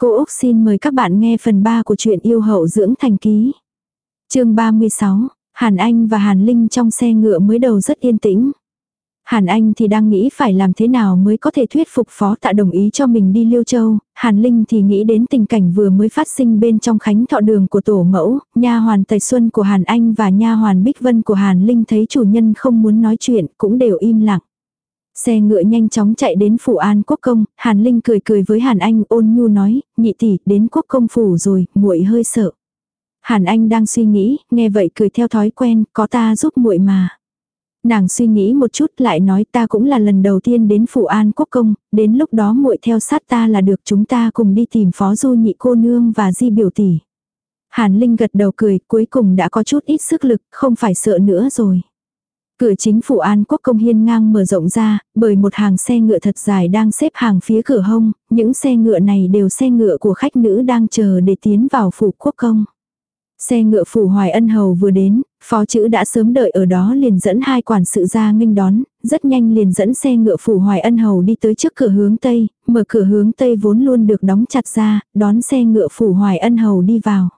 Cô Úc xin mời các bạn nghe phần 3 của truyện yêu hậu dưỡng thành ký. chương 36, Hàn Anh và Hàn Linh trong xe ngựa mới đầu rất yên tĩnh. Hàn Anh thì đang nghĩ phải làm thế nào mới có thể thuyết phục phó tạ đồng ý cho mình đi Liêu Châu, Hàn Linh thì nghĩ đến tình cảnh vừa mới phát sinh bên trong khánh thọ đường của tổ mẫu, nha hoàn Tây Xuân của Hàn Anh và nha hoàn Bích Vân của Hàn Linh thấy chủ nhân không muốn nói chuyện cũng đều im lặng. Xe ngựa nhanh chóng chạy đến phủ an quốc công, Hàn Linh cười cười với Hàn Anh ôn nhu nói, nhị tỷ đến quốc công phủ rồi, muội hơi sợ. Hàn Anh đang suy nghĩ, nghe vậy cười theo thói quen, có ta giúp muội mà. Nàng suy nghĩ một chút lại nói ta cũng là lần đầu tiên đến phủ an quốc công, đến lúc đó muội theo sát ta là được chúng ta cùng đi tìm phó du nhị cô nương và di biểu tỷ. Hàn Linh gật đầu cười, cuối cùng đã có chút ít sức lực, không phải sợ nữa rồi. Cửa chính phủ an quốc công hiên ngang mở rộng ra, bởi một hàng xe ngựa thật dài đang xếp hàng phía cửa hông, những xe ngựa này đều xe ngựa của khách nữ đang chờ để tiến vào phủ quốc công. Xe ngựa phủ hoài ân hầu vừa đến, phó chữ đã sớm đợi ở đó liền dẫn hai quản sự ra nghênh đón, rất nhanh liền dẫn xe ngựa phủ hoài ân hầu đi tới trước cửa hướng Tây, mở cửa hướng Tây vốn luôn được đóng chặt ra, đón xe ngựa phủ hoài ân hầu đi vào.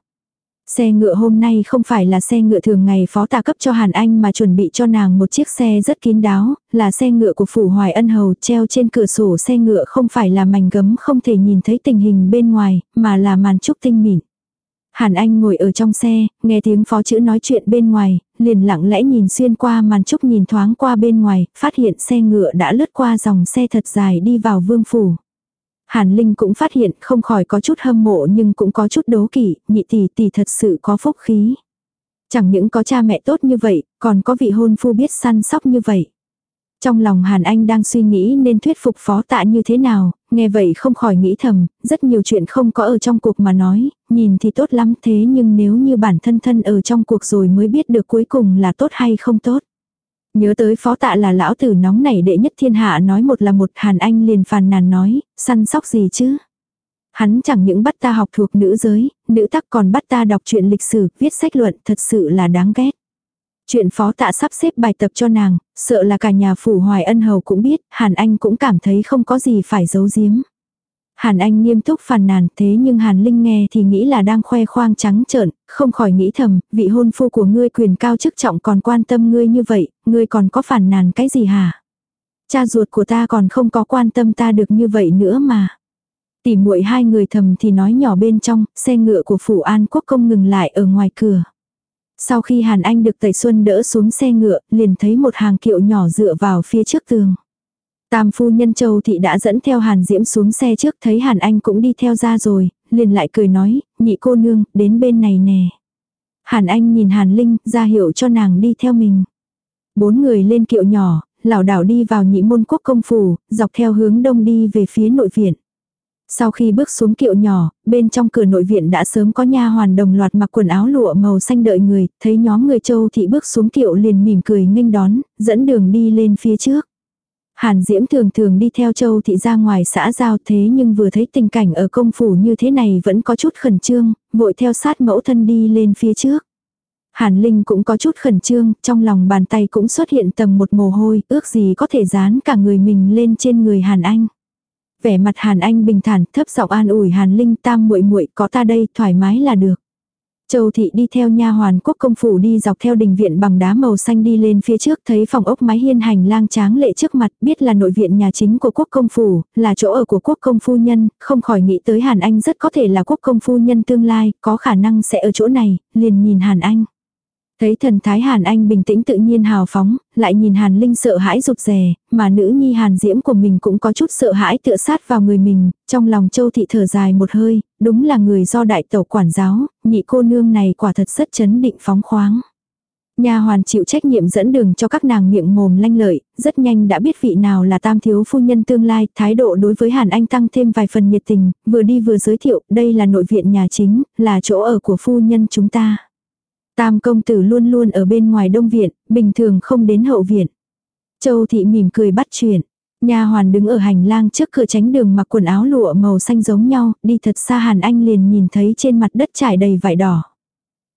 Xe ngựa hôm nay không phải là xe ngựa thường ngày phó tà cấp cho Hàn Anh mà chuẩn bị cho nàng một chiếc xe rất kín đáo, là xe ngựa của Phủ Hoài Ân Hầu treo trên cửa sổ xe ngựa không phải là mảnh gấm không thể nhìn thấy tình hình bên ngoài, mà là màn trúc tinh mịn. Hàn Anh ngồi ở trong xe, nghe tiếng phó chữ nói chuyện bên ngoài, liền lặng lẽ nhìn xuyên qua màn trúc nhìn thoáng qua bên ngoài, phát hiện xe ngựa đã lướt qua dòng xe thật dài đi vào vương phủ. Hàn Linh cũng phát hiện không khỏi có chút hâm mộ nhưng cũng có chút đố kỵ, nhị tỷ tỷ thật sự có phúc khí. Chẳng những có cha mẹ tốt như vậy, còn có vị hôn phu biết săn sóc như vậy. Trong lòng Hàn Anh đang suy nghĩ nên thuyết phục phó tạ như thế nào, nghe vậy không khỏi nghĩ thầm, rất nhiều chuyện không có ở trong cuộc mà nói, nhìn thì tốt lắm thế nhưng nếu như bản thân thân ở trong cuộc rồi mới biết được cuối cùng là tốt hay không tốt. Nhớ tới phó tạ là lão tử nóng nảy đệ nhất thiên hạ nói một là một Hàn Anh liền phàn nàn nói, săn sóc gì chứ. Hắn chẳng những bắt ta học thuộc nữ giới, nữ tắc còn bắt ta đọc truyện lịch sử, viết sách luận thật sự là đáng ghét. Chuyện phó tạ sắp xếp bài tập cho nàng, sợ là cả nhà phủ hoài ân hầu cũng biết, Hàn Anh cũng cảm thấy không có gì phải giấu giếm. Hàn Anh nghiêm túc phàn nàn thế nhưng Hàn Linh nghe thì nghĩ là đang khoe khoang trắng trợn, không khỏi nghĩ thầm, vị hôn phu của ngươi quyền cao chức trọng còn quan tâm ngươi như vậy, ngươi còn có phàn nàn cái gì hả? Cha ruột của ta còn không có quan tâm ta được như vậy nữa mà. Tỉ muội hai người thầm thì nói nhỏ bên trong, xe ngựa của phủ an quốc công ngừng lại ở ngoài cửa. Sau khi Hàn Anh được Tẩy Xuân đỡ xuống xe ngựa, liền thấy một hàng kiệu nhỏ dựa vào phía trước tường. Tam phu nhân Châu Thị đã dẫn theo Hàn Diễm xuống xe trước thấy Hàn Anh cũng đi theo ra rồi, liền lại cười nói, nhị cô nương, đến bên này nè. Hàn Anh nhìn Hàn Linh, ra hiệu cho nàng đi theo mình. Bốn người lên kiệu nhỏ, lảo đảo đi vào nhị môn quốc công phủ, dọc theo hướng đông đi về phía nội viện. Sau khi bước xuống kiệu nhỏ, bên trong cửa nội viện đã sớm có nha hoàn đồng loạt mặc quần áo lụa màu xanh đợi người, thấy nhóm người châu thị bước xuống kiệu liền mỉm cười nghênh đón, dẫn đường đi lên phía trước. Hàn Diễm thường thường đi theo châu thị ra ngoài xã giao thế nhưng vừa thấy tình cảnh ở công phủ như thế này vẫn có chút khẩn trương, vội theo sát mẫu thân đi lên phía trước. Hàn Linh cũng có chút khẩn trương, trong lòng bàn tay cũng xuất hiện tầng một mồ hôi, ước gì có thể dán cả người mình lên trên người Hàn Anh. Vẻ mặt Hàn Anh bình thản, thấp giọng an ủi Hàn Linh tam muội muội có ta đây, thoải mái là được. Châu thị đi theo nha hoàn quốc công phủ đi dọc theo đình viện bằng đá màu xanh đi lên phía trước thấy phòng ốc mái hiên hành lang tráng lệ trước mặt biết là nội viện nhà chính của quốc công phủ, là chỗ ở của quốc công phu nhân, không khỏi nghĩ tới Hàn Anh rất có thể là quốc công phu nhân tương lai, có khả năng sẽ ở chỗ này, liền nhìn Hàn Anh. Thấy thần thái Hàn Anh bình tĩnh tự nhiên hào phóng, lại nhìn Hàn Linh sợ hãi rụt rè, mà nữ nhi Hàn Diễm của mình cũng có chút sợ hãi tựa sát vào người mình, trong lòng châu thị thở dài một hơi, đúng là người do đại tẩu quản giáo, nhị cô nương này quả thật rất chấn định phóng khoáng. Nhà hoàn chịu trách nhiệm dẫn đường cho các nàng miệng mồm lanh lợi, rất nhanh đã biết vị nào là tam thiếu phu nhân tương lai, thái độ đối với Hàn Anh tăng thêm vài phần nhiệt tình, vừa đi vừa giới thiệu, đây là nội viện nhà chính, là chỗ ở của phu nhân chúng ta. Tam công tử luôn luôn ở bên ngoài đông viện, bình thường không đến hậu viện. Châu thị mỉm cười bắt chuyện. Nhà hoàn đứng ở hành lang trước cửa tránh đường mặc quần áo lụa màu xanh giống nhau, đi thật xa Hàn Anh liền nhìn thấy trên mặt đất trải đầy vải đỏ.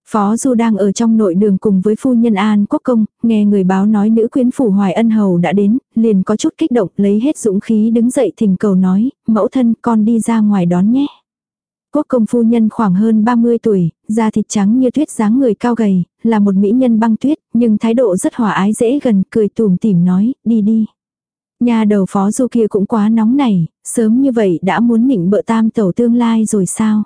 Phó Du đang ở trong nội đường cùng với phu nhân An Quốc Công, nghe người báo nói nữ quyến phủ Hoài Ân Hầu đã đến, liền có chút kích động lấy hết dũng khí đứng dậy thỉnh cầu nói, mẫu thân con đi ra ngoài đón nhé. Quốc công phu nhân khoảng hơn 30 tuổi, da thịt trắng như tuyết dáng người cao gầy, là một mỹ nhân băng tuyết, nhưng thái độ rất hòa ái dễ gần, cười tủm tỉm nói, đi đi. Nhà đầu phó du kia cũng quá nóng này, sớm như vậy đã muốn nịnh bợ tam tẩu tương lai rồi sao?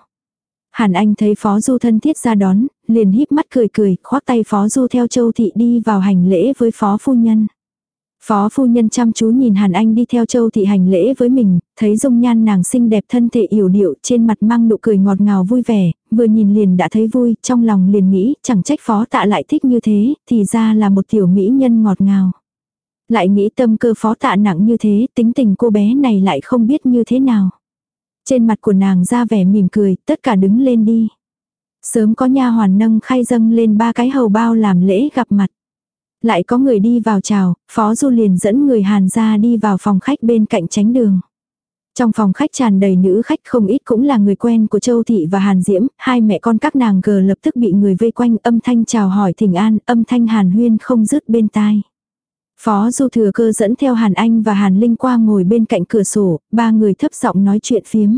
Hàn Anh thấy Phó Du thân thiết ra đón, liền híp mắt cười cười, khoác tay Phó Du theo Châu Thị đi vào hành lễ với Phó Phu Nhân. Phó Phu Nhân chăm chú nhìn Hàn Anh đi theo Châu Thị hành lễ với mình, thấy dung nhan nàng xinh đẹp thân thể yểu điệu trên mặt mang nụ cười ngọt ngào vui vẻ, vừa nhìn liền đã thấy vui, trong lòng liền nghĩ chẳng trách Phó Tạ lại thích như thế, thì ra là một tiểu mỹ nhân ngọt ngào. Lại nghĩ tâm cơ Phó Tạ nặng như thế, tính tình cô bé này lại không biết như thế nào. Trên mặt của nàng ra vẻ mỉm cười, tất cả đứng lên đi. Sớm có nha hoàn nâng khay dâng lên ba cái hầu bao làm lễ gặp mặt. Lại có người đi vào chào, Phó Du liền dẫn người Hàn ra đi vào phòng khách bên cạnh tránh đường. Trong phòng khách tràn đầy nữ khách không ít cũng là người quen của Châu Thị và Hàn Diễm, hai mẹ con các nàng gờ lập tức bị người vây quanh âm thanh chào hỏi thỉnh an, âm thanh Hàn Huyên không dứt bên tai. Phó Du thừa cơ dẫn theo Hàn Anh và Hàn Linh qua ngồi bên cạnh cửa sổ, ba người thấp giọng nói chuyện phiếm.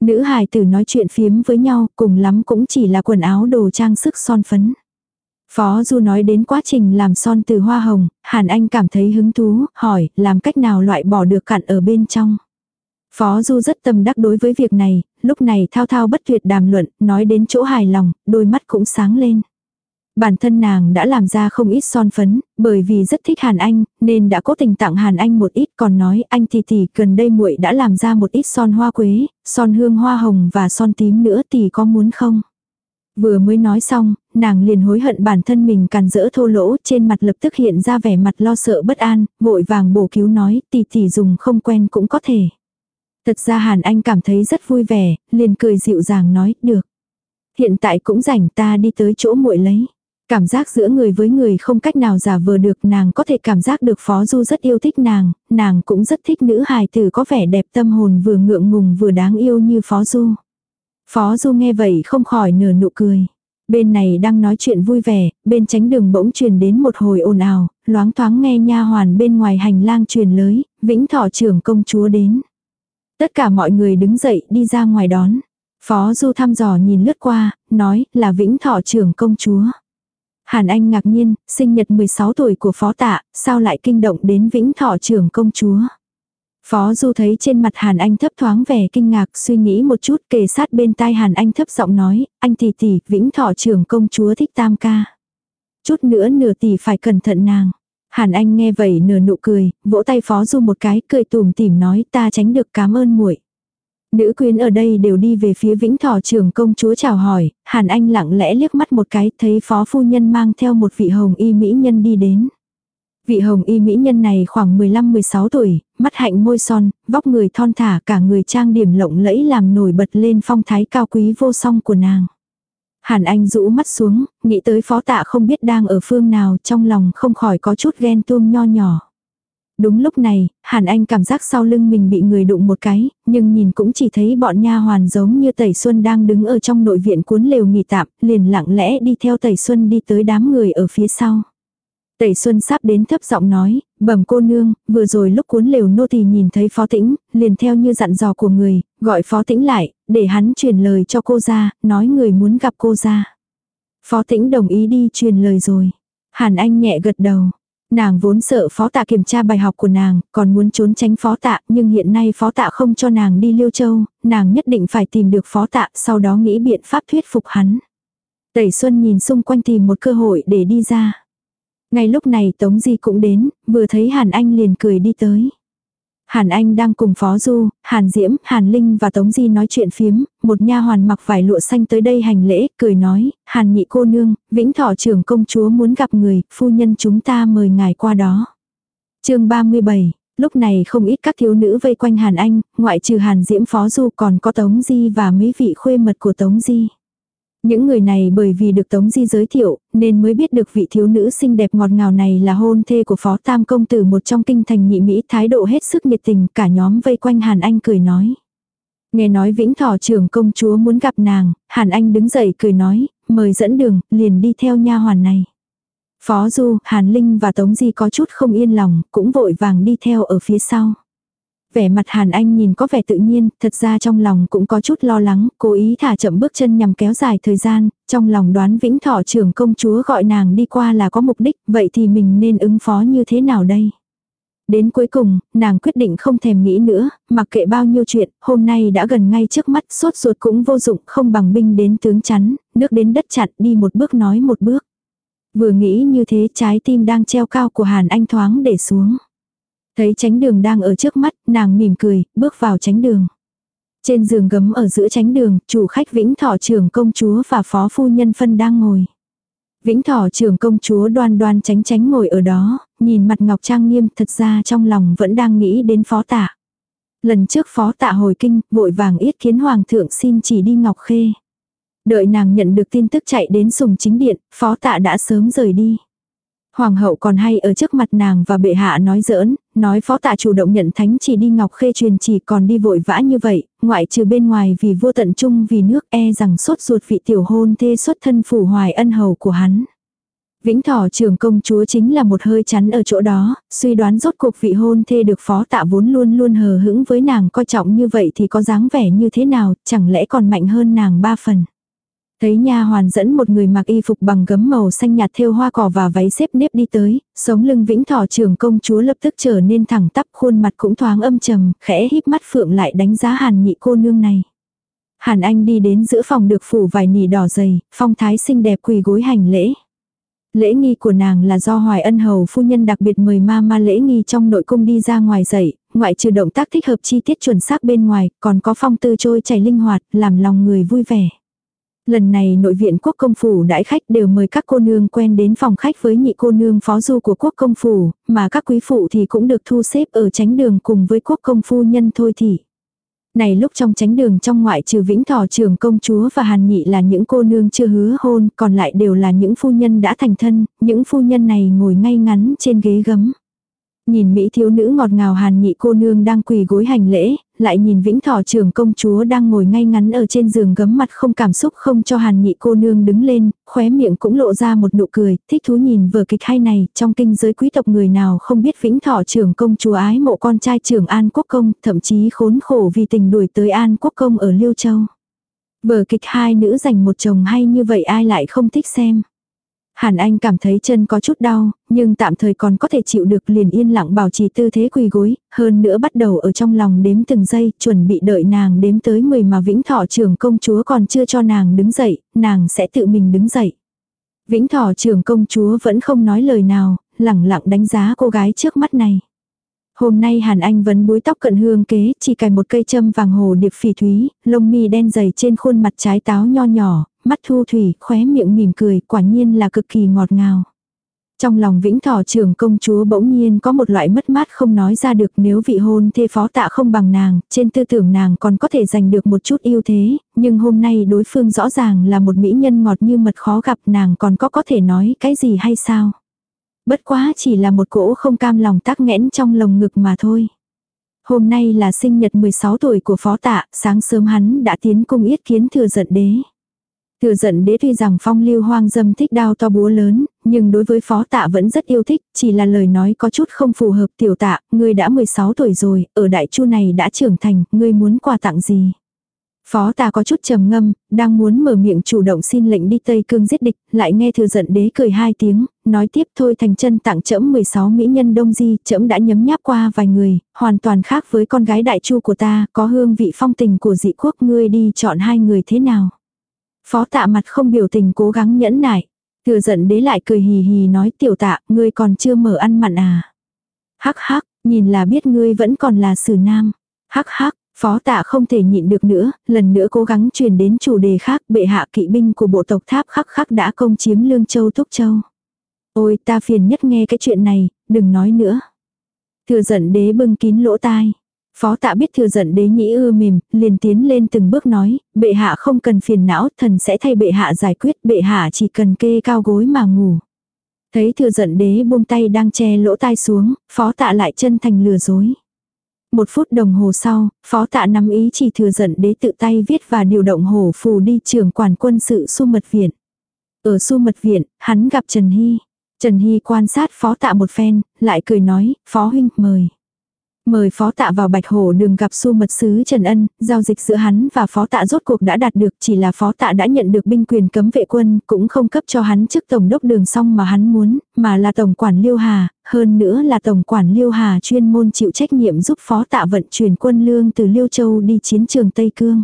Nữ hài tử nói chuyện phiếm với nhau, cùng lắm cũng chỉ là quần áo đồ trang sức son phấn. Phó Du nói đến quá trình làm son từ hoa hồng, Hàn Anh cảm thấy hứng thú, hỏi làm cách nào loại bỏ được cặn ở bên trong. Phó Du rất tâm đắc đối với việc này, lúc này thao thao bất tuyệt đàm luận, nói đến chỗ hài lòng, đôi mắt cũng sáng lên. Bản thân nàng đã làm ra không ít son phấn, bởi vì rất thích Hàn Anh, nên đã cố tình tặng Hàn Anh một ít còn nói anh tỷ tỷ gần đây muội đã làm ra một ít son hoa quế, son hương hoa hồng và son tím nữa tỷ có muốn không? Vừa mới nói xong, nàng liền hối hận bản thân mình càn rỡ thô lỗ trên mặt lập tức hiện ra vẻ mặt lo sợ bất an, vội vàng bổ cứu nói tỷ tỷ dùng không quen cũng có thể. Thật ra Hàn Anh cảm thấy rất vui vẻ, liền cười dịu dàng nói, được. Hiện tại cũng rảnh ta đi tới chỗ muội lấy. Cảm giác giữa người với người không cách nào giả vờ được nàng có thể cảm giác được Phó Du rất yêu thích nàng, nàng cũng rất thích nữ hài tử có vẻ đẹp tâm hồn vừa ngượng ngùng vừa đáng yêu như Phó Du. Phó Du nghe vậy không khỏi nở nụ cười. Bên này đang nói chuyện vui vẻ, bên tránh đường bỗng truyền đến một hồi ồn ào, loáng thoáng nghe nha hoàn bên ngoài hành lang truyền lới, vĩnh thọ trưởng công chúa đến. Tất cả mọi người đứng dậy đi ra ngoài đón. Phó Du thăm dò nhìn lướt qua, nói là vĩnh thọ trưởng công chúa. Hàn Anh ngạc nhiên, sinh nhật 16 tuổi của phó tạ, sao lại kinh động đến vĩnh thọ trưởng công chúa. Phó Du thấy trên mặt Hàn Anh thấp thoáng vẻ kinh ngạc suy nghĩ một chút kề sát bên tai Hàn Anh thấp giọng nói, anh tỷ tỷ, vĩnh thọ trưởng công chúa thích tam ca. Chút nữa nửa tỷ phải cẩn thận nàng. Hàn Anh nghe vậy nửa nụ cười, vỗ tay Phó Du một cái, cười tùm tìm nói ta tránh được cảm ơn muội. Nữ quyến ở đây đều đi về phía vĩnh thỏ trưởng công chúa chào hỏi, Hàn Anh lặng lẽ liếc mắt một cái thấy phó phu nhân mang theo một vị hồng y mỹ nhân đi đến. Vị hồng y mỹ nhân này khoảng 15-16 tuổi, mắt hạnh môi son, vóc người thon thả cả người trang điểm lộng lẫy làm nổi bật lên phong thái cao quý vô song của nàng. Hàn Anh rũ mắt xuống, nghĩ tới phó tạ không biết đang ở phương nào trong lòng không khỏi có chút ghen tuông nho nhỏ. Đúng lúc này, Hàn Anh cảm giác sau lưng mình bị người đụng một cái, nhưng nhìn cũng chỉ thấy bọn nha hoàn giống như Tẩy Xuân đang đứng ở trong nội viện cuốn lều nghỉ tạm, liền lặng lẽ đi theo Tẩy Xuân đi tới đám người ở phía sau. Tẩy Xuân sắp đến thấp giọng nói, bẩm cô nương, vừa rồi lúc cuốn lều nô tỳ nhìn thấy phó tĩnh, liền theo như dặn dò của người, gọi phó tĩnh lại, để hắn truyền lời cho cô ra, nói người muốn gặp cô ra. Phó tĩnh đồng ý đi truyền lời rồi. Hàn Anh nhẹ gật đầu, Nàng vốn sợ phó tạ kiểm tra bài học của nàng, còn muốn trốn tránh phó tạ, nhưng hiện nay phó tạ không cho nàng đi Liêu Châu, nàng nhất định phải tìm được phó tạ, sau đó nghĩ biện pháp thuyết phục hắn. Tẩy Xuân nhìn xung quanh tìm một cơ hội để đi ra. Ngay lúc này Tống Di cũng đến, vừa thấy Hàn Anh liền cười đi tới. Hàn Anh đang cùng Phó Du, Hàn Diễm, Hàn Linh và Tống Di nói chuyện phiếm, một nha hoàn mặc vải lụa xanh tới đây hành lễ, cười nói, Hàn nhị cô nương, vĩnh thọ trưởng công chúa muốn gặp người, phu nhân chúng ta mời ngài qua đó. chương 37 Lúc này không ít các thiếu nữ vây quanh Hàn Anh, ngoại trừ Hàn Diễm Phó Du còn có Tống Di và mấy vị khuê mật của Tống Di. Những người này bởi vì được Tống Di giới thiệu, nên mới biết được vị thiếu nữ xinh đẹp ngọt ngào này là hôn thê của Phó Tam Công Tử một trong kinh thành nhị Mỹ thái độ hết sức nhiệt tình, cả nhóm vây quanh Hàn Anh cười nói. Nghe nói Vĩnh Thọ trưởng công chúa muốn gặp nàng, Hàn Anh đứng dậy cười nói, mời dẫn đường, liền đi theo nha hoàn này. Phó Du, Hàn Linh và Tống Di có chút không yên lòng, cũng vội vàng đi theo ở phía sau. Vẻ mặt Hàn Anh nhìn có vẻ tự nhiên, thật ra trong lòng cũng có chút lo lắng, cố ý thả chậm bước chân nhằm kéo dài thời gian, trong lòng đoán Vĩnh Thọ trưởng công chúa gọi nàng đi qua là có mục đích, vậy thì mình nên ứng phó như thế nào đây? Đến cuối cùng, nàng quyết định không thèm nghĩ nữa, mặc kệ bao nhiêu chuyện, hôm nay đã gần ngay trước mắt, sốt ruột cũng vô dụng, không bằng binh đến tướng chắn, nước đến đất chặn, đi một bước nói một bước. Vừa nghĩ như thế trái tim đang treo cao của Hàn Anh thoáng để xuống. Thấy tránh đường đang ở trước mắt, nàng mỉm cười, bước vào tránh đường. Trên giường gấm ở giữa tránh đường, chủ khách Vĩnh Thọ trưởng công chúa và phó phu nhân phân đang ngồi. Vĩnh Thọ trưởng công chúa đoan đoan tránh tránh ngồi ở đó, nhìn mặt ngọc trang nghiêm thật ra trong lòng vẫn đang nghĩ đến phó tạ. Lần trước phó tạ hồi kinh, vội vàng yết kiến hoàng thượng xin chỉ đi ngọc khê. Đợi nàng nhận được tin tức chạy đến sùng chính điện, phó tạ đã sớm rời đi. Hoàng hậu còn hay ở trước mặt nàng và bệ hạ nói giỡn, nói phó tạ chủ động nhận thánh chỉ đi ngọc khê truyền chỉ còn đi vội vã như vậy, ngoại trừ bên ngoài vì vô tận chung vì nước e rằng sốt ruột vị tiểu hôn thê xuất thân phủ hoài ân hầu của hắn. Vĩnh thọ trưởng công chúa chính là một hơi chắn ở chỗ đó, suy đoán rốt cuộc vị hôn thê được phó tạ vốn luôn luôn hờ hững với nàng coi trọng như vậy thì có dáng vẻ như thế nào, chẳng lẽ còn mạnh hơn nàng ba phần. Thấy nha hoàn dẫn một người mặc y phục bằng gấm màu xanh nhạt thêu hoa cỏ và váy xếp nếp đi tới, sống lưng vĩnh thỏ trưởng công chúa lập tức trở nên thẳng tắp khuôn mặt cũng thoáng âm trầm, khẽ híp mắt phượng lại đánh giá hàn nhị cô nương này. Hàn Anh đi đến giữa phòng được phủ vài nỉ đỏ dày, phong thái xinh đẹp quỳ gối hành lễ. Lễ nghi của nàng là do Hoài Ân Hầu phu nhân đặc biệt mời ma ma lễ nghi trong nội cung đi ra ngoài dạy, ngoại trừ động tác thích hợp chi tiết chuẩn xác bên ngoài, còn có phong tư trôi chảy linh hoạt, làm lòng người vui vẻ. Lần này nội viện quốc công phủ đãi khách đều mời các cô nương quen đến phòng khách với nhị cô nương phó du của quốc công phủ, mà các quý phụ thì cũng được thu xếp ở tránh đường cùng với quốc công phu nhân thôi thì. Này lúc trong tránh đường trong ngoại trừ vĩnh thỏ trưởng công chúa và hàn nhị là những cô nương chưa hứa hôn, còn lại đều là những phu nhân đã thành thân, những phu nhân này ngồi ngay ngắn trên ghế gấm. Nhìn Mỹ thiếu nữ ngọt ngào hàn nhị cô nương đang quỳ gối hành lễ, lại nhìn vĩnh thọ trưởng công chúa đang ngồi ngay ngắn ở trên giường gấm mặt không cảm xúc không cho hàn nhị cô nương đứng lên, khóe miệng cũng lộ ra một nụ cười, thích thú nhìn vừa kịch hay này, trong kinh giới quý tộc người nào không biết vĩnh thọ trưởng công chúa ái mộ con trai trưởng An Quốc Công, thậm chí khốn khổ vì tình đuổi tới An Quốc Công ở Liêu Châu. Vở kịch hai nữ giành một chồng hay như vậy ai lại không thích xem. Hàn Anh cảm thấy chân có chút đau, nhưng tạm thời còn có thể chịu được liền yên lặng bảo trì tư thế quỳ gối, hơn nữa bắt đầu ở trong lòng đếm từng giây, chuẩn bị đợi nàng đếm tới 10 mà Vĩnh Thọ trưởng công chúa còn chưa cho nàng đứng dậy, nàng sẽ tự mình đứng dậy. Vĩnh Thọ trưởng công chúa vẫn không nói lời nào, lẳng lặng đánh giá cô gái trước mắt này. Hôm nay Hàn Anh vẫn búi tóc cận hương kế, chỉ cài một cây châm vàng hồ điệp phỉ thúy, lông mi đen dày trên khuôn mặt trái táo nho nhỏ, mắt thu thủy, khóe miệng mỉm cười, quả nhiên là cực kỳ ngọt ngào. Trong lòng vĩnh thỏ trưởng công chúa bỗng nhiên có một loại mất mát không nói ra được nếu vị hôn thê phó tạ không bằng nàng, trên tư tưởng nàng còn có thể giành được một chút ưu thế, nhưng hôm nay đối phương rõ ràng là một mỹ nhân ngọt như mật khó gặp nàng còn có có thể nói cái gì hay sao. Bất quá chỉ là một cỗ không cam lòng tắc nghẽn trong lồng ngực mà thôi. Hôm nay là sinh nhật 16 tuổi của phó tạ, sáng sớm hắn đã tiến cung yết kiến thừa giận đế. Thừa giận đế tuy rằng phong lưu hoang dâm thích đao to búa lớn, nhưng đối với phó tạ vẫn rất yêu thích, chỉ là lời nói có chút không phù hợp tiểu tạ, ngươi đã 16 tuổi rồi, ở đại chu này đã trưởng thành, ngươi muốn quà tặng gì? Phó ta có chút trầm ngâm, đang muốn mở miệng chủ động xin lệnh đi Tây Cương giết địch, lại nghe thừa giận đế cười hai tiếng, nói tiếp thôi thành chân tặng trẫm 16 mỹ nhân đông di, trẫm đã nhấm nháp qua vài người, hoàn toàn khác với con gái đại chu của ta, có hương vị phong tình của dị quốc ngươi đi chọn hai người thế nào. Phó tạ mặt không biểu tình cố gắng nhẫn nại. Thừa giận đế lại cười hì hì nói tiểu tạ, ngươi còn chưa mở ăn mặn à. Hắc hắc, nhìn là biết ngươi vẫn còn là sử nam. Hắc hắc, phó tạ không thể nhịn được nữa, lần nữa cố gắng truyền đến chủ đề khác bệ hạ kỵ binh của bộ tộc tháp khắc khắc đã công chiếm lương châu thúc châu. Ôi ta phiền nhất nghe cái chuyện này, đừng nói nữa. Thừa giận đế bưng kín lỗ tai. Phó tạ biết thừa giận đế nhĩ ưa mềm, liền tiến lên từng bước nói, bệ hạ không cần phiền não, thần sẽ thay bệ hạ giải quyết, bệ hạ chỉ cần kê cao gối mà ngủ. Thấy thừa giận đế buông tay đang che lỗ tai xuống, phó tạ lại chân thành lừa dối. Một phút đồng hồ sau, phó tạ nắm ý chỉ thừa giận đế tự tay viết và điều động hổ phù đi trưởng quản quân sự su mật viện. Ở su mật viện, hắn gặp Trần Hy. Trần Hy quan sát phó tạ một phen, lại cười nói, phó huynh mời. Mời phó tạ vào bạch hổ đường gặp su mật sứ Trần Ân, giao dịch giữa hắn và phó tạ rốt cuộc đã đạt được chỉ là phó tạ đã nhận được binh quyền cấm vệ quân, cũng không cấp cho hắn chức tổng đốc đường xong mà hắn muốn, mà là tổng quản Liêu Hà, hơn nữa là tổng quản Liêu Hà chuyên môn chịu trách nhiệm giúp phó tạ vận chuyển quân lương từ Liêu Châu đi chiến trường Tây Cương.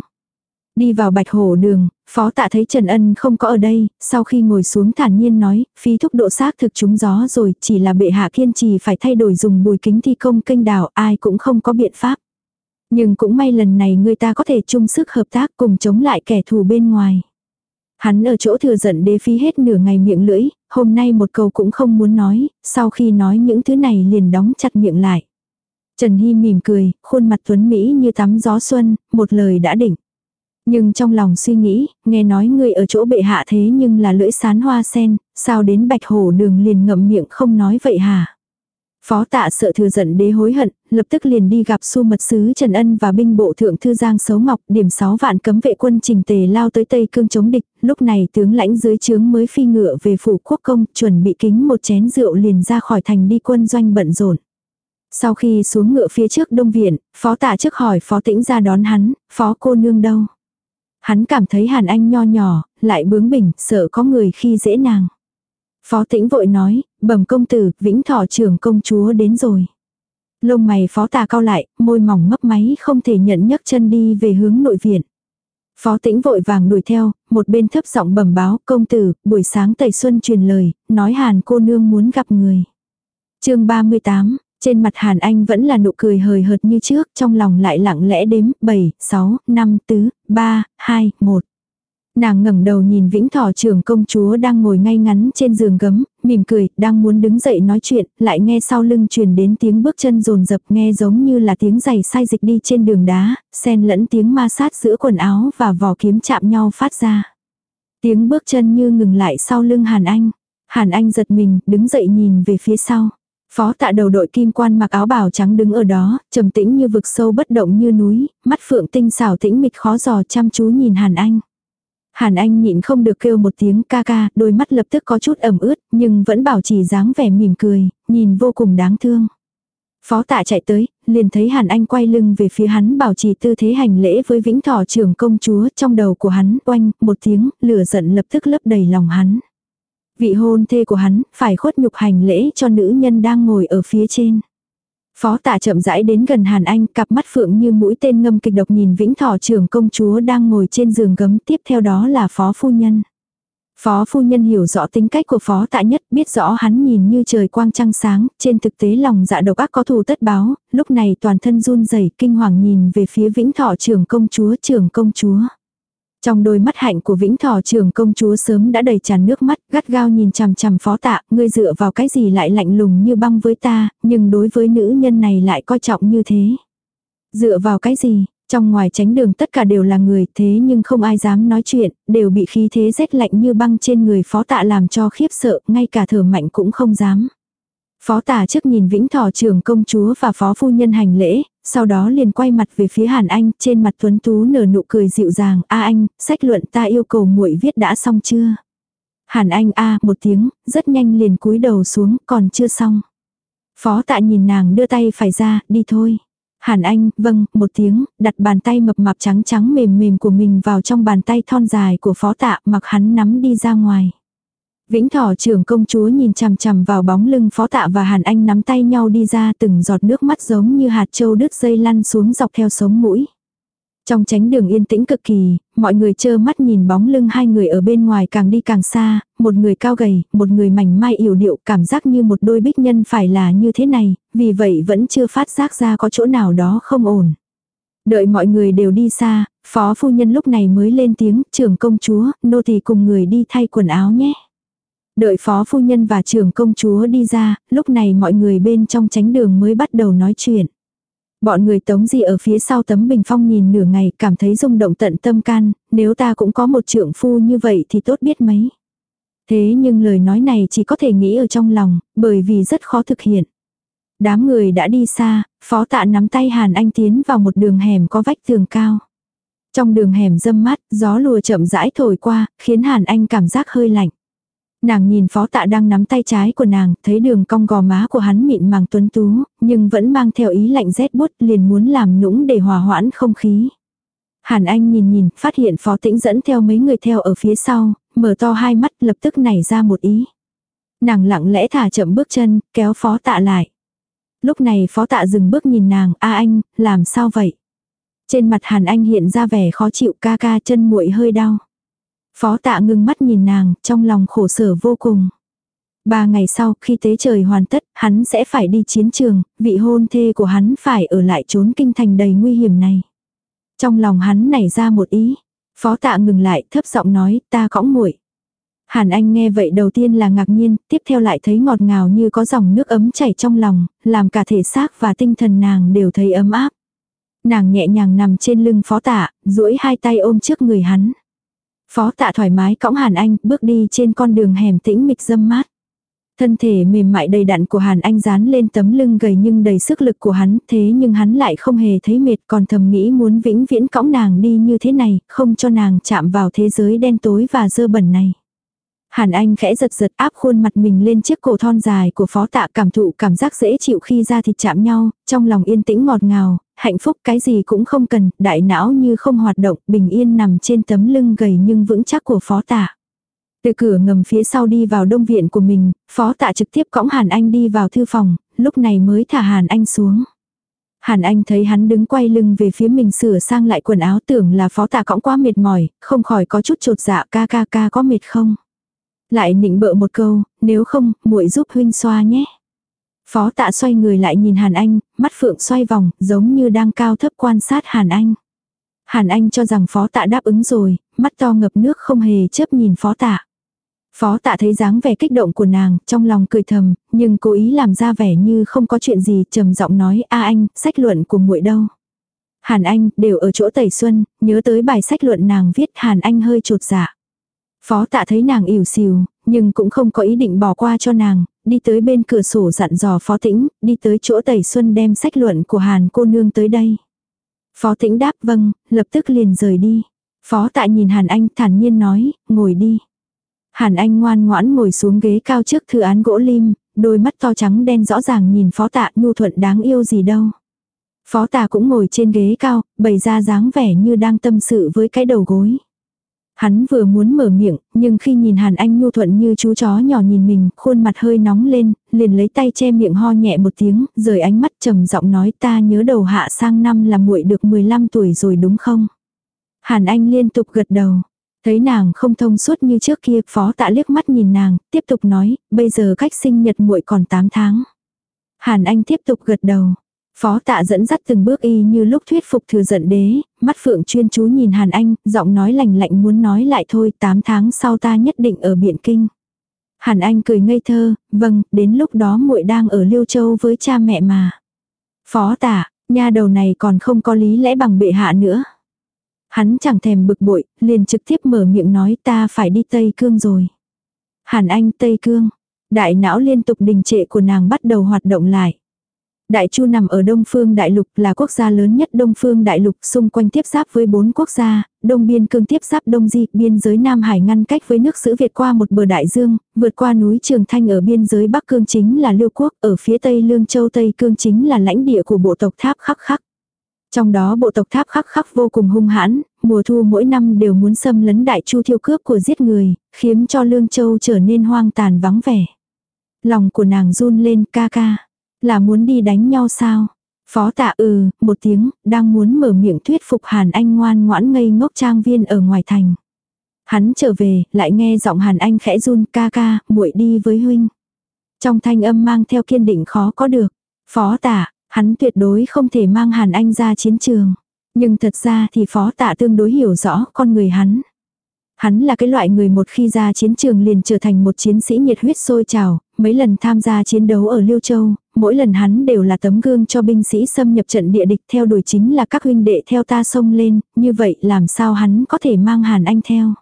Đi vào bạch hổ đường, phó tạ thấy Trần Ân không có ở đây, sau khi ngồi xuống thản nhiên nói, phi thúc độ xác thực trúng gió rồi, chỉ là bệ hạ kiên trì phải thay đổi dùng bùi kính thi công kênh đảo, ai cũng không có biện pháp. Nhưng cũng may lần này người ta có thể chung sức hợp tác cùng chống lại kẻ thù bên ngoài. Hắn ở chỗ thừa giận đế phí hết nửa ngày miệng lưỡi, hôm nay một câu cũng không muốn nói, sau khi nói những thứ này liền đóng chặt miệng lại. Trần Hy mỉm cười, khuôn mặt tuấn Mỹ như tắm gió xuân, một lời đã đỉnh. Nhưng trong lòng suy nghĩ, nghe nói người ở chỗ bệ hạ thế nhưng là lưỡi sán hoa sen, sao đến bạch hổ đường liền ngậm miệng không nói vậy hả? Phó tạ sợ thừa giận đế hối hận, lập tức liền đi gặp su mật sứ Trần Ân và binh bộ thượng thư Giang Sấu Ngọc, điểm 6 vạn cấm vệ quân trình tề lao tới Tây Cương chống địch, lúc này tướng lãnh dưới trướng mới phi ngựa về phủ quốc công, chuẩn bị kính một chén rượu liền ra khỏi thành đi quân doanh bận rộn. Sau khi xuống ngựa phía trước đông viện, phó tạ trước hỏi phó tĩnh ra đón hắn, phó cô nương đâu. Hắn cảm thấy Hàn Anh nho nhỏ, lại bướng bỉnh, sợ có người khi dễ nàng. Phó tĩnh vội nói, bẩm công tử, vĩnh thọ trưởng công chúa đến rồi. Lông mày phó tà cao lại, môi mỏng mấp máy không thể nhận nhấc chân đi về hướng nội viện. Phó tĩnh vội vàng đuổi theo, một bên thấp giọng bẩm báo, công tử, buổi sáng tẩy xuân truyền lời, nói hàn cô nương muốn gặp người. chương 38, trên mặt Hàn Anh vẫn là nụ cười hời hợt như trước, trong lòng lại lặng lẽ đếm 7, 6, 5, tứ, 3, 2, 1. Nàng ngẩng đầu nhìn Vĩnh Thọ trưởng công chúa đang ngồi ngay ngắn trên giường gấm, mỉm cười, đang muốn đứng dậy nói chuyện, lại nghe sau lưng truyền đến tiếng bước chân rồn rập nghe giống như là tiếng giày sai dịch đi trên đường đá, xen lẫn tiếng ma sát giữa quần áo và vỏ kiếm chạm nhau phát ra. Tiếng bước chân như ngừng lại sau lưng Hàn Anh. Hàn Anh giật mình, đứng dậy nhìn về phía sau. Phó tạ đầu đội kim quan mặc áo bào trắng đứng ở đó, trầm tĩnh như vực sâu bất động như núi, mắt phượng tinh xảo tĩnh mịch khó dò chăm chú nhìn Hàn Anh. Hàn Anh nhịn không được kêu một tiếng ca ca, đôi mắt lập tức có chút ẩm ướt, nhưng vẫn bảo trì dáng vẻ mỉm cười, nhìn vô cùng đáng thương. Phó tạ chạy tới, liền thấy Hàn Anh quay lưng về phía hắn bảo trì tư thế hành lễ với vĩnh thỏ trưởng công chúa trong đầu của hắn oanh một tiếng, lửa giận lập tức lấp đầy lòng hắn. Vị hôn thê của hắn, phải khuất nhục hành lễ cho nữ nhân đang ngồi ở phía trên. Phó tạ chậm rãi đến gần Hàn Anh, cặp mắt phượng như mũi tên ngâm kịch độc nhìn vĩnh thọ trưởng công chúa đang ngồi trên giường gấm, tiếp theo đó là phó phu nhân. Phó phu nhân hiểu rõ tính cách của phó tạ nhất, biết rõ hắn nhìn như trời quang trăng sáng, trên thực tế lòng dạ độc ác có thù tất báo, lúc này toàn thân run rẩy kinh hoàng nhìn về phía vĩnh thọ trưởng công chúa trưởng công chúa. Trong đôi mắt hạnh của Vĩnh thỏ trưởng công chúa sớm đã đầy tràn nước mắt, gắt gao nhìn chằm chằm phó tạ, ngươi dựa vào cái gì lại lạnh lùng như băng với ta, nhưng đối với nữ nhân này lại coi trọng như thế. Dựa vào cái gì, trong ngoài tránh đường tất cả đều là người thế nhưng không ai dám nói chuyện, đều bị khí thế rét lạnh như băng trên người phó tạ làm cho khiếp sợ, ngay cả thở mạnh cũng không dám. Phó tả trước nhìn Vĩnh thỏ trưởng công chúa và phó phu nhân hành lễ, sau đó liền quay mặt về phía Hàn Anh, trên mặt tuấn tú nở nụ cười dịu dàng, "A anh, sách luận ta yêu cầu muội viết đã xong chưa?" Hàn Anh a một tiếng, rất nhanh liền cúi đầu xuống, còn chưa xong. Phó tạ nhìn nàng đưa tay phải ra, đi thôi. Hàn Anh, vâng, một tiếng, đặt bàn tay mập mạp trắng trắng mềm mềm của mình vào trong bàn tay thon dài của phó tạ mặc hắn nắm đi ra ngoài. Vĩnh thỏ trưởng công chúa nhìn chằm chằm vào bóng lưng phó tạ và Hàn Anh nắm tay nhau đi ra từng giọt nước mắt giống như hạt châu đứt dây lăn xuống dọc theo sống mũi. Trong tránh đường yên tĩnh cực kỳ, mọi người chơ mắt nhìn bóng lưng hai người ở bên ngoài càng đi càng xa, một người cao gầy, một người mảnh mai yểu điệu cảm giác như một đôi bích nhân phải là như thế này, vì vậy vẫn chưa phát giác ra có chỗ nào đó không ổn. Đợi mọi người đều đi xa, phó phu nhân lúc này mới lên tiếng, trưởng công chúa, nô tỳ cùng người đi thay quần áo nhé. Đợi phó phu nhân và trưởng công chúa đi ra, lúc này mọi người bên trong tránh đường mới bắt đầu nói chuyện. Bọn người tống gì ở phía sau tấm bình phong nhìn nửa ngày cảm thấy rung động tận tâm can, nếu ta cũng có một trưởng phu như vậy thì tốt biết mấy. Thế nhưng lời nói này chỉ có thể nghĩ ở trong lòng, bởi vì rất khó thực hiện. Đám người đã đi xa, phó tạ nắm tay Hàn Anh tiến vào một đường hẻm có vách tường cao. Trong đường hẻm dâm mát, gió lùa chậm rãi thổi qua, khiến Hàn Anh cảm giác hơi lạnh. Nàng nhìn phó tạ đang nắm tay trái của nàng, thấy đường cong gò má của hắn mịn màng tuấn tú, nhưng vẫn mang theo ý lạnh rét bút liền muốn làm nũng để hòa hoãn không khí. Hàn Anh nhìn nhìn, phát hiện phó tĩnh dẫn theo mấy người theo ở phía sau, mở to hai mắt lập tức nảy ra một ý. Nàng lặng lẽ thả chậm bước chân, kéo phó tạ lại. Lúc này phó tạ dừng bước nhìn nàng, a anh, làm sao vậy? Trên mặt Hàn Anh hiện ra vẻ khó chịu ca ca chân muội hơi đau. Phó tạ ngưng mắt nhìn nàng, trong lòng khổ sở vô cùng. Ba ngày sau, khi tế trời hoàn tất, hắn sẽ phải đi chiến trường, vị hôn thê của hắn phải ở lại trốn kinh thành đầy nguy hiểm này. Trong lòng hắn nảy ra một ý. Phó tạ ngừng lại, thấp giọng nói, ta cõng muội. Hàn Anh nghe vậy đầu tiên là ngạc nhiên, tiếp theo lại thấy ngọt ngào như có dòng nước ấm chảy trong lòng, làm cả thể xác và tinh thần nàng đều thấy ấm áp. Nàng nhẹ nhàng nằm trên lưng phó tạ, duỗi hai tay ôm trước người hắn. Phó tạ thoải mái cõng Hàn Anh, bước đi trên con đường hẻm tĩnh mịch dâm mát. Thân thể mềm mại đầy đặn của Hàn Anh dán lên tấm lưng gầy nhưng đầy sức lực của hắn, thế nhưng hắn lại không hề thấy mệt còn thầm nghĩ muốn vĩnh viễn cõng nàng đi như thế này, không cho nàng chạm vào thế giới đen tối và dơ bẩn này. Hàn Anh khẽ giật giật áp khuôn mặt mình lên chiếc cổ thon dài của phó tạ cảm thụ cảm giác dễ chịu khi da thịt chạm nhau, trong lòng yên tĩnh ngọt ngào, hạnh phúc cái gì cũng không cần, đại não như không hoạt động, bình yên nằm trên tấm lưng gầy nhưng vững chắc của phó tạ. Từ cửa ngầm phía sau đi vào đông viện của mình, phó tạ trực tiếp cõng Hàn Anh đi vào thư phòng, lúc này mới thả Hàn Anh xuống. Hàn Anh thấy hắn đứng quay lưng về phía mình sửa sang lại quần áo tưởng là phó tạ cõng quá mệt mỏi, không khỏi có chút trột dạ ca ca ca có mệt không. Lại nịnh bợ một câu, nếu không, muội giúp huynh xoa nhé. Phó tạ xoay người lại nhìn Hàn Anh, mắt phượng xoay vòng, giống như đang cao thấp quan sát Hàn Anh. Hàn Anh cho rằng phó tạ đáp ứng rồi, mắt to ngập nước không hề chớp nhìn phó tạ. Phó tạ thấy dáng vẻ kích động của nàng, trong lòng cười thầm, nhưng cố ý làm ra vẻ như không có chuyện gì, trầm giọng nói, a anh, sách luận của muội đâu. Hàn Anh, đều ở chỗ Tẩy Xuân, nhớ tới bài sách luận nàng viết Hàn Anh hơi trột dạ. Phó tạ thấy nàng ỉu xìu, nhưng cũng không có ý định bỏ qua cho nàng, đi tới bên cửa sổ dặn dò Phó Tĩnh, đi tới chỗ Tẩy Xuân đem sách luận của Hàn cô nương tới đây. Phó Tĩnh đáp vâng, lập tức liền rời đi. Phó tạ nhìn Hàn Anh thản nhiên nói, ngồi đi. Hàn Anh ngoan ngoãn ngồi xuống ghế cao trước thư án gỗ lim, đôi mắt to trắng đen rõ ràng nhìn phó tạ nhu thuận đáng yêu gì đâu. Phó tạ cũng ngồi trên ghế cao, bày ra dáng vẻ như đang tâm sự với cái đầu gối. Hắn vừa muốn mở miệng, nhưng khi nhìn Hàn Anh nhu thuận như chú chó nhỏ nhìn mình, khuôn mặt hơi nóng lên, liền lấy tay che miệng ho nhẹ một tiếng, rời ánh mắt trầm giọng nói ta nhớ đầu hạ sang năm là muội được 15 tuổi rồi đúng không? Hàn Anh liên tục gật đầu. Thấy nàng không thông suốt như trước kia, phó tạ liếc mắt nhìn nàng, tiếp tục nói, bây giờ cách sinh nhật muội còn 8 tháng. Hàn Anh tiếp tục gật đầu. Phó tạ dẫn dắt từng bước y như lúc thuyết phục thừa giận đế, mắt phượng chuyên chú nhìn Hàn Anh, giọng nói lành lạnh muốn nói lại thôi, 8 tháng sau ta nhất định ở Biện Kinh. Hàn Anh cười ngây thơ, vâng, đến lúc đó muội đang ở Liêu Châu với cha mẹ mà. Phó tạ, nha đầu này còn không có lý lẽ bằng bệ hạ nữa. Hắn chẳng thèm bực bội, liền trực tiếp mở miệng nói ta phải đi Tây Cương rồi. Hàn Anh Tây Cương. Đại não liên tục đình trệ của nàng bắt đầu hoạt động lại. Đại Chu nằm ở Đông Phương Đại Lục là quốc gia lớn nhất Đông Phương Đại Lục xung quanh tiếp giáp với bốn quốc gia, Đông Biên Cương tiếp giáp Đông Di, biên giới Nam Hải ngăn cách với nước Sữ Việt qua một bờ đại dương, vượt qua núi Trường Thanh ở biên giới Bắc Cương chính là Liêu Quốc, ở phía Tây Lương Châu Tây Cương chính là lãnh địa của bộ tộc Tháp Khắc Khắc. Trong đó bộ tộc tháp khắc khắc vô cùng hung hãn, mùa thu mỗi năm đều muốn xâm lấn đại chu thiêu cướp của giết người, khiến cho Lương Châu trở nên hoang tàn vắng vẻ. Lòng của nàng run lên ca ca. Là muốn đi đánh nhau sao? Phó tạ ừ, một tiếng, đang muốn mở miệng thuyết phục Hàn Anh ngoan ngoãn ngây ngốc trang viên ở ngoài thành. Hắn trở về, lại nghe giọng Hàn Anh khẽ run ca ca, muội đi với huynh. Trong thanh âm mang theo kiên định khó có được. Phó tạ, Hắn tuyệt đối không thể mang Hàn Anh ra chiến trường. Nhưng thật ra thì phó tạ tương đối hiểu rõ con người hắn. Hắn là cái loại người một khi ra chiến trường liền trở thành một chiến sĩ nhiệt huyết sôi trào, mấy lần tham gia chiến đấu ở Liêu Châu, mỗi lần hắn đều là tấm gương cho binh sĩ xâm nhập trận địa địch theo đuổi chính là các huynh đệ theo ta xông lên, như vậy làm sao hắn có thể mang Hàn Anh theo.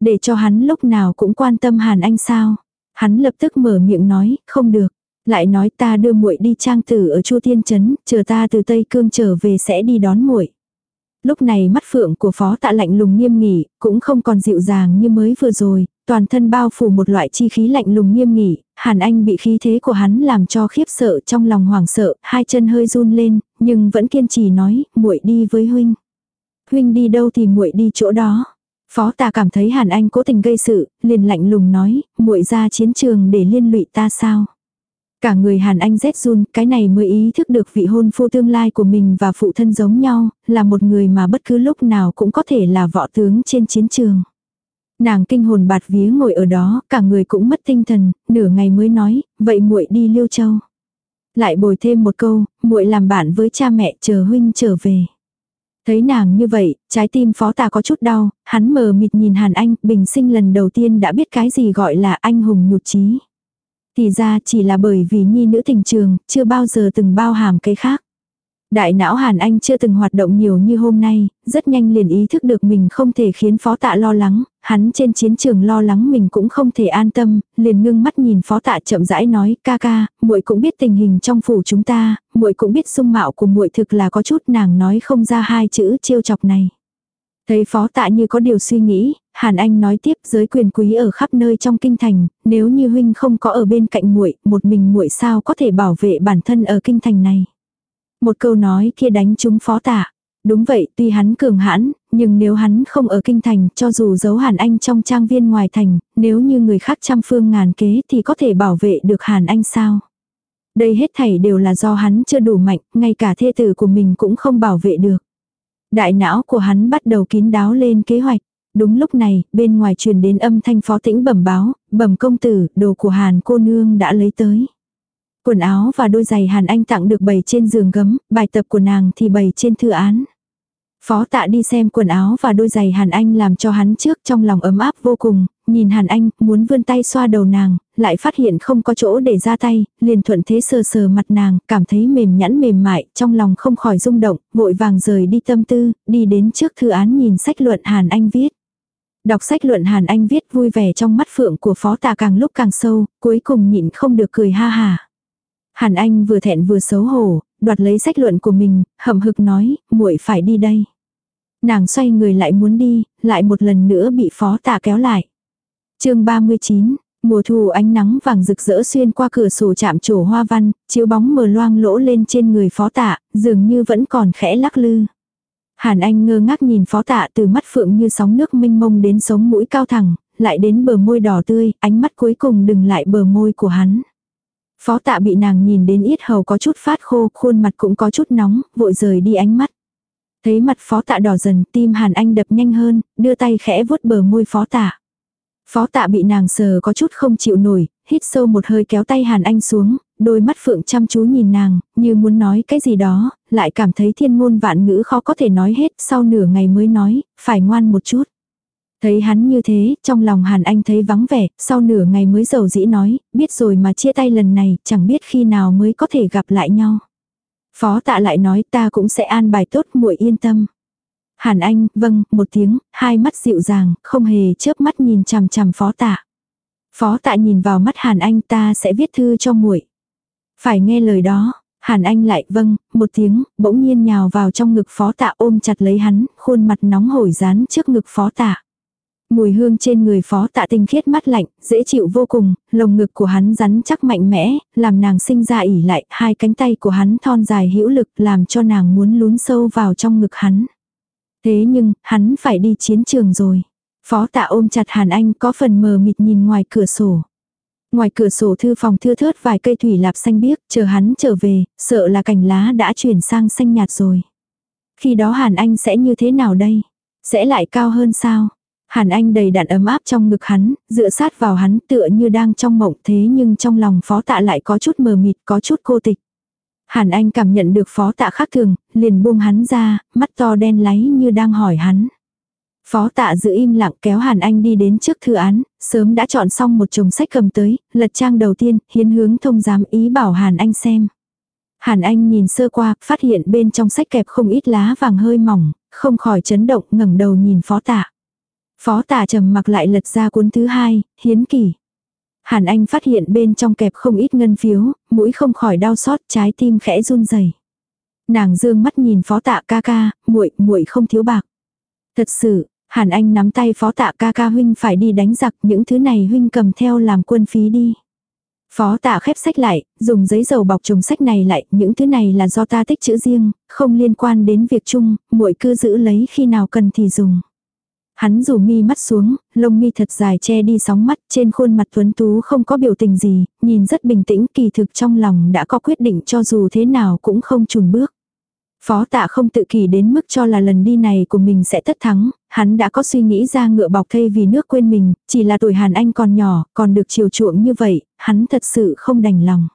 Để cho hắn lúc nào cũng quan tâm Hàn Anh sao. Hắn lập tức mở miệng nói, không được. Lại nói ta đưa muội đi trang tử ở Chu Thiên Trấn, chờ ta từ Tây Cương trở về sẽ đi đón muội. Lúc này mắt phượng của phó tạ lạnh lùng nghiêm nghỉ, cũng không còn dịu dàng như mới vừa rồi, Toàn thân bao phủ một loại chi khí lạnh lùng nghiêm nghị, Hàn Anh bị khí thế của hắn làm cho khiếp sợ trong lòng hoảng sợ, hai chân hơi run lên, nhưng vẫn kiên trì nói, muội đi với huynh. Huynh đi đâu thì muội đi chỗ đó. Phó tà cảm thấy Hàn Anh cố tình gây sự, liền lạnh lùng nói, muội ra chiến trường để liên lụy ta sao. Cả người Hàn Anh rét run, cái này mới ý thức được vị hôn phu tương lai của mình và phụ thân giống nhau, là một người mà bất cứ lúc nào cũng có thể là võ tướng trên chiến trường. Nàng kinh hồn bạt vía ngồi ở đó, cả người cũng mất tinh thần, nửa ngày mới nói, vậy muội đi Liêu Châu. Lại bồi thêm một câu, muội làm bạn với cha mẹ chờ huynh trở về. Thấy nàng như vậy, trái tim phó tà có chút đau, hắn mờ mịt nhìn Hàn Anh, bình sinh lần đầu tiên đã biết cái gì gọi là anh hùng nhụt chí. Thì ra chỉ là bởi vì nhi nữ tình trường, chưa bao giờ từng bao hàm cái khác. Đại não Hàn Anh chưa từng hoạt động nhiều như hôm nay, rất nhanh liền ý thức được mình không thể khiến phó tạ lo lắng, hắn trên chiến trường lo lắng mình cũng không thể an tâm, liền ngưng mắt nhìn phó tạ chậm rãi nói, ca ca, muội cũng biết tình hình trong phủ chúng ta, muội cũng biết sung mạo của muội thực là có chút nàng nói không ra hai chữ chiêu chọc này. Thấy phó tạ như có điều suy nghĩ, Hàn Anh nói tiếp giới quyền quý ở khắp nơi trong kinh thành, nếu như huynh không có ở bên cạnh muội, một mình muội sao có thể bảo vệ bản thân ở kinh thành này. Một câu nói kia đánh chúng phó tả Đúng vậy, tuy hắn cường hãn, nhưng nếu hắn không ở kinh thành, cho dù giấu Hàn Anh trong trang viên ngoài thành, nếu như người khác trăm phương ngàn kế thì có thể bảo vệ được Hàn Anh sao? Đây hết thảy đều là do hắn chưa đủ mạnh, ngay cả thê tử của mình cũng không bảo vệ được. Đại não của hắn bắt đầu kín đáo lên kế hoạch. Đúng lúc này, bên ngoài truyền đến âm thanh phó tĩnh bẩm báo, bẩm công tử, đồ của Hàn cô nương đã lấy tới. Quần áo và đôi giày Hàn Anh tặng được bày trên giường gấm, bài tập của nàng thì bày trên thư án. Phó tạ đi xem quần áo và đôi giày Hàn Anh làm cho hắn trước trong lòng ấm áp vô cùng, nhìn Hàn Anh muốn vươn tay xoa đầu nàng, lại phát hiện không có chỗ để ra tay, liền thuận thế sờ sờ mặt nàng, cảm thấy mềm nhẵn mềm mại, trong lòng không khỏi rung động, vội vàng rời đi tâm tư, đi đến trước thư án nhìn sách luận Hàn Anh viết. Đọc sách luận Hàn Anh viết vui vẻ trong mắt phượng của phó tạ càng lúc càng sâu, cuối cùng nhịn không được cười ha hà. Hàn Anh vừa thẹn vừa xấu hổ, đoạt lấy sách luận của mình, hậm hực nói, muội phải đi đây. Nàng xoay người lại muốn đi, lại một lần nữa bị phó tạ kéo lại. chương 39, mùa thu ánh nắng vàng rực rỡ xuyên qua cửa sổ chạm trổ hoa văn, chiếu bóng mờ loang lỗ lên trên người phó tạ, dường như vẫn còn khẽ lắc lư. Hàn Anh ngơ ngác nhìn phó tạ từ mắt phượng như sóng nước mênh mông đến sống mũi cao thẳng, lại đến bờ môi đỏ tươi, ánh mắt cuối cùng đừng lại bờ môi của hắn. Phó tạ bị nàng nhìn đến yết hầu có chút phát khô, khuôn mặt cũng có chút nóng, vội rời đi ánh mắt. Thấy mặt phó tạ đỏ dần, tim Hàn Anh đập nhanh hơn, đưa tay khẽ vuốt bờ môi phó tạ. Phó tạ bị nàng sờ có chút không chịu nổi, hít sâu một hơi kéo tay Hàn Anh xuống, đôi mắt phượng chăm chú nhìn nàng, như muốn nói cái gì đó, lại cảm thấy thiên ngôn vạn ngữ khó có thể nói hết, sau nửa ngày mới nói, phải ngoan một chút. Thấy hắn như thế, trong lòng Hàn Anh thấy vắng vẻ, sau nửa ngày mới dầu dĩ nói, biết rồi mà chia tay lần này, chẳng biết khi nào mới có thể gặp lại nhau. Phó tạ lại nói ta cũng sẽ an bài tốt muội yên tâm. Hàn Anh, vâng, một tiếng, hai mắt dịu dàng, không hề chớp mắt nhìn chằm chằm phó tạ. Phó tạ nhìn vào mắt Hàn Anh ta sẽ viết thư cho muội. Phải nghe lời đó, Hàn Anh lại vâng, một tiếng, bỗng nhiên nhào vào trong ngực phó tạ ôm chặt lấy hắn, khuôn mặt nóng hổi dán trước ngực phó tạ. Mùi hương trên người phó tạ tinh khiết mắt lạnh, dễ chịu vô cùng, lồng ngực của hắn rắn chắc mạnh mẽ, làm nàng sinh ra ỉ lại, hai cánh tay của hắn thon dài hữu lực làm cho nàng muốn lún sâu vào trong ngực hắn. Thế nhưng, hắn phải đi chiến trường rồi. Phó tạ ôm chặt Hàn Anh có phần mờ mịt nhìn ngoài cửa sổ. Ngoài cửa sổ thư phòng thưa thớt vài cây thủy lạp xanh biếc, chờ hắn trở về, sợ là cành lá đã chuyển sang xanh nhạt rồi. Khi đó Hàn Anh sẽ như thế nào đây? Sẽ lại cao hơn sao? Hàn Anh đầy đặn ấm áp trong ngực hắn, dựa sát vào hắn tựa như đang trong mộng thế nhưng trong lòng phó tạ lại có chút mờ mịt, có chút cô tịch. Hàn Anh cảm nhận được phó tạ khác thường, liền buông hắn ra, mắt to đen láy như đang hỏi hắn. Phó tạ giữ im lặng kéo Hàn Anh đi đến trước thư án, sớm đã chọn xong một chồng sách cầm tới, lật trang đầu tiên, hiến hướng thông giám ý bảo Hàn Anh xem. Hàn Anh nhìn sơ qua, phát hiện bên trong sách kẹp không ít lá vàng hơi mỏng, không khỏi chấn động ngẩng đầu nhìn phó tạ. Phó tả trầm mặc lại lật ra cuốn thứ hai, hiến kỷ. Hàn Anh phát hiện bên trong kẹp không ít ngân phiếu, mũi không khỏi đau xót, trái tim khẽ run rẩy. Nàng dương mắt nhìn phó tạ ca ca, muội muội không thiếu bạc. Thật sự, Hàn Anh nắm tay phó tạ ca ca huynh phải đi đánh giặc những thứ này huynh cầm theo làm quân phí đi. Phó tạ khép sách lại, dùng giấy dầu bọc trùng sách này lại, những thứ này là do ta tích chữ riêng, không liên quan đến việc chung, muội cứ giữ lấy khi nào cần thì dùng. Hắn rủ mi mắt xuống, lông mi thật dài che đi sóng mắt, trên khuôn mặt tuấn tú không có biểu tình gì, nhìn rất bình tĩnh kỳ thực trong lòng đã có quyết định cho dù thế nào cũng không chùn bước. Phó tạ không tự kỳ đến mức cho là lần đi này của mình sẽ tất thắng, hắn đã có suy nghĩ ra ngựa bọc thây vì nước quên mình, chỉ là tuổi Hàn Anh còn nhỏ, còn được chiều chuộng như vậy, hắn thật sự không đành lòng.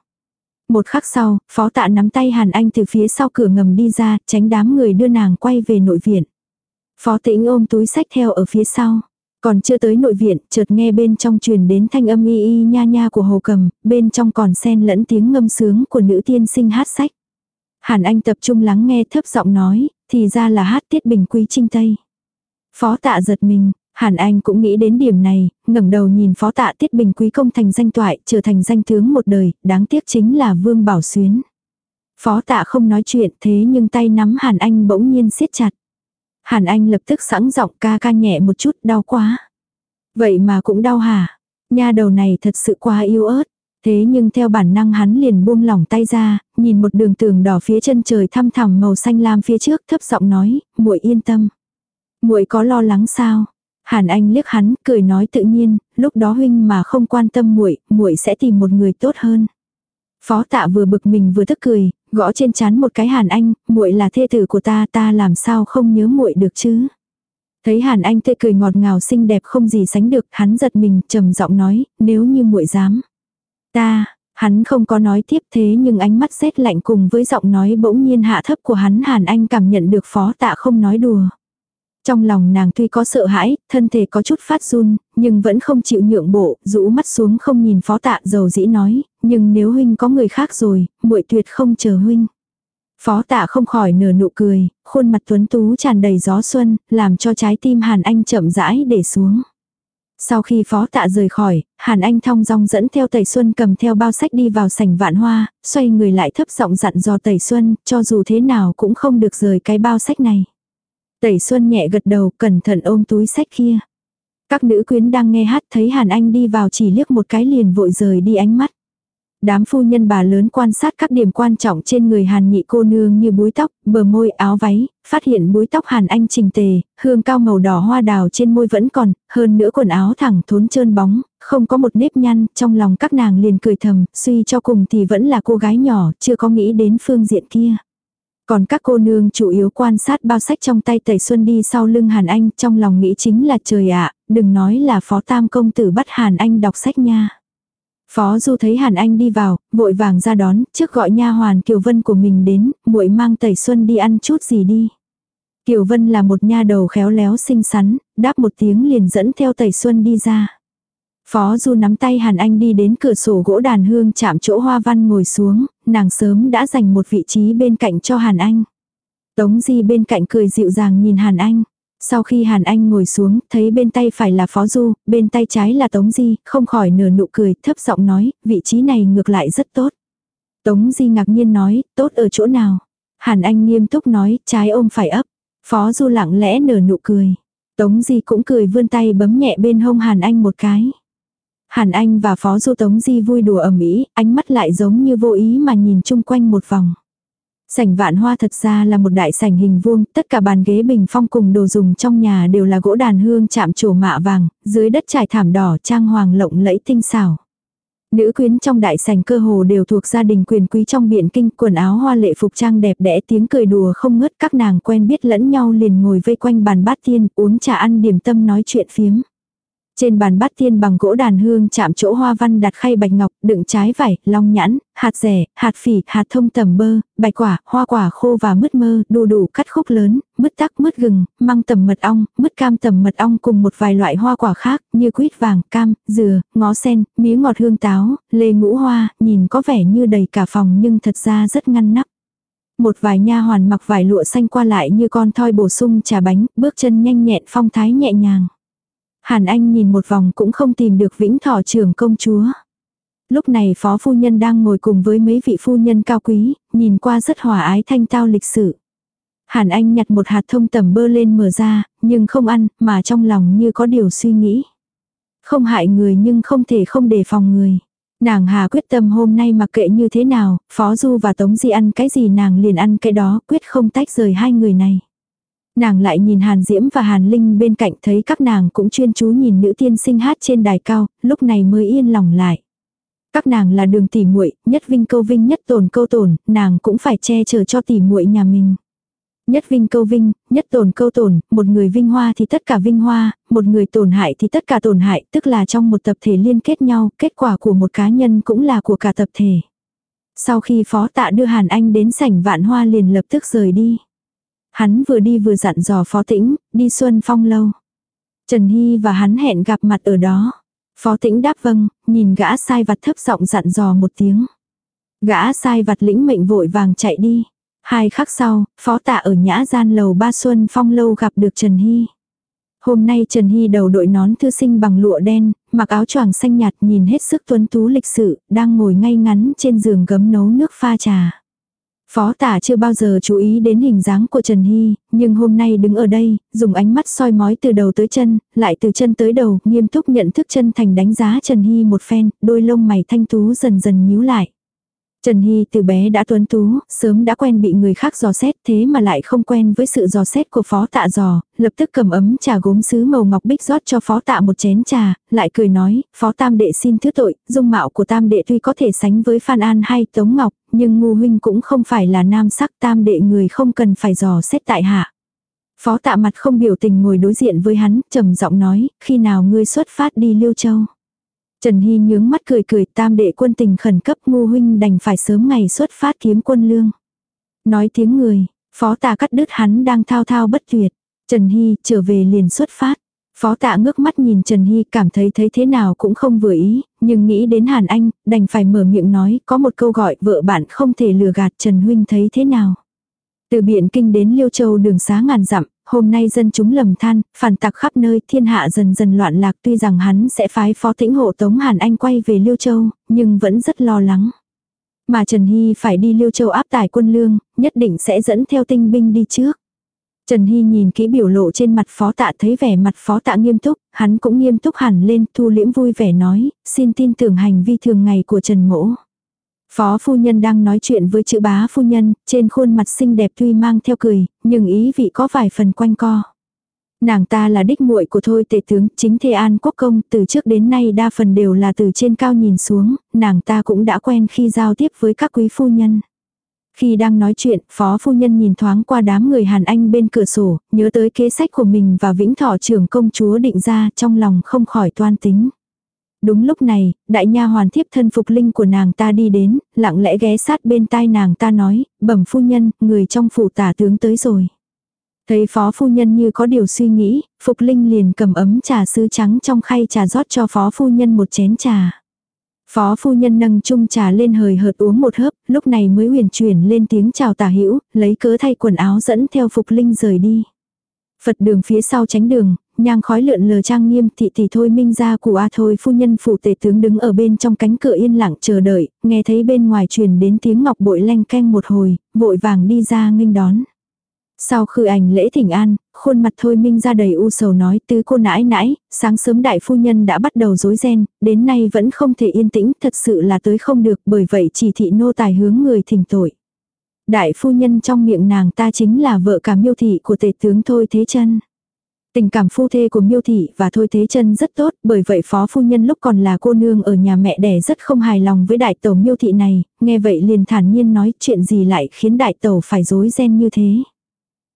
Một khắc sau, phó tạ nắm tay Hàn Anh từ phía sau cửa ngầm đi ra, tránh đám người đưa nàng quay về nội viện. Phó tĩnh ôm túi sách theo ở phía sau. Còn chưa tới nội viện, chợt nghe bên trong truyền đến thanh âm y y nha nha của hồ cầm, bên trong còn xen lẫn tiếng ngâm sướng của nữ tiên sinh hát sách. Hàn Anh tập trung lắng nghe thấp giọng nói, thì ra là hát tiết bình quý trinh tây. Phó tạ giật mình, Hàn Anh cũng nghĩ đến điểm này, ngẩng đầu nhìn phó tạ tiết bình quý công thành danh toại, trở thành danh tướng một đời, đáng tiếc chính là Vương Bảo Xuyến. Phó tạ không nói chuyện thế nhưng tay nắm Hàn Anh bỗng nhiên siết chặt. Hàn Anh lập tức sẵn giọng ca ca nhẹ một chút đau quá. Vậy mà cũng đau hả? Nha đầu này thật sự quá yếu ớt. Thế nhưng theo bản năng hắn liền buông lỏng tay ra, nhìn một đường tường đỏ phía chân trời thăm thẳm màu xanh lam phía trước thấp giọng nói, muội yên tâm. muội có lo lắng sao? Hàn Anh liếc hắn, cười nói tự nhiên, lúc đó huynh mà không quan tâm muội, muội sẽ tìm một người tốt hơn. Phó Tạ vừa bực mình vừa tức cười, gõ trên chán một cái Hàn Anh, muội là thê tử của ta, ta làm sao không nhớ muội được chứ? Thấy Hàn Anh tươi cười ngọt ngào xinh đẹp không gì sánh được, hắn giật mình, trầm giọng nói, nếu như muội dám. Ta, hắn không có nói tiếp thế nhưng ánh mắt rét lạnh cùng với giọng nói bỗng nhiên hạ thấp của hắn Hàn Anh cảm nhận được phó tạ không nói đùa. Trong lòng nàng tuy có sợ hãi, thân thể có chút phát run, nhưng vẫn không chịu nhượng bộ, rũ mắt xuống không nhìn phó tạ dầu dĩ nói, nhưng nếu huynh có người khác rồi, muội tuyệt không chờ huynh. Phó tạ không khỏi nở nụ cười, khuôn mặt tuấn tú tràn đầy gió xuân, làm cho trái tim Hàn Anh chậm rãi để xuống. Sau khi phó tạ rời khỏi, Hàn Anh thong dong dẫn theo Tẩy Xuân cầm theo bao sách đi vào sảnh vạn hoa, xoay người lại thấp giọng dặn dò Tẩy Xuân, cho dù thế nào cũng không được rời cái bao sách này. Tẩy Xuân nhẹ gật đầu, cẩn thận ôm túi sách kia. Các nữ quyến đang nghe hát thấy Hàn Anh đi vào chỉ liếc một cái liền vội rời đi ánh mắt. Đám phu nhân bà lớn quan sát các điểm quan trọng trên người Hàn nhị cô nương như búi tóc, bờ môi, áo váy, phát hiện búi tóc Hàn Anh trình tề, hương cao màu đỏ hoa đào trên môi vẫn còn, hơn nữa quần áo thẳng thốn trơn bóng, không có một nếp nhăn, trong lòng các nàng liền cười thầm, suy cho cùng thì vẫn là cô gái nhỏ, chưa có nghĩ đến phương diện kia. Còn các cô nương chủ yếu quan sát bao sách trong tay Tẩy Xuân đi sau lưng Hàn Anh, trong lòng nghĩ chính là trời ạ, đừng nói là phó tam công tử bắt Hàn Anh đọc sách nha. Phó Du thấy Hàn Anh đi vào, vội vàng ra đón, trước gọi nha hoàn Kiều Vân của mình đến, muội mang Tẩy Xuân đi ăn chút gì đi. Kiều Vân là một nha đầu khéo léo xinh xắn, đáp một tiếng liền dẫn theo Tẩy Xuân đi ra. Phó Du nắm tay Hàn Anh đi đến cửa sổ gỗ đàn hương chạm chỗ hoa văn ngồi xuống, nàng sớm đã dành một vị trí bên cạnh cho Hàn Anh. Tống Di bên cạnh cười dịu dàng nhìn Hàn Anh. Sau khi Hàn Anh ngồi xuống, thấy bên tay phải là Phó Du, bên tay trái là Tống Di, không khỏi nở nụ cười, thấp giọng nói, vị trí này ngược lại rất tốt. Tống Di ngạc nhiên nói, tốt ở chỗ nào? Hàn Anh nghiêm túc nói, trái ôm phải ấp. Phó Du lặng lẽ nở nụ cười. Tống Di cũng cười vươn tay bấm nhẹ bên hông Hàn Anh một cái. Hàn Anh và Phó Du Tống Di vui đùa ầm ĩ, ánh mắt lại giống như vô ý mà nhìn chung quanh một vòng. Sảnh vạn hoa thật ra là một đại sảnh hình vuông, tất cả bàn ghế bình phong cùng đồ dùng trong nhà đều là gỗ đàn hương chạm trổ mạ vàng, dưới đất trải thảm đỏ trang hoàng lộng lẫy tinh xảo. Nữ quyến trong đại sảnh cơ hồ đều thuộc gia đình quyền quý trong biển kinh, quần áo hoa lệ phục trang đẹp đẽ tiếng cười đùa không ngớt các nàng quen biết lẫn nhau liền ngồi vây quanh bàn bát tiên, uống trà ăn điểm tâm nói chuyện phiếm. Trên bàn bát tiên bằng gỗ đàn hương chạm chỗ hoa văn đặt khay bạch ngọc, đựng trái vải, long nhãn, hạt rẻ, hạt phỉ, hạt thông tầm bơ, bạch quả, hoa quả khô và mứt mơ, đủ đủ cắt khúc lớn, mứt tắc, mứt gừng, măng tầm mật ong, mứt cam tầm mật ong cùng một vài loại hoa quả khác như quýt vàng, cam, dừa, ngó sen, mía ngọt hương táo, lê ngũ hoa, nhìn có vẻ như đầy cả phòng nhưng thật ra rất ngăn nắp một vài nha hoàn mặc vải lụa xanh qua lại như con thoi bổ sung trà bánh, bước chân nhanh nhẹn phong thái nhẹ nhàng. Hàn Anh nhìn một vòng cũng không tìm được vĩnh thọ trưởng công chúa. Lúc này phó phu nhân đang ngồi cùng với mấy vị phu nhân cao quý, nhìn qua rất hòa ái thanh tao lịch sự. Hàn Anh nhặt một hạt thông tầm bơ lên mở ra, nhưng không ăn, mà trong lòng như có điều suy nghĩ. Không hại người nhưng không thể không đề phòng người. Nàng hà quyết tâm hôm nay mặc kệ như thế nào, Phó Du và Tống Di ăn cái gì nàng liền ăn cái đó, quyết không tách rời hai người này. Nàng lại nhìn Hàn Diễm và Hàn Linh bên cạnh thấy các nàng cũng chuyên chú nhìn nữ tiên sinh hát trên đài cao, lúc này mới yên lòng lại. Các nàng là đường tỉ muội, nhất vinh câu vinh nhất tồn câu tổn, nàng cũng phải che chở cho tỉ muội nhà mình. Nhất vinh câu vinh, nhất tổn câu tổn, một người vinh hoa thì tất cả vinh hoa, một người tổn hại thì tất cả tổn hại, tức là trong một tập thể liên kết nhau, kết quả của một cá nhân cũng là của cả tập thể. Sau khi phó tạ đưa Hàn Anh đến sảnh vạn hoa liền lập tức rời đi. Hắn vừa đi vừa dặn dò phó tĩnh, đi xuân phong lâu. Trần Hy và hắn hẹn gặp mặt ở đó. Phó tĩnh đáp vâng, nhìn gã sai vặt thấp giọng dặn dò một tiếng. Gã sai vặt lĩnh mệnh vội vàng chạy đi. Hai khắc sau, phó tạ ở nhã gian lầu ba xuân phong lâu gặp được Trần Hy. Hôm nay Trần Hy đầu đội nón thư sinh bằng lụa đen, mặc áo choàng xanh nhạt nhìn hết sức tuấn tú lịch sự, đang ngồi ngay ngắn trên giường gấm nấu nước pha trà. Phó tả chưa bao giờ chú ý đến hình dáng của Trần Hy, nhưng hôm nay đứng ở đây, dùng ánh mắt soi mói từ đầu tới chân, lại từ chân tới đầu, nghiêm túc nhận thức chân thành đánh giá Trần Hy một phen, đôi lông mày thanh tú dần dần nhíu lại. Trần Hy từ bé đã tuấn tú, sớm đã quen bị người khác dò xét thế mà lại không quen với sự dò xét của phó tạ dò, lập tức cầm ấm trà gốm sứ màu ngọc bích rót cho phó tạ một chén trà, lại cười nói, phó tam đệ xin thứ tội, dung mạo của tam đệ tuy có thể sánh với Phan An hay Tống Ngọc, nhưng ngu huynh cũng không phải là nam sắc tam đệ người không cần phải dò xét tại hạ. Phó tạ mặt không biểu tình ngồi đối diện với hắn, trầm giọng nói, khi nào ngươi xuất phát đi Liêu Châu. Trần Hy nhướng mắt cười cười tam đệ quân tình khẩn cấp ngu huynh đành phải sớm ngày xuất phát kiếm quân lương. Nói tiếng người, phó tạ cắt đứt hắn đang thao thao bất tuyệt. Trần Hy trở về liền xuất phát. Phó tạ ngước mắt nhìn Trần Hy cảm thấy thấy thế nào cũng không vừa ý, nhưng nghĩ đến Hàn Anh, đành phải mở miệng nói, có một câu gọi vợ bạn không thể lừa gạt Trần Huynh thấy thế nào. Từ Biện Kinh đến Liêu Châu đường xá ngàn dặm, hôm nay dân chúng lầm than, phản tặc khắp nơi, thiên hạ dần dần loạn lạc tuy rằng hắn sẽ phái phó tĩnh hộ Tống Hàn Anh quay về Liêu Châu, nhưng vẫn rất lo lắng. Mà Trần Hy phải đi Liêu Châu áp tải quân lương, nhất định sẽ dẫn theo tinh binh đi trước. Trần Hy nhìn kỹ biểu lộ trên mặt phó tạ thấy vẻ mặt phó tạ nghiêm túc, hắn cũng nghiêm túc hẳn lên, thu liễm vui vẻ nói, xin tin tưởng hành vi thường ngày của Trần Mỗ. Phó phu nhân đang nói chuyện với chữ bá phu nhân, trên khuôn mặt xinh đẹp tuy mang theo cười, nhưng ý vị có vài phần quanh co. Nàng ta là đích muội của thôi tể tướng, chính thê an quốc công, từ trước đến nay đa phần đều là từ trên cao nhìn xuống, nàng ta cũng đã quen khi giao tiếp với các quý phu nhân. Khi đang nói chuyện, phó phu nhân nhìn thoáng qua đám người Hàn Anh bên cửa sổ, nhớ tới kế sách của mình và vĩnh thọ trưởng công chúa định ra trong lòng không khỏi toan tính. Đúng lúc này, đại nha hoàn thiếp thân phục linh của nàng ta đi đến, lặng lẽ ghé sát bên tai nàng ta nói, bẩm phu nhân, người trong phủ tả tướng tới rồi. Thấy phó phu nhân như có điều suy nghĩ, phục linh liền cầm ấm trà sứ trắng trong khay trà rót cho phó phu nhân một chén trà. Phó phu nhân nâng chung trà lên hời hợt uống một hớp, lúc này mới huyền chuyển lên tiếng chào tả hữu lấy cớ thay quần áo dẫn theo phục linh rời đi. Phật đường phía sau tránh đường, nhang khói lượn lờ trang nghiêm thị tỷ thôi minh ra cụ A thôi phu nhân phụ tể tướng đứng ở bên trong cánh cửa yên lặng chờ đợi, nghe thấy bên ngoài truyền đến tiếng ngọc bội leng keng một hồi, vội vàng đi ra nghênh đón. Sau khử ảnh lễ thỉnh an, khuôn mặt thôi minh ra đầy u sầu nói tứ cô nãi nãi, sáng sớm đại phu nhân đã bắt đầu rối ren, đến nay vẫn không thể yên tĩnh, thật sự là tới không được bởi vậy chỉ thị nô tài hướng người thỉnh tội. Đại phu nhân trong miệng nàng ta chính là vợ cả miêu thị của tể tướng Thôi Thế chân Tình cảm phu thê của miêu thị và thôi thế chân rất tốt, bởi vậy phó phu nhân lúc còn là cô nương ở nhà mẹ đẻ rất không hài lòng với đại tẩu miêu thị này, nghe vậy liền thản nhiên nói chuyện gì lại khiến đại tẩu phải dối ren như thế.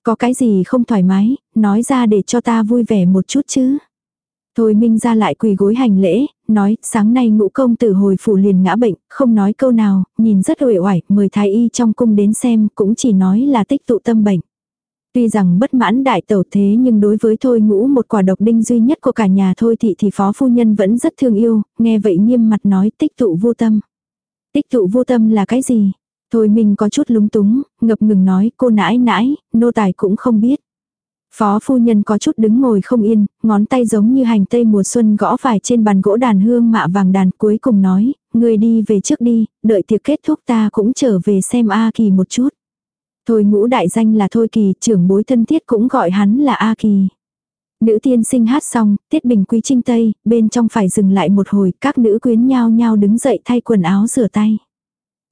Có cái gì không thoải mái, nói ra để cho ta vui vẻ một chút chứ. Thôi Minh ra lại quỳ gối hành lễ, nói, sáng nay ngũ công tử hồi phủ liền ngã bệnh, không nói câu nào, nhìn rất uể oải, mời thái y trong cung đến xem, cũng chỉ nói là tích tụ tâm bệnh. Tuy rằng bất mãn đại tẩu thế nhưng đối với thôi ngũ một quả độc đinh duy nhất của cả nhà thôi thị thì phó phu nhân vẫn rất thương yêu, nghe vậy nghiêm mặt nói tích tụ vô tâm. Tích tụ vô tâm là cái gì? Thôi mình có chút lúng túng, ngập ngừng nói cô nãi nãi, nô tài cũng không biết. Phó phu nhân có chút đứng ngồi không yên, ngón tay giống như hành tây mùa xuân gõ phải trên bàn gỗ đàn hương mạ vàng đàn cuối cùng nói, người đi về trước đi, đợi tiệc kết thúc ta cũng trở về xem A kỳ một chút. Thôi ngũ đại danh là Thôi Kỳ, trưởng bối thân thiết cũng gọi hắn là A Kỳ. Nữ tiên sinh hát xong, tiết bình quý trinh tây, bên trong phải dừng lại một hồi, các nữ quyến nhao nhao đứng dậy thay quần áo rửa tay.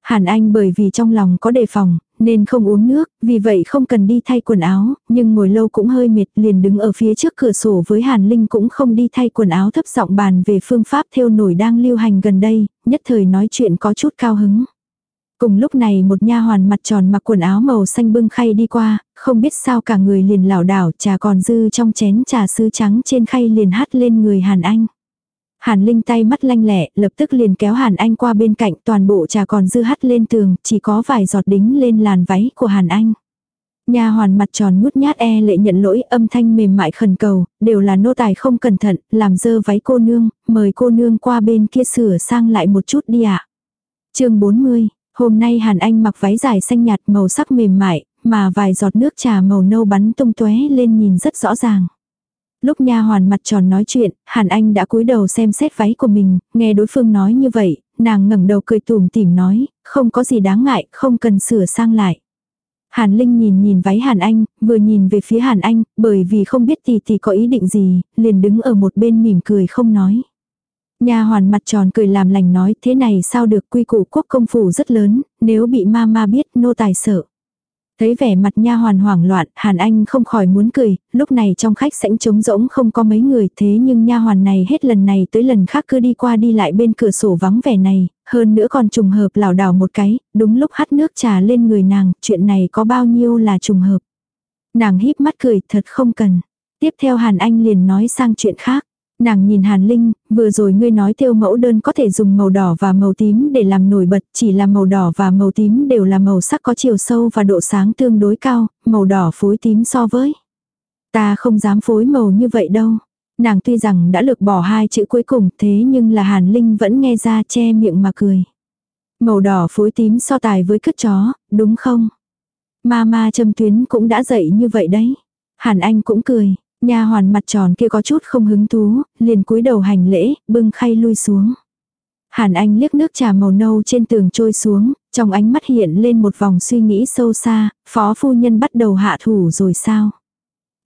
Hàn Anh bởi vì trong lòng có đề phòng, nên không uống nước, vì vậy không cần đi thay quần áo, nhưng ngồi lâu cũng hơi mệt liền đứng ở phía trước cửa sổ với Hàn Linh cũng không đi thay quần áo thấp giọng bàn về phương pháp theo nổi đang lưu hành gần đây, nhất thời nói chuyện có chút cao hứng. Cùng lúc này một nha hoàn mặt tròn mặc quần áo màu xanh bưng khay đi qua, không biết sao cả người liền lảo đảo trà còn dư trong chén trà sứ trắng trên khay liền hắt lên người Hàn Anh. Hàn Linh tay mắt lanh lẹ, lập tức liền kéo Hàn Anh qua bên cạnh, toàn bộ trà còn dư hắt lên tường, chỉ có vài giọt đính lên làn váy của Hàn Anh. Nha hoàn mặt tròn nhút nhát e lệ nhận lỗi âm thanh mềm mại khẩn cầu, đều là nô tài không cẩn thận, làm dơ váy cô nương, mời cô nương qua bên kia sửa sang lại một chút đi ạ. À. chương 40, hôm nay Hàn Anh mặc váy dài xanh nhạt màu sắc mềm mại, mà vài giọt nước trà màu nâu bắn tung tóe lên nhìn rất rõ ràng. Lúc nha hoàn mặt tròn nói chuyện, Hàn Anh đã cúi đầu xem xét váy của mình, nghe đối phương nói như vậy, nàng ngẩng đầu cười tủm tỉm nói, không có gì đáng ngại, không cần sửa sang lại. Hàn Linh nhìn nhìn váy Hàn Anh, vừa nhìn về phía Hàn Anh, bởi vì không biết tỷ tỷ có ý định gì, liền đứng ở một bên mỉm cười không nói. Nha hoàn mặt tròn cười làm lành nói, thế này sao được quy củ quốc công phủ rất lớn, nếu bị ma ma biết nô tài sợ. Thấy vẻ mặt nha hoàn hoảng loạn, Hàn Anh không khỏi muốn cười, lúc này trong khách sảnh trống rỗng không có mấy người, thế nhưng nha hoàn này hết lần này tới lần khác cứ đi qua đi lại bên cửa sổ vắng vẻ này, hơn nữa còn trùng hợp lảo đảo một cái, đúng lúc hắt nước trà lên người nàng, chuyện này có bao nhiêu là trùng hợp. Nàng híp mắt cười, thật không cần. Tiếp theo Hàn Anh liền nói sang chuyện khác. Nàng nhìn Hàn Linh, vừa rồi ngươi nói tiêu mẫu đơn có thể dùng màu đỏ và màu tím để làm nổi bật, chỉ là màu đỏ và màu tím đều là màu sắc có chiều sâu và độ sáng tương đối cao, màu đỏ phối tím so với. Ta không dám phối màu như vậy đâu. Nàng tuy rằng đã lược bỏ hai chữ cuối cùng thế nhưng là Hàn Linh vẫn nghe ra che miệng mà cười. Màu đỏ phối tím so tài với cứt chó, đúng không? Ma ma châm tuyến cũng đã dậy như vậy đấy. Hàn Anh cũng cười, Nha hoàn mặt tròn kia có chút không hứng thú, liền cúi đầu hành lễ, bưng khay lui xuống. Hàn Anh liếc nước trà màu nâu trên tường trôi xuống, trong ánh mắt hiện lên một vòng suy nghĩ sâu xa, phó phu nhân bắt đầu hạ thủ rồi sao?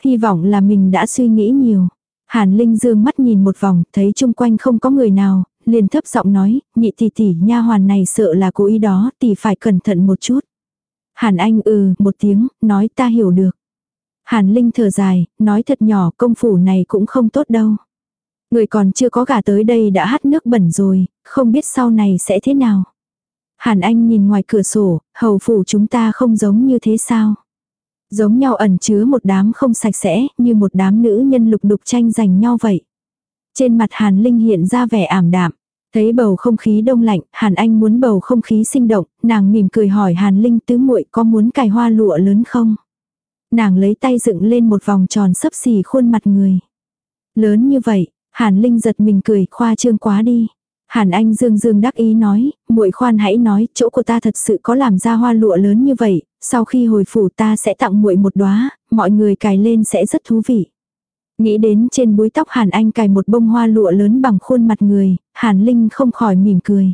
Hy vọng là mình đã suy nghĩ nhiều. Hàn Linh dương mắt nhìn một vòng, thấy chung quanh không có người nào, liền thấp giọng nói, nhị tỷ tỷ nha hoàn này sợ là cố ý đó, tỷ phải cẩn thận một chút. Hàn Anh ừ, một tiếng, nói ta hiểu được. Hàn Linh thở dài, nói thật nhỏ công phủ này cũng không tốt đâu. Người còn chưa có gả tới đây đã hát nước bẩn rồi, không biết sau này sẽ thế nào. Hàn Anh nhìn ngoài cửa sổ, hầu phủ chúng ta không giống như thế sao. Giống nhau ẩn chứa một đám không sạch sẽ, như một đám nữ nhân lục đục tranh giành nhau vậy. Trên mặt Hàn Linh hiện ra vẻ ảm đạm. Thấy bầu không khí đông lạnh, Hàn Anh muốn bầu không khí sinh động, nàng mỉm cười hỏi Hàn Linh tứ muội có muốn cài hoa lụa lớn không? Nàng lấy tay dựng lên một vòng tròn sấp xỉ khuôn mặt người. Lớn như vậy, Hàn Linh giật mình cười, khoa trương quá đi. Hàn Anh dương dương đắc ý nói, muội khoan hãy nói, chỗ của ta thật sự có làm ra hoa lụa lớn như vậy, sau khi hồi phủ ta sẽ tặng muội một đóa, mọi người cài lên sẽ rất thú vị. Nghĩ đến trên búi tóc Hàn Anh cài một bông hoa lụa lớn bằng khuôn mặt người, Hàn Linh không khỏi mỉm cười.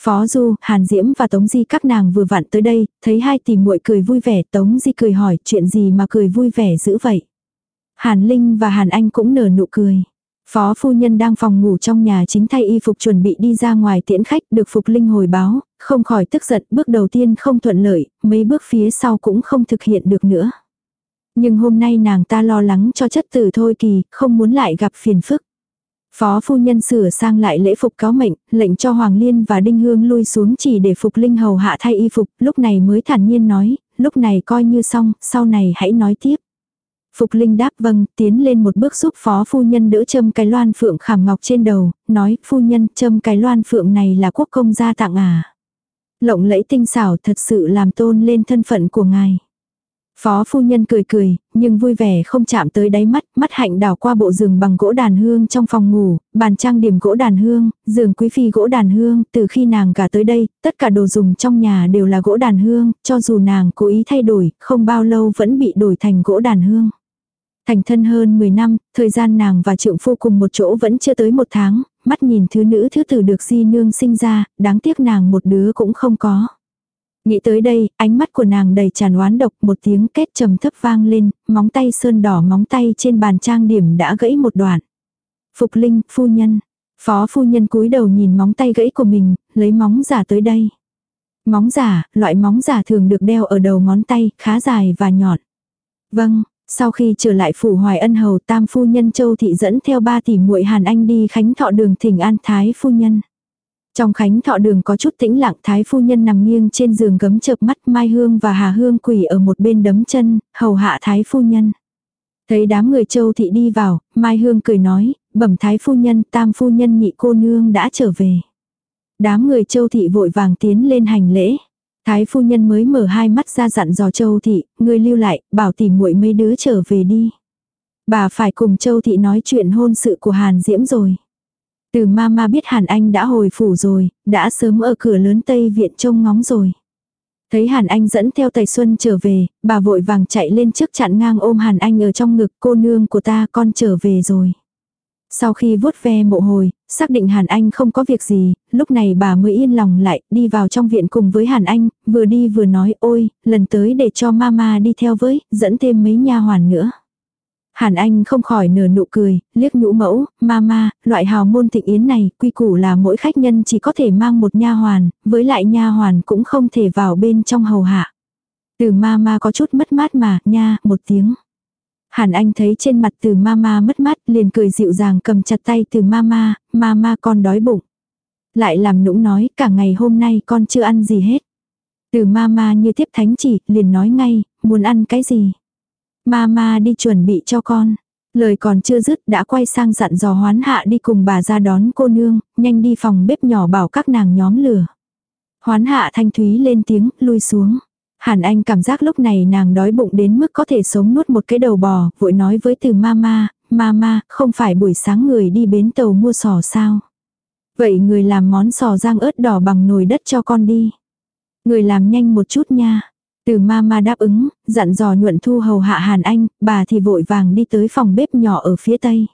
Phó Du, Hàn Diễm và Tống Di các nàng vừa vặn tới đây, thấy hai tỷ muội cười vui vẻ, Tống Di cười hỏi chuyện gì mà cười vui vẻ dữ vậy. Hàn Linh và Hàn Anh cũng nở nụ cười. Phó phu nhân đang phòng ngủ trong nhà chính thay y phục chuẩn bị đi ra ngoài tiễn khách được Phục Linh hồi báo, không khỏi tức giận bước đầu tiên không thuận lợi, mấy bước phía sau cũng không thực hiện được nữa. Nhưng hôm nay nàng ta lo lắng cho chất tử thôi kỳ, không muốn lại gặp phiền phức. Phó phu nhân sửa sang lại lễ phục cáo mệnh, lệnh cho Hoàng Liên và Đinh Hương lui xuống chỉ để Phục Linh hầu hạ thay y phục, lúc này mới thản nhiên nói, lúc này coi như xong, sau này hãy nói tiếp. Phục Linh đáp vâng, tiến lên một bước giúp phó phu nhân đỡ châm cái loan phượng khảm ngọc trên đầu, nói, phu nhân, châm cái loan phượng này là quốc công gia tặng à. Lộng lẫy tinh xảo thật sự làm tôn lên thân phận của ngài. Phó phu nhân cười cười, nhưng vui vẻ không chạm tới đáy mắt, mắt hạnh đảo qua bộ giường bằng gỗ đàn hương trong phòng ngủ, bàn trang điểm gỗ đàn hương, giường quý phi gỗ đàn hương, từ khi nàng cả tới đây, tất cả đồ dùng trong nhà đều là gỗ đàn hương, cho dù nàng cố ý thay đổi, không bao lâu vẫn bị đổi thành gỗ đàn hương. Thành thân hơn 10 năm, thời gian nàng và trượng phu cùng một chỗ vẫn chưa tới một tháng, mắt nhìn thứ nữ thứ tử được di nương sinh ra, đáng tiếc nàng một đứa cũng không có. Nghĩ tới đây, ánh mắt của nàng đầy tràn oán độc, một tiếng kết trầm thấp vang lên, móng tay sơn đỏ móng tay trên bàn trang điểm đã gãy một đoạn. Phục Linh, phu nhân. Phó phu nhân cúi đầu nhìn móng tay gãy của mình, lấy móng giả tới đây. Móng giả, loại móng giả thường được đeo ở đầu ngón tay, khá dài và nhọn. Vâng, sau khi trở lại phủ Hoài Ân Hầu tam phu nhân Châu Thị dẫn theo ba tỷ muội Hàn Anh đi khánh thọ đường thỉnh an Thái phu nhân. Trong khánh thọ đường có chút tĩnh lặng Thái phu nhân nằm nghiêng trên giường gấm chợp mắt Mai Hương và Hà Hương quỳ ở một bên đấm chân, hầu hạ Thái phu nhân. Thấy đám người Châu Thị đi vào, Mai Hương cười nói, bẩm Thái phu nhân, tam phu nhân nhị cô nương đã trở về. Đám người Châu Thị vội vàng tiến lên hành lễ. Thái phu nhân mới mở hai mắt ra dặn dò Châu Thị, người lưu lại, bảo tìm muội mấy đứa trở về đi. Bà phải cùng Châu Thị nói chuyện hôn sự của Hàn Diễm rồi. Từ mama biết Hàn Anh đã hồi phủ rồi, đã sớm ở cửa lớn Tây Viện trông ngóng rồi. Thấy Hàn Anh dẫn theo tài Xuân trở về, bà vội vàng chạy lên trước chặn ngang ôm Hàn Anh ở trong ngực cô nương của ta con trở về rồi. Sau khi vuốt ve mộ hồi, xác định Hàn Anh không có việc gì, lúc này bà mới yên lòng lại, đi vào trong viện cùng với Hàn Anh, vừa đi vừa nói ôi, lần tới để cho mama đi theo với, dẫn thêm mấy nha hoàn nữa. Hàn Anh không khỏi nở nụ cười, liếc nhũ mẫu, mama, loại hào môn thịnh yến này, quy củ là mỗi khách nhân chỉ có thể mang một nha hoàn, với lại nha hoàn cũng không thể vào bên trong hầu hạ. Từ mama có chút mất mát mà, nha, một tiếng. Hàn Anh thấy trên mặt từ mama mất mát liền cười dịu dàng cầm chặt tay từ mama, mama con đói bụng. Lại làm nũng nói cả ngày hôm nay con chưa ăn gì hết. Từ mama như tiếp thánh chỉ liền nói ngay, muốn ăn cái gì. Mama đi chuẩn bị cho con. Lời còn chưa dứt đã quay sang dặn dò hoán hạ đi cùng bà ra đón cô nương, nhanh đi phòng bếp nhỏ bảo các nàng nhóm lửa. Hoán hạ thanh thúy lên tiếng, lui xuống. Hàn Anh cảm giác lúc này nàng đói bụng đến mức có thể sống nuốt một cái đầu bò, vội nói với từ mama, mama, không phải buổi sáng người đi bến tàu mua sò sao. Vậy người làm món sò rang ớt đỏ bằng nồi đất cho con đi. Người làm nhanh một chút nha. Từ mama đáp ứng, dặn dò nhuận thu hầu hạ Hàn Anh, bà thì vội vàng đi tới phòng bếp nhỏ ở phía tây.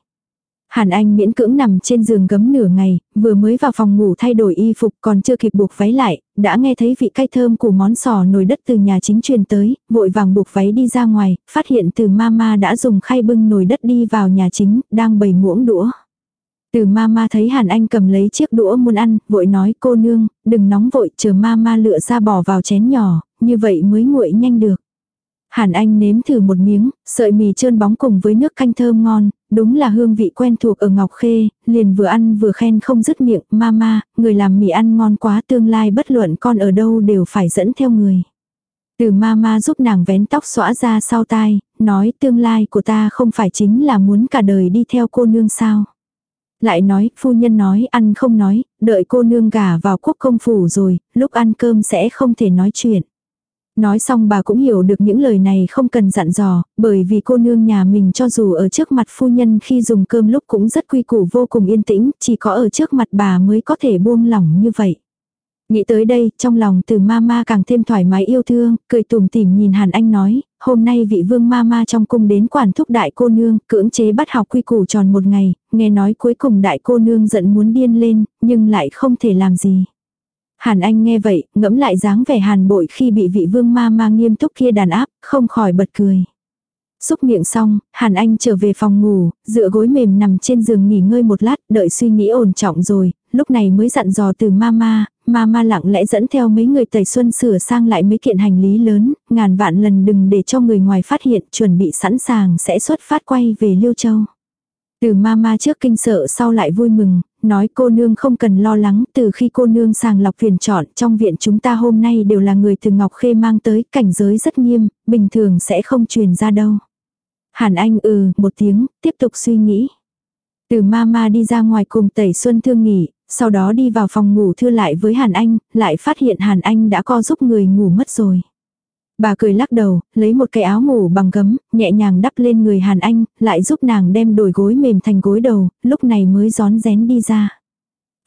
Hàn Anh miễn cưỡng nằm trên giường gấm nửa ngày, vừa mới vào phòng ngủ thay đổi y phục còn chưa kịp buộc váy lại, đã nghe thấy vị cay thơm của món sò nồi đất từ nhà chính truyền tới, vội vàng buộc váy đi ra ngoài, phát hiện từ mama đã dùng khay bưng nồi đất đi vào nhà chính, đang bày muỗng đũa. Từ mama thấy Hàn Anh cầm lấy chiếc đũa muốn ăn, vội nói cô nương, đừng nóng vội, chờ mama lựa ra bỏ vào chén nhỏ, như vậy mới nguội nhanh được. Hàn Anh nếm thử một miếng, sợi mì trơn bóng cùng với nước canh thơm ngon, đúng là hương vị quen thuộc ở Ngọc Khê, liền vừa ăn vừa khen không dứt miệng, mama, người làm mì ăn ngon quá tương lai bất luận con ở đâu đều phải dẫn theo người. Từ mama giúp nàng vén tóc xõa ra sau tai, nói tương lai của ta không phải chính là muốn cả đời đi theo cô nương sao. Lại nói, phu nhân nói ăn không nói, đợi cô nương gả vào quốc công phủ rồi, lúc ăn cơm sẽ không thể nói chuyện. Nói xong bà cũng hiểu được những lời này không cần dặn dò, bởi vì cô nương nhà mình cho dù ở trước mặt phu nhân khi dùng cơm lúc cũng rất quy củ vô cùng yên tĩnh, chỉ có ở trước mặt bà mới có thể buông lỏng như vậy. Nghĩ tới đây, trong lòng từ mama càng thêm thoải mái yêu thương, cười tùm tìm nhìn Hàn Anh nói, hôm nay vị vương mama trong cung đến quản thúc đại cô nương, cưỡng chế bắt học quy củ tròn một ngày, nghe nói cuối cùng đại cô nương giận muốn điên lên, nhưng lại không thể làm gì. Hàn Anh nghe vậy, ngẫm lại dáng vẻ hàn bội khi bị vị vương mama nghiêm túc kia đàn áp, không khỏi bật cười. Xúc miệng xong, Hàn Anh trở về phòng ngủ, dựa gối mềm nằm trên giường nghỉ ngơi một lát, đợi suy nghĩ ổn trọng rồi, lúc này mới dặn dò từ mama, mama lặng lẽ dẫn theo mấy người tẩy xuân sửa sang lại mấy kiện hành lý lớn, ngàn vạn lần đừng để cho người ngoài phát hiện, chuẩn bị sẵn sàng sẽ xuất phát quay về Liêu Châu. Từ mama trước kinh sợ sau lại vui mừng, nói cô nương không cần lo lắng, từ khi cô nương sàng lọc phiền chọn trong viện chúng ta hôm nay đều là người từ Ngọc Khê mang tới, cảnh giới rất nghiêm, bình thường sẽ không truyền ra đâu. Hàn Anh ừ, một tiếng, tiếp tục suy nghĩ. Từ mama đi ra ngoài cùng tẩy xuân thương nghỉ, sau đó đi vào phòng ngủ thưa lại với Hàn Anh, lại phát hiện Hàn Anh đã co giúp người ngủ mất rồi. Bà cười lắc đầu, lấy một cái áo ngủ bằng gấm, nhẹ nhàng đắp lên người Hàn Anh, lại giúp nàng đem đổi gối mềm thành gối đầu, lúc này mới gión rén đi ra.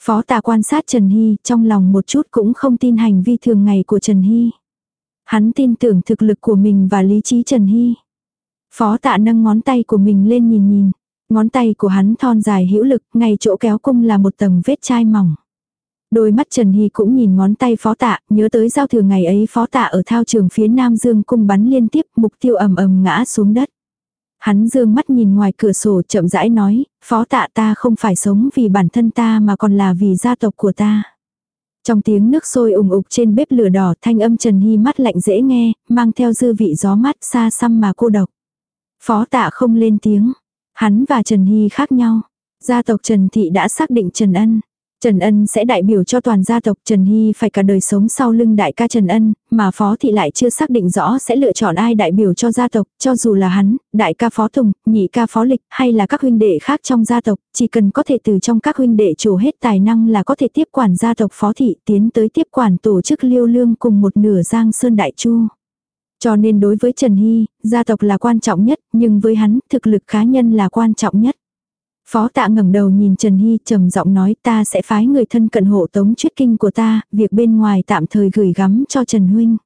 Phó tà quan sát Trần Hy, trong lòng một chút cũng không tin hành vi thường ngày của Trần Hy. Hắn tin tưởng thực lực của mình và lý trí Trần Hy. Phó tạ nâng ngón tay của mình lên nhìn nhìn. Ngón tay của hắn thon dài hữu lực, ngay chỗ kéo cung là một tầng vết chai mỏng. Đôi mắt Trần Hy cũng nhìn ngón tay phó tạ, nhớ tới giao thừa ngày ấy phó tạ ở thao trường phía Nam Dương cung bắn liên tiếp mục tiêu ầm ầm ngã xuống đất. Hắn dương mắt nhìn ngoài cửa sổ chậm rãi nói, phó tạ ta không phải sống vì bản thân ta mà còn là vì gia tộc của ta. Trong tiếng nước sôi ủng ục trên bếp lửa đỏ thanh âm Trần Hy mắt lạnh dễ nghe, mang theo dư vị gió mát xa xăm mà cô độc. Phó tạ không lên tiếng. Hắn và Trần Hy khác nhau. Gia tộc Trần Thị đã xác định Trần Ân. Trần Ân sẽ đại biểu cho toàn gia tộc Trần Hy phải cả đời sống sau lưng đại ca Trần Ân, mà Phó Thị lại chưa xác định rõ sẽ lựa chọn ai đại biểu cho gia tộc, cho dù là hắn, đại ca Phó Tùng, nhị ca Phó Lịch hay là các huynh đệ khác trong gia tộc, chỉ cần có thể từ trong các huynh đệ chủ hết tài năng là có thể tiếp quản gia tộc Phó Thị tiến tới tiếp quản tổ chức liêu lương cùng một nửa giang sơn đại chu. Cho nên đối với Trần Hy, gia tộc là quan trọng nhất, nhưng với hắn, thực lực cá nhân là quan trọng nhất. Phó tạ ngẩng đầu nhìn Trần Hy trầm giọng nói ta sẽ phái người thân cận hộ tống chuyết kinh của ta, việc bên ngoài tạm thời gửi gắm cho Trần Huynh.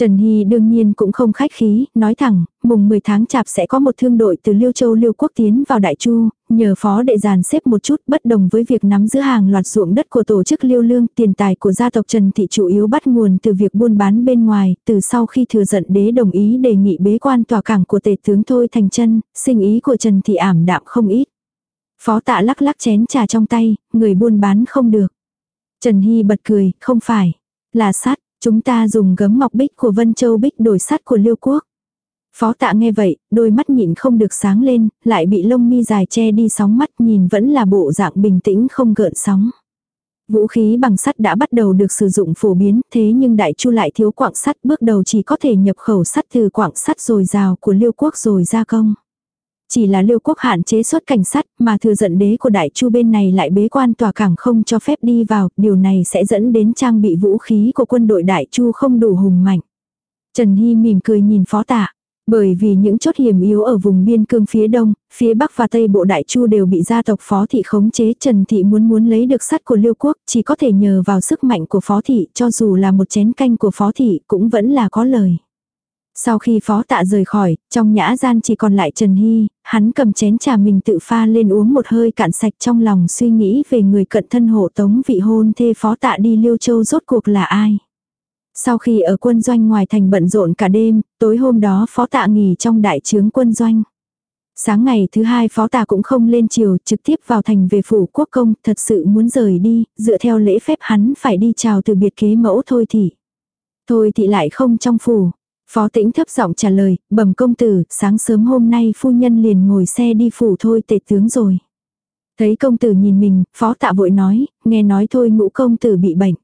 Trần Hy đương nhiên cũng không khách khí, nói thẳng, mùng 10 tháng chạp sẽ có một thương đội từ Liêu Châu Liêu Quốc tiến vào Đại Chu, nhờ phó đệ giàn xếp một chút bất đồng với việc nắm giữ hàng loạt ruộng đất của tổ chức Liêu Lương, tiền tài của gia tộc Trần Thị chủ yếu bắt nguồn từ việc buôn bán bên ngoài, từ sau khi thừa giận đế đồng ý đề nghị bế quan tòa cảng của tể tướng Thôi Thành chân sinh ý của Trần Thị ảm đạm không ít. Phó tạ lắc lắc chén trà trong tay, người buôn bán không được. Trần Hy bật cười, không phải. Là sát chúng ta dùng gấm ngọc bích của Vân Châu bích đổi sắt của Liêu Quốc. Phó tạ nghe vậy, đôi mắt nhịn không được sáng lên, lại bị lông mi dài che đi sóng mắt nhìn vẫn là bộ dạng bình tĩnh không gợn sóng. Vũ khí bằng sắt đã bắt đầu được sử dụng phổ biến, thế nhưng đại chu lại thiếu quạng sắt bước đầu chỉ có thể nhập khẩu sắt từ quạng sắt dồi rào của liêu quốc rồi gia công. Chỉ là liêu quốc hạn chế xuất cảnh sắt mà thừa giận đế của đại chu bên này lại bế quan tòa cảng không cho phép đi vào, điều này sẽ dẫn đến trang bị vũ khí của quân đội đại chu không đủ hùng mạnh. Trần Hy mỉm cười nhìn phó tạ. Bởi vì những chốt hiểm yếu ở vùng biên cương phía đông, phía bắc và tây bộ đại chu đều bị gia tộc phó thị khống chế Trần Thị muốn muốn lấy được sắt của liêu quốc chỉ có thể nhờ vào sức mạnh của phó thị cho dù là một chén canh của phó thị cũng vẫn là có lời. Sau khi phó tạ rời khỏi, trong nhã gian chỉ còn lại Trần Hy, hắn cầm chén trà mình tự pha lên uống một hơi cạn sạch trong lòng suy nghĩ về người cận thân hộ tống vị hôn thê phó tạ đi Liêu Châu rốt cuộc là ai. Sau khi ở quân doanh ngoài thành bận rộn cả đêm, tối hôm đó phó tạ nghỉ trong đại trướng quân doanh. Sáng ngày thứ hai phó tạ cũng không lên chiều trực tiếp vào thành về phủ quốc công thật sự muốn rời đi, dựa theo lễ phép hắn phải đi chào từ biệt kế mẫu thôi thì. Thôi thì lại không trong phủ, Phó tĩnh thấp giọng trả lời, bẩm công tử, sáng sớm hôm nay phu nhân liền ngồi xe đi phủ thôi tệ tướng rồi. Thấy công tử nhìn mình, phó tạ vội nói, nghe nói thôi ngũ công tử bị bệnh.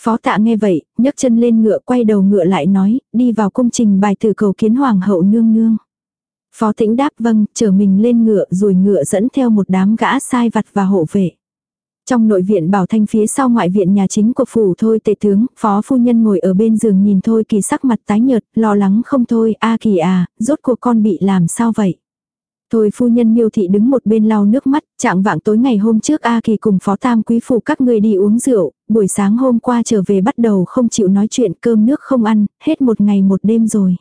Phó tạ nghe vậy, nhấc chân lên ngựa quay đầu ngựa lại nói, đi vào cung trình bài tử cầu kiến hoàng hậu nương nương. Phó tĩnh đáp vâng, chở mình lên ngựa rồi ngựa dẫn theo một đám gã sai vặt và hộ vệ. Trong nội viện bảo thanh phía sau ngoại viện nhà chính của phủ thôi tệ tướng, phó phu nhân ngồi ở bên giường nhìn thôi kỳ sắc mặt tái nhợt, lo lắng không thôi, a kỳ à, rốt cuộc con bị làm sao vậy? Thôi phu nhân miêu thị đứng một bên lau nước mắt, trạng vạng tối ngày hôm trước A Kỳ cùng phó tam quý phủ các người đi uống rượu, buổi sáng hôm qua trở về bắt đầu không chịu nói chuyện cơm nước không ăn, hết một ngày một đêm rồi.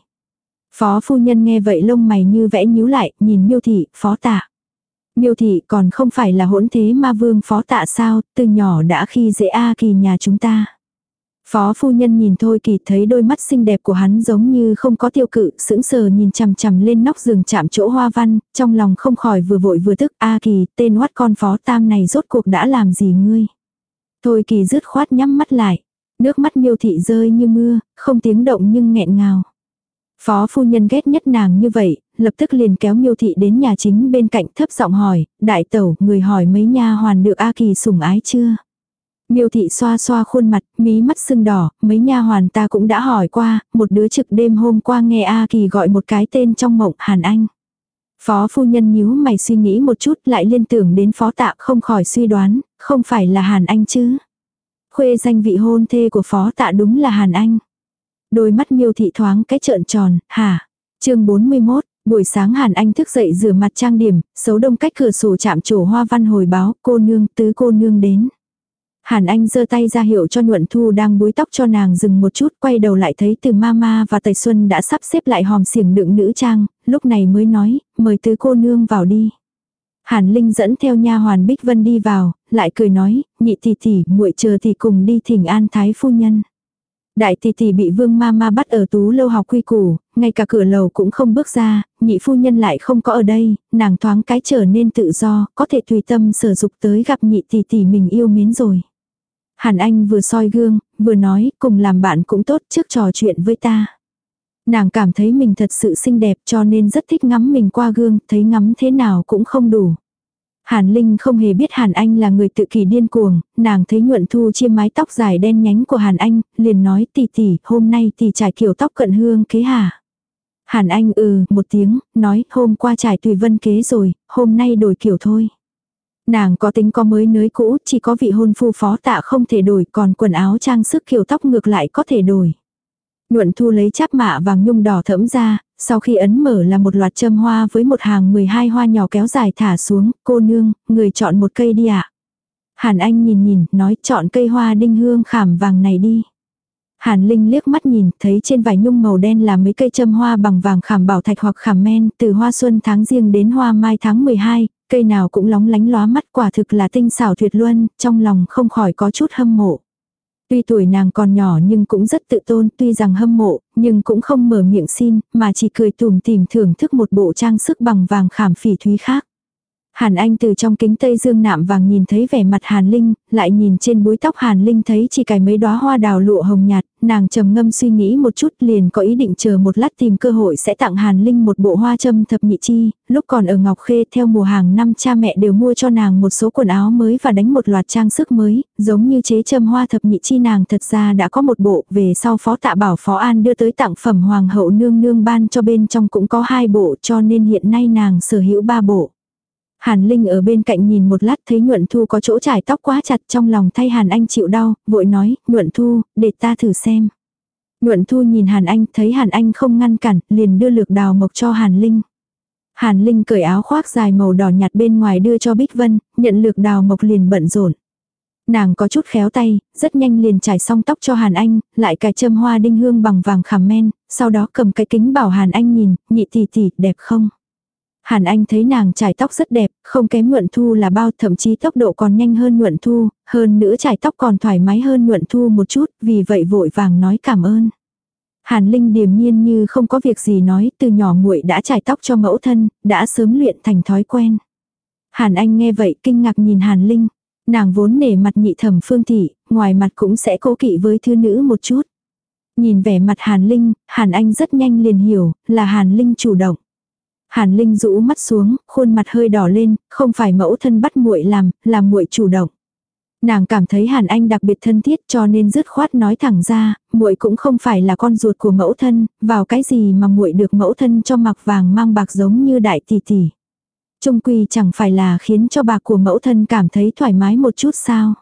Phó phu nhân nghe vậy lông mày như vẽ nhíu lại, nhìn miêu thị, phó tạ. Miêu thị còn không phải là hỗn thế ma vương phó tạ sao, từ nhỏ đã khi dễ A kỳ nhà chúng ta. Phó phu nhân nhìn thôi kỳ thấy đôi mắt xinh đẹp của hắn giống như không có tiêu cự, sững sờ nhìn chằm chằm lên nóc giường chạm chỗ hoa văn, trong lòng không khỏi vừa vội vừa tức, A kỳ, tên hoát con phó tam này rốt cuộc đã làm gì ngươi. Thôi kỳ rứt khoát nhắm mắt lại, nước mắt miêu thị rơi như mưa, không tiếng động nhưng nghẹn ngào. Phó phu nhân ghét nhất nàng như vậy, lập tức liền kéo miêu thị đến nhà chính bên cạnh thấp giọng hỏi, đại tẩu, người hỏi mấy nha hoàn được A Kỳ sủng ái chưa? Miêu thị xoa xoa khuôn mặt, mí mắt sưng đỏ, mấy nha hoàn ta cũng đã hỏi qua, một đứa trực đêm hôm qua nghe A Kỳ gọi một cái tên trong mộng Hàn Anh. Phó phu nhân nhíu mày suy nghĩ một chút lại liên tưởng đến phó tạ không khỏi suy đoán, không phải là Hàn Anh chứ. Khuê danh vị hôn thê của phó tạ đúng là Hàn Anh. Đôi mắt miêu thị thoáng cái trợn tròn, hả? chương 41, buổi sáng Hàn Anh thức dậy rửa mặt trang điểm, xấu đông cách cửa sổ chạm trổ hoa văn hồi báo, cô nương, tứ cô nương đến. Hàn Anh giơ tay ra hiệu cho Nhuận Thu đang búi tóc cho nàng dừng một chút, quay đầu lại thấy từ Mama và Tây Xuân đã sắp xếp lại hòm xiềng đựng nữ trang, lúc này mới nói, mời tứ cô nương vào đi. Hàn Linh dẫn theo nha hoàn Bích Vân đi vào, lại cười nói, nhị tỷ tỷ, muội chờ thì cùng đi thỉnh an thái phu nhân. Đại tỷ tỷ bị vương ma ma bắt ở tú lâu học quy củ, ngay cả cửa lầu cũng không bước ra, nhị phu nhân lại không có ở đây, nàng thoáng cái trở nên tự do, có thể tùy tâm sở dục tới gặp nhị tỷ tỷ mình yêu mến rồi. Hàn Anh vừa soi gương, vừa nói, cùng làm bạn cũng tốt trước trò chuyện với ta. Nàng cảm thấy mình thật sự xinh đẹp cho nên rất thích ngắm mình qua gương, thấy ngắm thế nào cũng không đủ. Hàn Linh không hề biết Hàn Anh là người tự kỷ điên cuồng, nàng thấy nhuận thu chia mái tóc dài đen nhánh của Hàn Anh, liền nói tỷ tỷ, hôm nay tỷ trải kiểu tóc cận hương kế hả? Hàn Anh ừ, một tiếng, nói hôm qua trải tùy vân kế rồi, hôm nay đổi kiểu thôi. Nàng có tính có mới nới cũ, chỉ có vị hôn phu phó tạ không thể đổi, còn quần áo trang sức kiểu tóc ngược lại có thể đổi. Nhuận thu lấy cháp mạ vàng nhung đỏ thẫm ra, sau khi ấn mở là một loạt châm hoa với một hàng 12 hoa nhỏ kéo dài thả xuống, cô nương, người chọn một cây đi ạ. Hàn Anh nhìn nhìn, nói chọn cây hoa đinh hương khảm vàng này đi. Hàn Linh liếc mắt nhìn, thấy trên vải nhung màu đen là mấy cây châm hoa bằng vàng khảm bảo thạch hoặc khảm men, từ hoa xuân tháng riêng đến hoa mai tháng 12, cây nào cũng lóng lánh lóa mắt quả thực là tinh xảo tuyệt luân, trong lòng không khỏi có chút hâm mộ. Tuy tuổi nàng còn nhỏ nhưng cũng rất tự tôn, tuy rằng hâm mộ, nhưng cũng không mở miệng xin, mà chỉ cười tùm tìm thưởng thức một bộ trang sức bằng vàng khảm phỉ thúy khác. Hàn Anh từ trong kính tây dương nạm vàng nhìn thấy vẻ mặt Hàn Linh, lại nhìn trên búi tóc Hàn Linh thấy chỉ cài mấy đóa hoa đào lụa hồng nhạt, nàng trầm ngâm suy nghĩ một chút liền có ý định chờ một lát tìm cơ hội sẽ tặng Hàn Linh một bộ hoa châm thập nhị chi, lúc còn ở Ngọc Khê theo mùa hàng năm cha mẹ đều mua cho nàng một số quần áo mới và đánh một loạt trang sức mới, giống như chế châm hoa thập nhị chi nàng thật ra đã có một bộ, về sau phó tạ bảo phó an đưa tới tặng phẩm hoàng hậu nương nương ban cho bên trong cũng có hai bộ cho nên hiện nay nàng sở hữu ba bộ. Hàn Linh ở bên cạnh nhìn một lát thấy Nhuận Thu có chỗ trải tóc quá chặt trong lòng thay Hàn Anh chịu đau, vội nói, Nhuận Thu, để ta thử xem. Nhuận Thu nhìn Hàn Anh, thấy Hàn Anh không ngăn cản, liền đưa lược đào mộc cho Hàn Linh. Hàn Linh cởi áo khoác dài màu đỏ nhạt bên ngoài đưa cho Bích Vân, nhận lược đào mộc liền bận rộn. Nàng có chút khéo tay, rất nhanh liền trải xong tóc cho Hàn Anh, lại cài châm hoa đinh hương bằng vàng khảm men, sau đó cầm cái kính bảo Hàn Anh nhìn, nhị tỷ tỷ, đẹp không? Hàn Anh thấy nàng trải tóc rất đẹp, không kém nhuận thu là bao thậm chí tốc độ còn nhanh hơn nhuận thu, hơn nữa trải tóc còn thoải mái hơn nhuận thu một chút, vì vậy vội vàng nói cảm ơn. Hàn Linh điềm nhiên như không có việc gì nói, từ nhỏ muội đã trải tóc cho mẫu thân, đã sớm luyện thành thói quen. Hàn Anh nghe vậy kinh ngạc nhìn Hàn Linh, nàng vốn nể mặt nhị thẩm phương thị, ngoài mặt cũng sẽ cố kỵ với thư nữ một chút. Nhìn vẻ mặt Hàn Linh, Hàn Anh rất nhanh liền hiểu, là Hàn Linh chủ động. Hàn Linh rũ mắt xuống, khuôn mặt hơi đỏ lên, không phải mẫu thân bắt muội làm, là muội chủ động. Nàng cảm thấy Hàn Anh đặc biệt thân thiết cho nên dứt khoát nói thẳng ra, muội cũng không phải là con ruột của mẫu thân, vào cái gì mà muội được mẫu thân cho mặc vàng mang bạc giống như đại tỷ tỷ. Trung quy chẳng phải là khiến cho bạc của mẫu thân cảm thấy thoải mái một chút sao.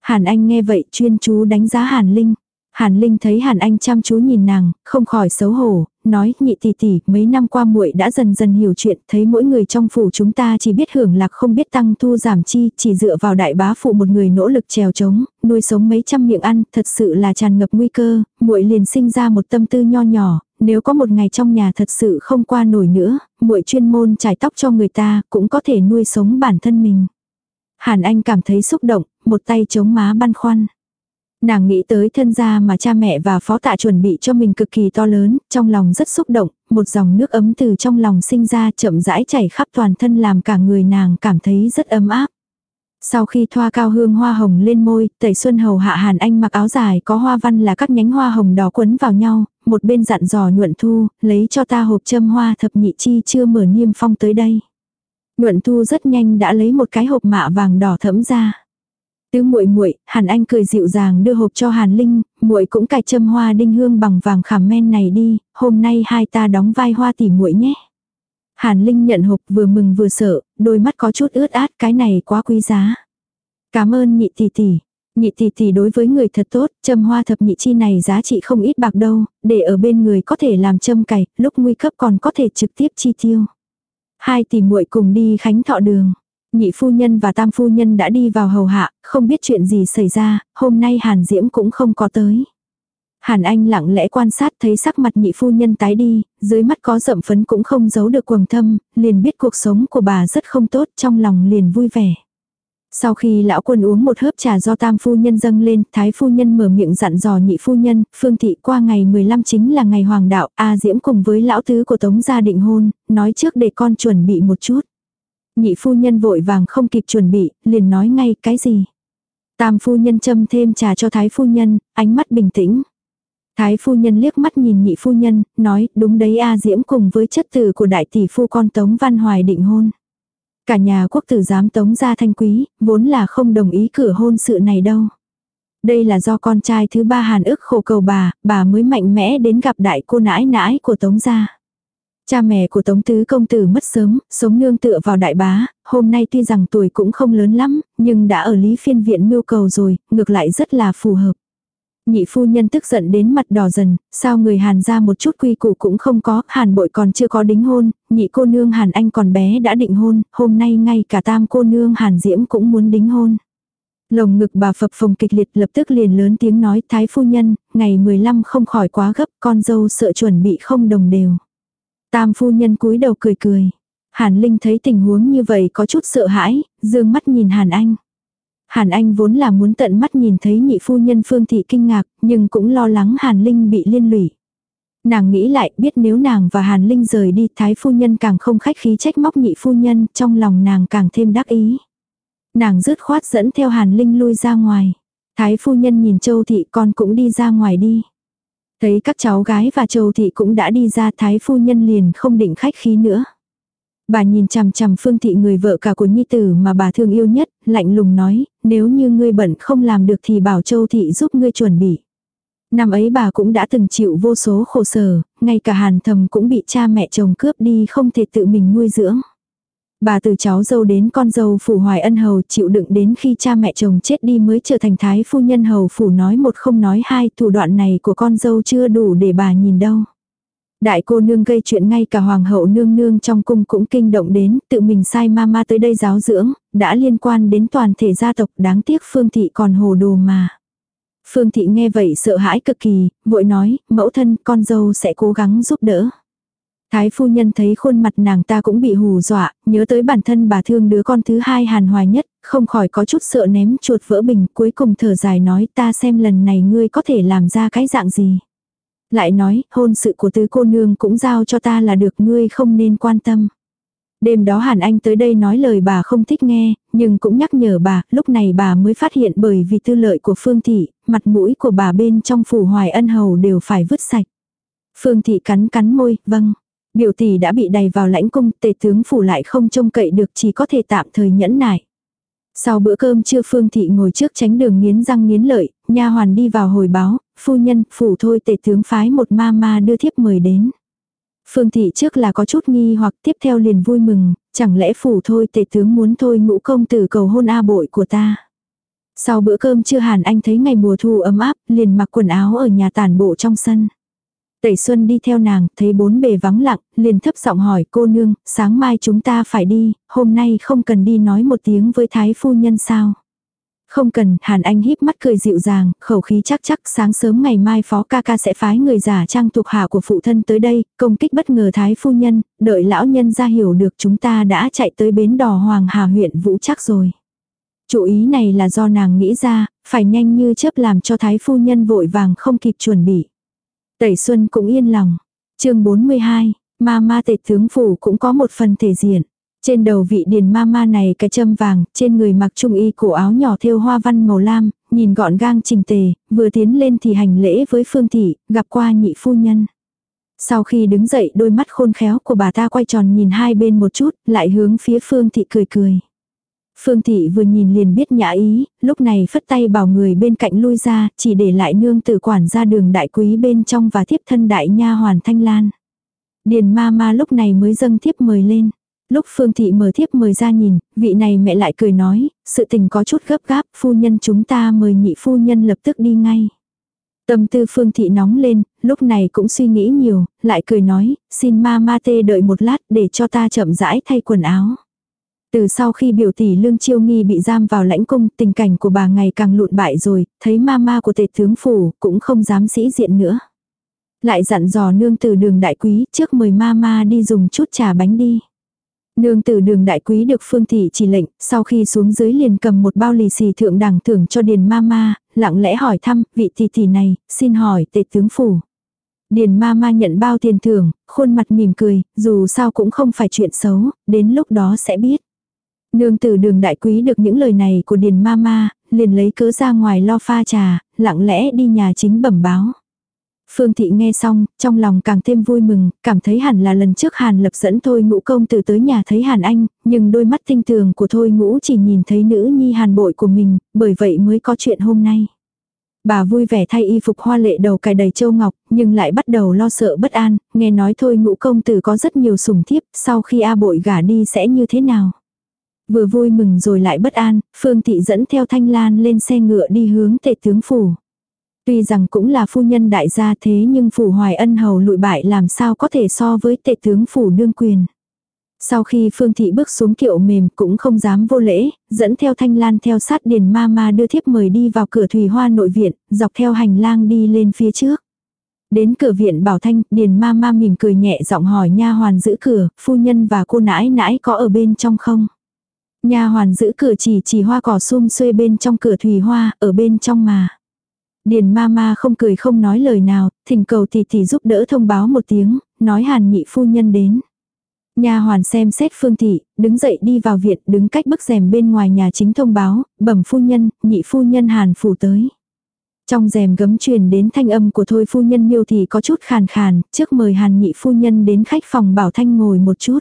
Hàn Anh nghe vậy chuyên chú đánh giá Hàn Linh. Hàn Linh thấy Hàn Anh chăm chú nhìn nàng, không khỏi xấu hổ, nói nhị tỷ tỷ, mấy năm qua muội đã dần dần hiểu chuyện, thấy mỗi người trong phủ chúng ta chỉ biết hưởng lạc không biết tăng thu giảm chi, chỉ dựa vào đại bá phụ một người nỗ lực trèo trống, nuôi sống mấy trăm miệng ăn, thật sự là tràn ngập nguy cơ, muội liền sinh ra một tâm tư nho nhỏ, nếu có một ngày trong nhà thật sự không qua nổi nữa, muội chuyên môn trải tóc cho người ta, cũng có thể nuôi sống bản thân mình. Hàn Anh cảm thấy xúc động, một tay chống má băn khoăn. Nàng nghĩ tới thân gia mà cha mẹ và phó tạ chuẩn bị cho mình cực kỳ to lớn, trong lòng rất xúc động, một dòng nước ấm từ trong lòng sinh ra chậm rãi chảy khắp toàn thân làm cả người nàng cảm thấy rất ấm áp. Sau khi thoa cao hương hoa hồng lên môi, tẩy xuân hầu hạ hàn anh mặc áo dài có hoa văn là các nhánh hoa hồng đỏ quấn vào nhau, một bên dặn dò nhuận thu, lấy cho ta hộp châm hoa thập nhị chi chưa mở niêm phong tới đây. Nhuận thu rất nhanh đã lấy một cái hộp mạ vàng đỏ thẫm ra. Tứ muội muội, Hàn Anh cười dịu dàng đưa hộp cho Hàn Linh, muội cũng cài châm hoa đinh hương bằng vàng khảm men này đi, hôm nay hai ta đóng vai hoa tỷ muội nhé. Hàn Linh nhận hộp vừa mừng vừa sợ, đôi mắt có chút ướt át, cái này quá quý giá. Cảm ơn nhị tỷ tỷ. Nhị tỷ tỷ đối với người thật tốt, châm hoa thập nhị chi này giá trị không ít bạc đâu, để ở bên người có thể làm châm cày, lúc nguy cấp còn có thể trực tiếp chi tiêu. Hai tỷ muội cùng đi khánh thọ đường. Nhị phu nhân và tam phu nhân đã đi vào hầu hạ, không biết chuyện gì xảy ra, hôm nay Hàn Diễm cũng không có tới. Hàn Anh lặng lẽ quan sát thấy sắc mặt nhị phu nhân tái đi, dưới mắt có rậm phấn cũng không giấu được quầng thâm, liền biết cuộc sống của bà rất không tốt trong lòng liền vui vẻ. Sau khi lão quân uống một hớp trà do tam phu nhân dâng lên, thái phu nhân mở miệng dặn dò nhị phu nhân, phương thị qua ngày 15 chính là ngày hoàng đạo, A Diễm cùng với lão tứ của tống gia định hôn, nói trước để con chuẩn bị một chút. Nhị phu nhân vội vàng không kịp chuẩn bị, liền nói ngay cái gì. Tam phu nhân châm thêm trà cho thái phu nhân, ánh mắt bình tĩnh. Thái phu nhân liếc mắt nhìn nhị phu nhân, nói đúng đấy A Diễm cùng với chất tử của đại tỷ phu con Tống Văn Hoài định hôn. Cả nhà quốc tử giám tống gia thanh quý, vốn là không đồng ý cửa hôn sự này đâu. Đây là do con trai thứ ba hàn ức khổ cầu bà, bà mới mạnh mẽ đến gặp đại cô nãi nãi của tống gia. Cha mẹ của Tống Tứ Công Tử mất sớm, sống nương tựa vào đại bá, hôm nay tuy rằng tuổi cũng không lớn lắm, nhưng đã ở lý phiên viện mưu cầu rồi, ngược lại rất là phù hợp. Nhị phu nhân tức giận đến mặt đỏ dần, sao người Hàn ra một chút quy củ cũng không có, Hàn bội còn chưa có đính hôn, nhị cô nương Hàn Anh còn bé đã định hôn, hôm nay ngay cả tam cô nương Hàn Diễm cũng muốn đính hôn. Lồng ngực bà phập phồng kịch liệt lập tức liền lớn tiếng nói thái phu nhân, ngày 15 không khỏi quá gấp, con dâu sợ chuẩn bị không đồng đều. Tam phu nhân cúi đầu cười cười. Hàn Linh thấy tình huống như vậy có chút sợ hãi, dương mắt nhìn Hàn Anh. Hàn Anh vốn là muốn tận mắt nhìn thấy nhị phu nhân Phương Thị kinh ngạc, nhưng cũng lo lắng Hàn Linh bị liên lụy. Nàng nghĩ lại biết nếu nàng và Hàn Linh rời đi thái phu nhân càng không khách khí trách móc nhị phu nhân, trong lòng nàng càng thêm đắc ý. Nàng rứt khoát dẫn theo Hàn Linh lui ra ngoài. Thái phu nhân nhìn Châu Thị con cũng đi ra ngoài đi. Thấy các cháu gái và Châu Thị cũng đã đi ra thái phu nhân liền không định khách khí nữa. Bà nhìn chằm chằm phương thị người vợ cả của nhi tử mà bà thương yêu nhất, lạnh lùng nói, nếu như ngươi bận không làm được thì bảo châu thị giúp ngươi chuẩn bị. Năm ấy bà cũng đã từng chịu vô số khổ sở, ngay cả hàn thầm cũng bị cha mẹ chồng cướp đi không thể tự mình nuôi dưỡng. Bà từ cháu dâu đến con dâu phủ hoài ân hầu chịu đựng đến khi cha mẹ chồng chết đi mới trở thành thái phu nhân hầu phủ nói một không nói hai thủ đoạn này của con dâu chưa đủ để bà nhìn đâu. Đại cô nương gây chuyện ngay cả hoàng hậu nương nương trong cung cũng kinh động đến, tự mình sai mama tới đây giáo dưỡng, đã liên quan đến toàn thể gia tộc đáng tiếc Phương Thị còn hồ đồ mà. Phương Thị nghe vậy sợ hãi cực kỳ, vội nói, mẫu thân con dâu sẽ cố gắng giúp đỡ. Thái phu nhân thấy khuôn mặt nàng ta cũng bị hù dọa, nhớ tới bản thân bà thương đứa con thứ hai hàn hoài nhất, không khỏi có chút sợ ném chuột vỡ bình, cuối cùng thở dài nói ta xem lần này ngươi có thể làm ra cái dạng gì. Lại nói, hôn sự của tứ cô nương cũng giao cho ta là được ngươi không nên quan tâm. Đêm đó Hàn Anh tới đây nói lời bà không thích nghe, nhưng cũng nhắc nhở bà, lúc này bà mới phát hiện bởi vì tư lợi của Phương Thị, mặt mũi của bà bên trong phủ hoài ân hầu đều phải vứt sạch. Phương Thị cắn cắn môi, vâng. Biểu tỷ đã bị đầy vào lãnh cung, tề tướng phủ lại không trông cậy được chỉ có thể tạm thời nhẫn nại. Sau bữa cơm trưa Phương Thị ngồi trước tránh đường nghiến răng nghiến lợi, nha hoàn đi vào hồi báo, phu nhân, phủ thôi tề tướng phái một ma ma đưa thiếp mời đến. Phương Thị trước là có chút nghi hoặc tiếp theo liền vui mừng, chẳng lẽ phủ thôi tề tướng muốn thôi ngũ công tử cầu hôn A bội của ta. Sau bữa cơm trưa Hàn Anh thấy ngày mùa thu ấm áp, liền mặc quần áo ở nhà tàn bộ trong sân. Tẩy Xuân đi theo nàng, thấy bốn bề vắng lặng, liền thấp giọng hỏi cô nương, sáng mai chúng ta phải đi, hôm nay không cần đi nói một tiếng với thái phu nhân sao. Không cần, Hàn Anh híp mắt cười dịu dàng, khẩu khí chắc chắc sáng sớm ngày mai phó ca ca sẽ phái người giả trang thuộc hạ của phụ thân tới đây, công kích bất ngờ thái phu nhân, đợi lão nhân ra hiểu được chúng ta đã chạy tới bến đò Hoàng Hà huyện Vũ chắc rồi. Chủ ý này là do nàng nghĩ ra, phải nhanh như chớp làm cho thái phu nhân vội vàng không kịp chuẩn bị. Tẩy Xuân cũng yên lòng. chương 42, ma ma tệ tướng phủ cũng có một phần thể diện. Trên đầu vị điền ma ma này cái châm vàng, trên người mặc trung y cổ áo nhỏ thêu hoa văn màu lam, nhìn gọn gang trình tề, vừa tiến lên thì hành lễ với phương thị, gặp qua nhị phu nhân. Sau khi đứng dậy đôi mắt khôn khéo của bà ta quay tròn nhìn hai bên một chút, lại hướng phía phương thị cười cười. Phương thị vừa nhìn liền biết nhã ý, lúc này phất tay bảo người bên cạnh lui ra, chỉ để lại nương tử quản ra đường đại quý bên trong và thiếp thân đại nha hoàn thanh lan. Điền ma ma lúc này mới dâng thiếp mời lên. Lúc Phương Thị mở thiếp mời ra nhìn, vị này mẹ lại cười nói, sự tình có chút gấp gáp, phu nhân chúng ta mời nhị phu nhân lập tức đi ngay. Tâm tư Phương Thị nóng lên, lúc này cũng suy nghĩ nhiều, lại cười nói, xin ma ma tê đợi một lát để cho ta chậm rãi thay quần áo. Từ sau khi biểu tỷ Lương Chiêu Nghi bị giam vào lãnh cung, tình cảnh của bà ngày càng lụn bại rồi, thấy mama của tệ tướng phủ cũng không dám sĩ diện nữa. Lại dặn dò nương tử đường đại quý trước mời mama đi dùng chút trà bánh đi. Nương tử đường đại quý được phương thị chỉ lệnh, sau khi xuống dưới liền cầm một bao lì xì thượng đẳng thưởng cho điền mama lặng lẽ hỏi thăm, vị tỷ tỷ này, xin hỏi tệ tướng phủ. Điền ma ma nhận bao tiền thưởng, khuôn mặt mỉm cười, dù sao cũng không phải chuyện xấu, đến lúc đó sẽ biết. Nương tử đường đại quý được những lời này của Điền mama liền lấy cớ ra ngoài lo pha trà, lặng lẽ đi nhà chính bẩm báo. Phương Thị nghe xong, trong lòng càng thêm vui mừng, cảm thấy hẳn là lần trước Hàn lập dẫn Thôi Ngũ công từ tới nhà thấy Hàn Anh, nhưng đôi mắt tinh tường của Thôi Ngũ chỉ nhìn thấy nữ nhi Hàn bội của mình, bởi vậy mới có chuyện hôm nay. Bà vui vẻ thay y phục hoa lệ đầu cài đầy châu ngọc, nhưng lại bắt đầu lo sợ bất an, nghe nói Thôi Ngũ công tử có rất nhiều sủng thiếp, sau khi A bội gả đi sẽ như thế nào. Vừa vui mừng rồi lại bất an, Phương Thị dẫn theo Thanh Lan lên xe ngựa đi hướng tệ tướng phủ. Tuy rằng cũng là phu nhân đại gia thế nhưng phủ hoài ân hầu lụi bại làm sao có thể so với tệ tướng phủ đương quyền. Sau khi Phương Thị bước xuống kiệu mềm cũng không dám vô lễ, dẫn theo thanh lan theo sát điền ma ma đưa thiếp mời đi vào cửa thủy hoa nội viện, dọc theo hành lang đi lên phía trước. Đến cửa viện bảo thanh, điền ma ma mỉm cười nhẹ giọng hỏi nha hoàn giữ cửa, phu nhân và cô nãi nãi có ở bên trong không? Nha hoàn giữ cửa chỉ chỉ hoa cỏ sum xuê bên trong cửa thủy hoa, ở bên trong mà. Điền ma ma không cười không nói lời nào, thỉnh cầu tỷ tỷ giúp đỡ thông báo một tiếng, nói hàn nhị phu nhân đến. Nhà hoàn xem xét phương thị, đứng dậy đi vào viện, đứng cách bức rèm bên ngoài nhà chính thông báo, bẩm phu nhân, nhị phu nhân hàn phủ tới. Trong rèm gấm truyền đến thanh âm của thôi phu nhân miêu thì có chút khàn khàn, trước mời hàn nhị phu nhân đến khách phòng bảo thanh ngồi một chút.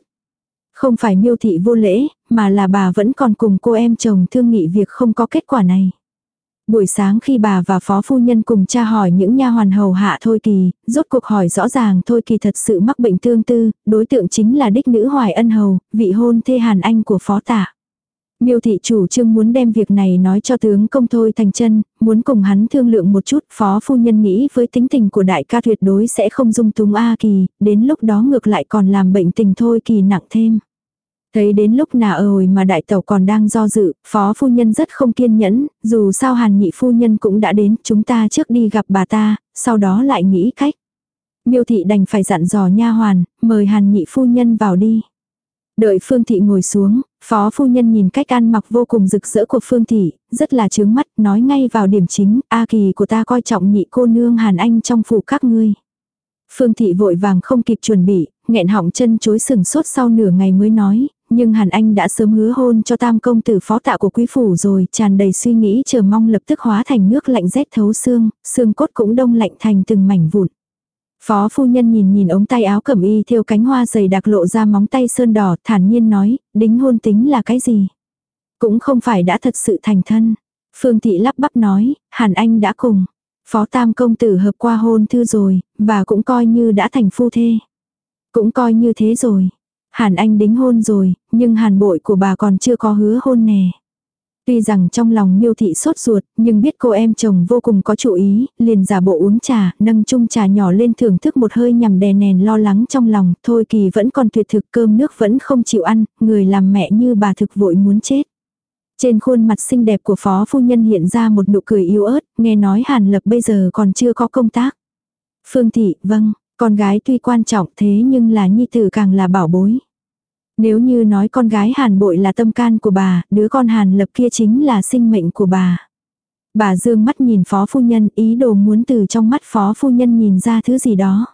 Không phải miêu thị vô lễ, mà là bà vẫn còn cùng cô em chồng thương nghị việc không có kết quả này. Buổi sáng khi bà và phó phu nhân cùng tra hỏi những nha hoàn hầu hạ Thôi Kỳ, rốt cuộc hỏi rõ ràng Thôi Kỳ thật sự mắc bệnh tương tư, đối tượng chính là đích nữ Hoài Ân Hầu, vị hôn thê Hàn Anh của phó tả. Miêu thị chủ trương muốn đem việc này nói cho tướng công Thôi thành chân, muốn cùng hắn thương lượng một chút, phó phu nhân nghĩ với tính tình của đại ca tuyệt đối sẽ không dung túng A Kỳ, đến lúc đó ngược lại còn làm bệnh tình Thôi Kỳ nặng thêm. Thấy đến lúc nào ơi mà đại tẩu còn đang do dự, phó phu nhân rất không kiên nhẫn, dù sao hàn nhị phu nhân cũng đã đến, chúng ta trước đi gặp bà ta, sau đó lại nghĩ cách. Miêu thị đành phải dặn dò nha hoàn, mời hàn nhị phu nhân vào đi. Đợi Phương Thị ngồi xuống, phó phu nhân nhìn cách ăn mặc vô cùng rực rỡ của Phương Thị, rất là chướng mắt, nói ngay vào điểm chính, A kỳ của ta coi trọng nhị cô nương Hàn Anh trong phủ các ngươi. Phương Thị vội vàng không kịp chuẩn bị, nghẹn họng chân chối sừng sốt sau nửa ngày mới nói, nhưng Hàn Anh đã sớm hứa hôn cho tam công tử phó tạ của quý phủ rồi, tràn đầy suy nghĩ chờ mong lập tức hóa thành nước lạnh rét thấu xương, xương cốt cũng đông lạnh thành từng mảnh vụn. Phó phu nhân nhìn nhìn ống tay áo cẩm y thêu cánh hoa dày đặc lộ ra móng tay sơn đỏ, thản nhiên nói, đính hôn tính là cái gì? Cũng không phải đã thật sự thành thân. Phương thị lắp bắp nói, Hàn Anh đã cùng. Phó tam công tử hợp qua hôn thư rồi, và cũng coi như đã thành phu thê. Cũng coi như thế rồi. Hàn Anh đính hôn rồi, nhưng hàn bội của bà còn chưa có hứa hôn nè. Tuy rằng trong lòng miêu thị sốt ruột, nhưng biết cô em chồng vô cùng có chủ ý, liền giả bộ uống trà, nâng chung trà nhỏ lên thưởng thức một hơi nhằm đè nèn lo lắng trong lòng, thôi kỳ vẫn còn tuyệt thực cơm nước vẫn không chịu ăn, người làm mẹ như bà thực vội muốn chết. Trên khuôn mặt xinh đẹp của phó phu nhân hiện ra một nụ cười yếu ớt, nghe nói hàn lập bây giờ còn chưa có công tác. Phương thị, vâng, con gái tuy quan trọng thế nhưng là nhi tử càng là bảo bối. Nếu như nói con gái hàn bội là tâm can của bà, đứa con hàn lập kia chính là sinh mệnh của bà. Bà dương mắt nhìn phó phu nhân ý đồ muốn từ trong mắt phó phu nhân nhìn ra thứ gì đó.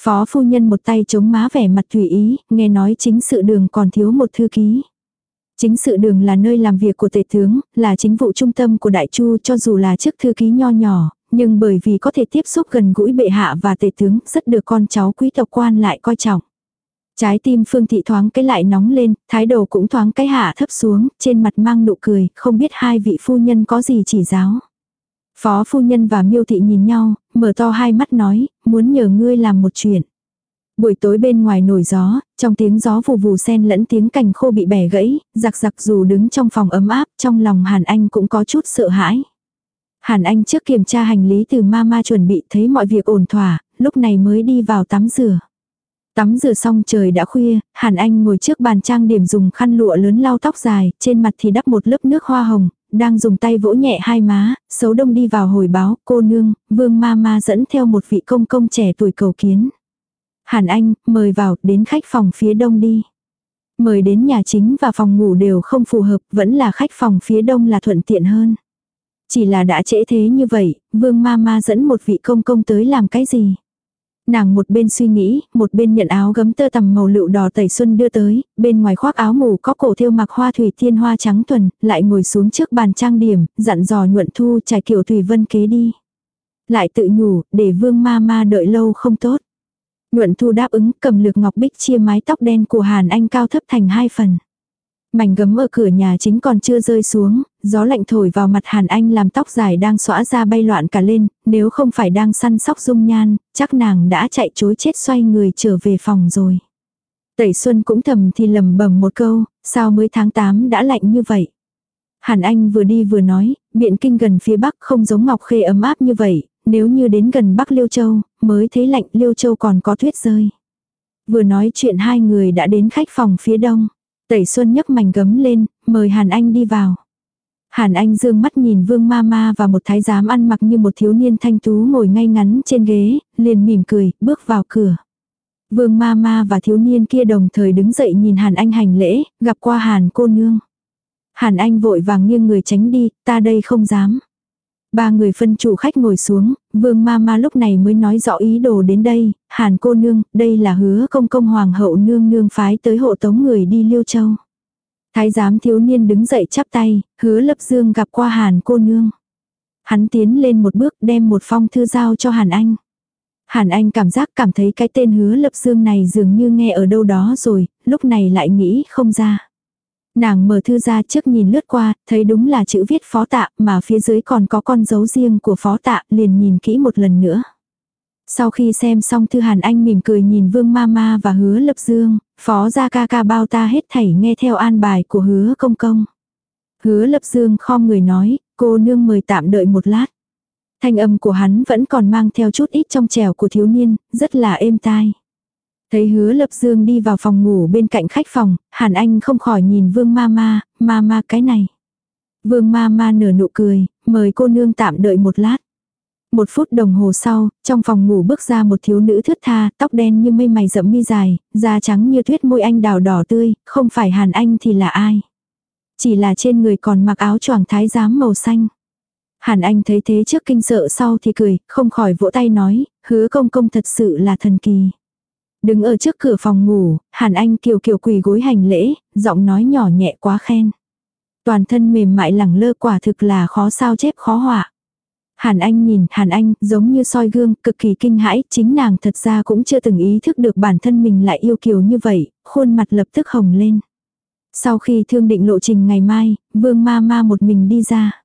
Phó phu nhân một tay chống má vẻ mặt thủy ý, nghe nói chính sự đường còn thiếu một thư ký. Chính sự đường là nơi làm việc của tể tướng, là chính vụ trung tâm của đại chu cho dù là chức thư ký nho nhỏ, nhưng bởi vì có thể tiếp xúc gần gũi bệ hạ và tể tướng, rất được con cháu quý tộc quan lại coi trọng. Trái tim Phương Thị thoáng cái lại nóng lên, thái độ cũng thoáng cái hạ thấp xuống, trên mặt mang nụ cười, không biết hai vị phu nhân có gì chỉ giáo. Phó phu nhân và miêu thị nhìn nhau, mở to hai mắt nói, muốn nhờ ngươi làm một chuyện. Buổi tối bên ngoài nổi gió, trong tiếng gió vù vù sen lẫn tiếng cành khô bị bẻ gãy, giặc giặc dù đứng trong phòng ấm áp, trong lòng Hàn Anh cũng có chút sợ hãi. Hàn Anh trước kiểm tra hành lý từ mama chuẩn bị thấy mọi việc ổn thỏa, lúc này mới đi vào tắm rửa. Tắm rửa xong trời đã khuya, Hàn Anh ngồi trước bàn trang điểm dùng khăn lụa lớn lau tóc dài, trên mặt thì đắp một lớp nước hoa hồng, đang dùng tay vỗ nhẹ hai má, xấu đông đi vào hồi báo, cô nương, vương ma ma dẫn theo một vị công công trẻ tuổi cầu kiến. Hàn Anh, mời vào, đến khách phòng phía đông đi. Mời đến nhà chính và phòng ngủ đều không phù hợp, vẫn là khách phòng phía đông là thuận tiện hơn. Chỉ là đã trễ thế như vậy, vương ma ma dẫn một vị công công tới làm cái gì? Nàng một bên suy nghĩ, một bên nhận áo gấm tơ tằm màu lựu đỏ tẩy xuân đưa tới, bên ngoài khoác áo mù có cổ thêu mặc hoa thủy tiên hoa trắng thuần, lại ngồi xuống trước bàn trang điểm, dặn dò nhuận thu trải kiểu thủy vân kế đi. Lại tự nhủ, để vương ma ma đợi lâu không tốt. Nhuận thu đáp ứng cầm lược ngọc bích chia mái tóc đen của Hàn Anh cao thấp thành hai phần. Mảnh gấm ở cửa nhà chính còn chưa rơi xuống, gió lạnh thổi vào mặt Hàn Anh làm tóc dài đang xõa ra bay loạn cả lên, nếu không phải đang săn sóc dung nhan, chắc nàng đã chạy chối chết xoay người trở về phòng rồi. Tẩy Xuân cũng thầm thì lầm bầm một câu, sao mới tháng 8 đã lạnh như vậy. Hàn Anh vừa đi vừa nói, biện kinh gần phía bắc không giống Ngọc Khê ấm áp như vậy, nếu như đến gần bắc Liêu Châu, mới thấy lạnh Liêu Châu còn có tuyết rơi. Vừa nói chuyện hai người đã đến khách phòng phía đông. Tẩy Xuân nhấc mảnh gấm lên, mời Hàn Anh đi vào. Hàn Anh dương mắt nhìn Vương Ma Ma và một thái giám ăn mặc như một thiếu niên thanh tú ngồi ngay ngắn trên ghế, liền mỉm cười, bước vào cửa. Vương Ma Ma và thiếu niên kia đồng thời đứng dậy nhìn Hàn Anh hành lễ, gặp qua Hàn cô nương. Hàn Anh vội vàng nghiêng người tránh đi, ta đây không dám. Ba người phân chủ khách ngồi xuống, vương ma ma lúc này mới nói rõ ý đồ đến đây, hàn cô nương, đây là hứa công công hoàng hậu nương nương phái tới hộ tống người đi liêu châu. Thái giám thiếu niên đứng dậy chắp tay, hứa lập dương gặp qua hàn cô nương. Hắn tiến lên một bước đem một phong thư giao cho hàn anh. Hàn anh cảm giác cảm thấy cái tên hứa lập dương này dường như nghe ở đâu đó rồi, lúc này lại nghĩ không ra. Nàng mở thư ra trước nhìn lướt qua, thấy đúng là chữ viết phó tạ, mà phía dưới còn có con dấu riêng của phó tạ, liền nhìn kỹ một lần nữa. Sau khi xem xong thư Hàn Anh mỉm cười nhìn Vương Mama và hứa lập dương, phó ra ca ca bao ta hết thảy nghe theo an bài của hứa công công. Hứa lập dương khom người nói, cô nương mời tạm đợi một lát. Thanh âm của hắn vẫn còn mang theo chút ít trong trẻo của thiếu niên, rất là êm tai. Thấy hứa lập dương đi vào phòng ngủ bên cạnh khách phòng, Hàn Anh không khỏi nhìn vương ma ma, ma ma cái này. Vương ma ma nở nụ cười, mời cô nương tạm đợi một lát. Một phút đồng hồ sau, trong phòng ngủ bước ra một thiếu nữ thướt tha, tóc đen như mây mày rậm mi dài, da trắng như tuyết môi anh đào đỏ tươi, không phải Hàn Anh thì là ai. Chỉ là trên người còn mặc áo choàng thái giám màu xanh. Hàn Anh thấy thế trước kinh sợ sau thì cười, không khỏi vỗ tay nói, hứa công công thật sự là thần kỳ. Đứng ở trước cửa phòng ngủ, Hàn Anh kiều kiều quỳ gối hành lễ, giọng nói nhỏ nhẹ quá khen. Toàn thân mềm mại lẳng lơ quả thực là khó sao chép khó họa. Hàn Anh nhìn Hàn Anh giống như soi gương, cực kỳ kinh hãi, chính nàng thật ra cũng chưa từng ý thức được bản thân mình lại yêu kiều như vậy, khuôn mặt lập tức hồng lên. Sau khi thương định lộ trình ngày mai, vương ma ma một mình đi ra.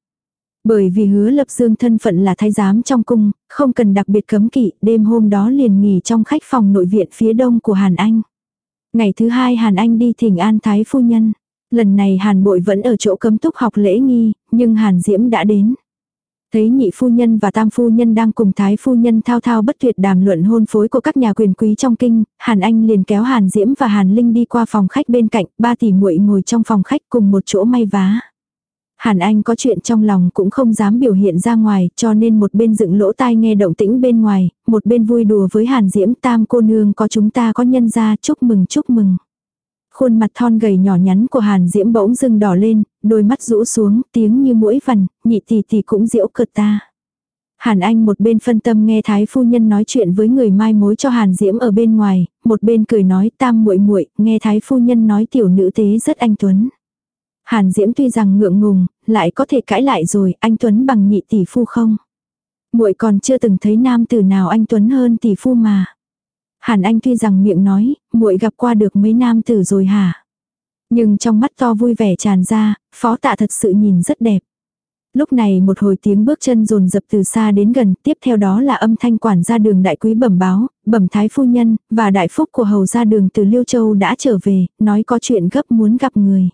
Bởi vì hứa lập dương thân phận là thái giám trong cung, không cần đặc biệt cấm kỵ, đêm hôm đó liền nghỉ trong khách phòng nội viện phía đông của Hàn Anh. Ngày thứ hai Hàn Anh đi thỉnh an thái phu nhân. Lần này Hàn bội vẫn ở chỗ cấm túc học lễ nghi, nhưng Hàn Diễm đã đến. Thấy nhị phu nhân và tam phu nhân đang cùng thái phu nhân thao thao bất tuyệt đàm luận hôn phối của các nhà quyền quý trong kinh, Hàn Anh liền kéo Hàn Diễm và Hàn Linh đi qua phòng khách bên cạnh, ba tỷ muội ngồi trong phòng khách cùng một chỗ may vá. Hàn Anh có chuyện trong lòng cũng không dám biểu hiện ra ngoài, cho nên một bên dựng lỗ tai nghe động tĩnh bên ngoài, một bên vui đùa với Hàn Diễm tam cô nương có chúng ta có nhân ra chúc mừng chúc mừng. Khuôn mặt thon gầy nhỏ nhắn của Hàn Diễm bỗng dưng đỏ lên, đôi mắt rũ xuống, tiếng như mũi vằn, nhị tỷ tỷ cũng diễu cợt ta. Hàn Anh một bên phân tâm nghe Thái phu nhân nói chuyện với người mai mối cho Hàn Diễm ở bên ngoài, một bên cười nói tam muội muội, nghe Thái phu nhân nói tiểu nữ tế rất anh tuấn. Hàn Diễm tuy rằng ngượng ngùng, lại có thể cãi lại rồi, anh Tuấn bằng nhị tỷ phu không? Muội còn chưa từng thấy nam tử nào anh Tuấn hơn tỷ phu mà. Hàn Anh tuy rằng miệng nói, muội gặp qua được mấy nam tử rồi hả? Nhưng trong mắt to vui vẻ tràn ra, phó tạ thật sự nhìn rất đẹp. Lúc này một hồi tiếng bước chân rồn dập từ xa đến gần, tiếp theo đó là âm thanh quản gia đường đại quý bẩm báo, bẩm thái phu nhân, và đại phúc của hầu gia đường từ Liêu Châu đã trở về, nói có chuyện gấp muốn gặp người.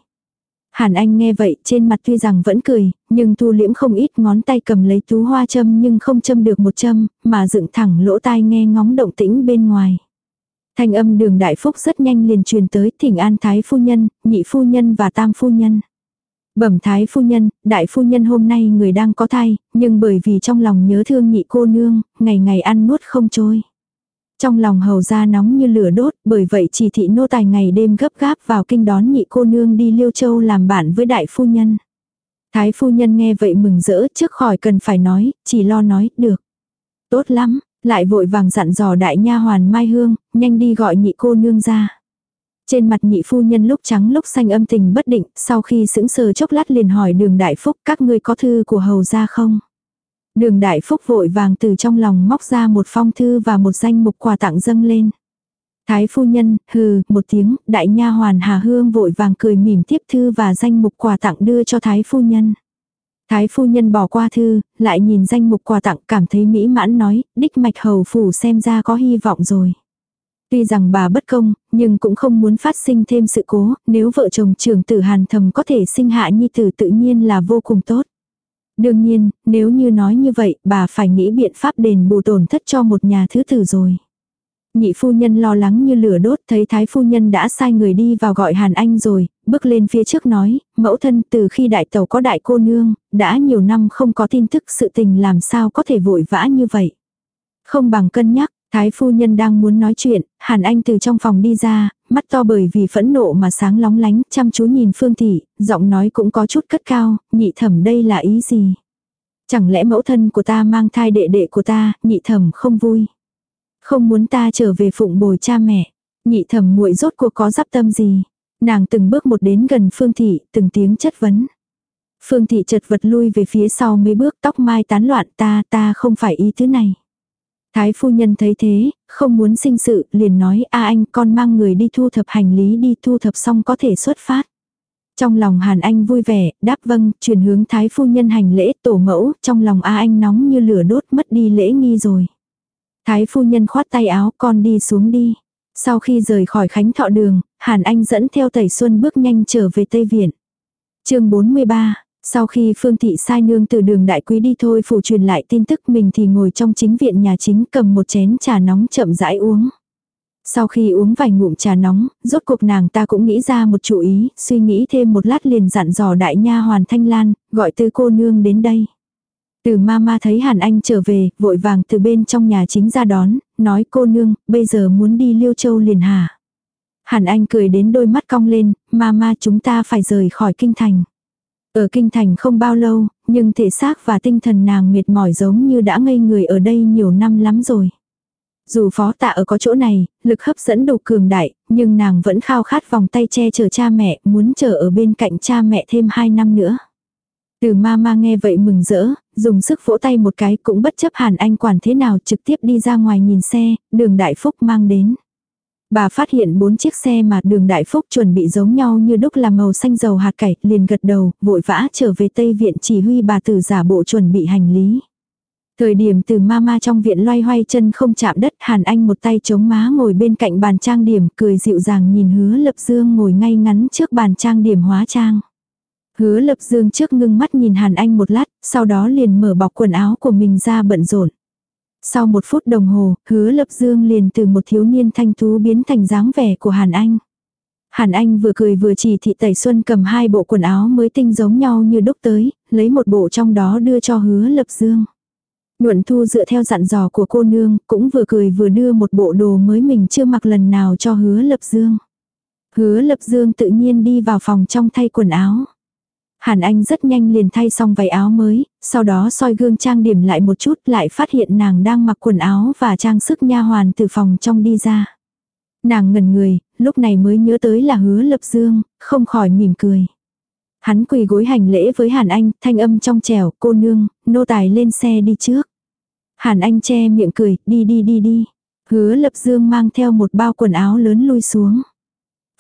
Hàn Anh nghe vậy trên mặt tuy rằng vẫn cười, nhưng thu liễm không ít ngón tay cầm lấy tú hoa châm nhưng không châm được một châm, mà dựng thẳng lỗ tai nghe ngóng động tĩnh bên ngoài. Thanh âm đường đại phúc rất nhanh liền truyền tới thỉnh an thái phu nhân, nhị phu nhân và tam phu nhân. Bẩm thái phu nhân, đại phu nhân hôm nay người đang có thai, nhưng bởi vì trong lòng nhớ thương nhị cô nương, ngày ngày ăn nuốt không trôi. Trong lòng hầu ra nóng như lửa đốt, bởi vậy chỉ thị nô tài ngày đêm gấp gáp vào kinh đón nhị cô nương đi Liêu Châu làm bạn với đại phu nhân. Thái phu nhân nghe vậy mừng rỡ trước khỏi cần phải nói, chỉ lo nói, được. Tốt lắm, lại vội vàng dặn dò đại nha hoàn Mai Hương, nhanh đi gọi nhị cô nương ra. Trên mặt nhị phu nhân lúc trắng lúc xanh âm tình bất định, sau khi sững sờ chốc lát liền hỏi đường đại phúc các ngươi có thư của hầu ra không? Đường đại phúc vội vàng từ trong lòng móc ra một phong thư và một danh mục quà tặng dâng lên. Thái phu nhân, hừ, một tiếng, đại nha hoàn Hà Hương vội vàng cười mỉm tiếp thư và danh mục quà tặng đưa cho thái phu nhân. Thái phu nhân bỏ qua thư, lại nhìn danh mục quà tặng cảm thấy mỹ mãn nói, đích mạch hầu phủ xem ra có hy vọng rồi. Tuy rằng bà bất công, nhưng cũng không muốn phát sinh thêm sự cố, nếu vợ chồng trưởng tử hàn thầm có thể sinh hạ nhi tử tự nhiên là vô cùng tốt. Đương nhiên, nếu như nói như vậy, bà phải nghĩ biện pháp đền bù tổn thất cho một nhà thứ tử rồi. Nhị phu nhân lo lắng như lửa đốt thấy thái phu nhân đã sai người đi vào gọi Hàn Anh rồi, bước lên phía trước nói, mẫu thân từ khi đại tàu có đại cô nương, đã nhiều năm không có tin tức sự tình làm sao có thể vội vã như vậy. Không bằng cân nhắc, thái phu nhân đang muốn nói chuyện, Hàn Anh từ trong phòng đi ra, mắt to bởi vì phẫn nộ mà sáng lóng lánh, chăm chú nhìn Phương Thị, giọng nói cũng có chút cất cao, nhị thẩm đây là ý gì? Chẳng lẽ mẫu thân của ta mang thai đệ đệ của ta, nhị thẩm không vui? Không muốn ta trở về phụng bồi cha mẹ. Nhị thẩm muội rốt cuộc có giáp tâm gì. Nàng từng bước một đến gần Phương Thị, từng tiếng chất vấn. Phương Thị chật vật lui về phía sau mấy bước tóc mai tán loạn ta ta không phải ý thứ này. Thái phu nhân thấy thế, không muốn sinh sự, liền nói a anh con mang người đi thu thập hành lý đi thu thập xong có thể xuất phát. Trong lòng Hàn Anh vui vẻ, đáp vâng, chuyển hướng Thái phu nhân hành lễ tổ mẫu, trong lòng A Anh nóng như lửa đốt mất đi lễ nghi rồi. Thái phu nhân khoát tay áo con đi xuống đi. Sau khi rời khỏi khánh thọ đường, Hàn Anh dẫn theo Tẩy Xuân bước nhanh trở về Tây Viện. chương 43, sau khi Phương Thị sai nương từ đường đại quý đi thôi phủ truyền lại tin tức mình thì ngồi trong chính viện nhà chính cầm một chén trà nóng chậm rãi uống. Sau khi uống vài ngụm trà nóng, rốt cuộc nàng ta cũng nghĩ ra một chủ ý, suy nghĩ thêm một lát liền dặn dò đại nha hoàn thanh lan, gọi tư cô nương đến đây. Từ mama thấy Hàn Anh trở về, vội vàng từ bên trong nhà chính ra đón, nói cô nương, bây giờ muốn đi Liêu Châu liền hả. Hàn Anh cười đến đôi mắt cong lên, mama chúng ta phải rời khỏi kinh thành. Ở kinh thành không bao lâu, nhưng thể xác và tinh thần nàng mệt mỏi giống như đã ngây người ở đây nhiều năm lắm rồi. Dù phó tạ ở có chỗ này, lực hấp dẫn đủ cường đại, nhưng nàng vẫn khao khát vòng tay che chở cha mẹ, muốn chờ ở bên cạnh cha mẹ thêm 2 năm nữa. Từ ma ma nghe vậy mừng rỡ, dùng sức vỗ tay một cái cũng bất chấp Hàn Anh quản thế nào trực tiếp đi ra ngoài nhìn xe, đường Đại Phúc mang đến. Bà phát hiện bốn chiếc xe mà đường Đại Phúc chuẩn bị giống nhau như đúc là màu xanh dầu hạt cải, liền gật đầu, vội vã trở về Tây Viện chỉ huy bà tử giả bộ chuẩn bị hành lý. Thời điểm từ mama trong viện loay hoay chân không chạm đất Hàn Anh một tay chống má ngồi bên cạnh bàn trang điểm cười dịu dàng nhìn hứa lập dương ngồi ngay ngắn trước bàn trang điểm hóa trang. Hứa lập dương trước ngưng mắt nhìn Hàn Anh một lát, sau đó liền mở bọc quần áo của mình ra bận rộn. Sau một phút đồng hồ, hứa lập dương liền từ một thiếu niên thanh tú biến thành dáng vẻ của Hàn Anh. Hàn Anh vừa cười vừa chỉ thị Tẩy Xuân cầm hai bộ quần áo mới tinh giống nhau như đúc tới, lấy một bộ trong đó đưa cho hứa lập dương. Nhuận thu dựa theo dặn dò của cô nương, cũng vừa cười vừa đưa một bộ đồ mới mình chưa mặc lần nào cho hứa lập dương. Hứa lập dương tự nhiên đi vào phòng trong thay quần áo. Hàn Anh rất nhanh liền thay xong váy áo mới, sau đó soi gương trang điểm lại một chút lại phát hiện nàng đang mặc quần áo và trang sức nha hoàn từ phòng trong đi ra. Nàng ngẩn người, lúc này mới nhớ tới là hứa lập dương, không khỏi mỉm cười. Hắn quỳ gối hành lễ với Hàn Anh, thanh âm trong trẻo, cô nương, nô tài lên xe đi trước. Hàn Anh che miệng cười, đi đi đi đi. Hứa lập dương mang theo một bao quần áo lớn lui xuống.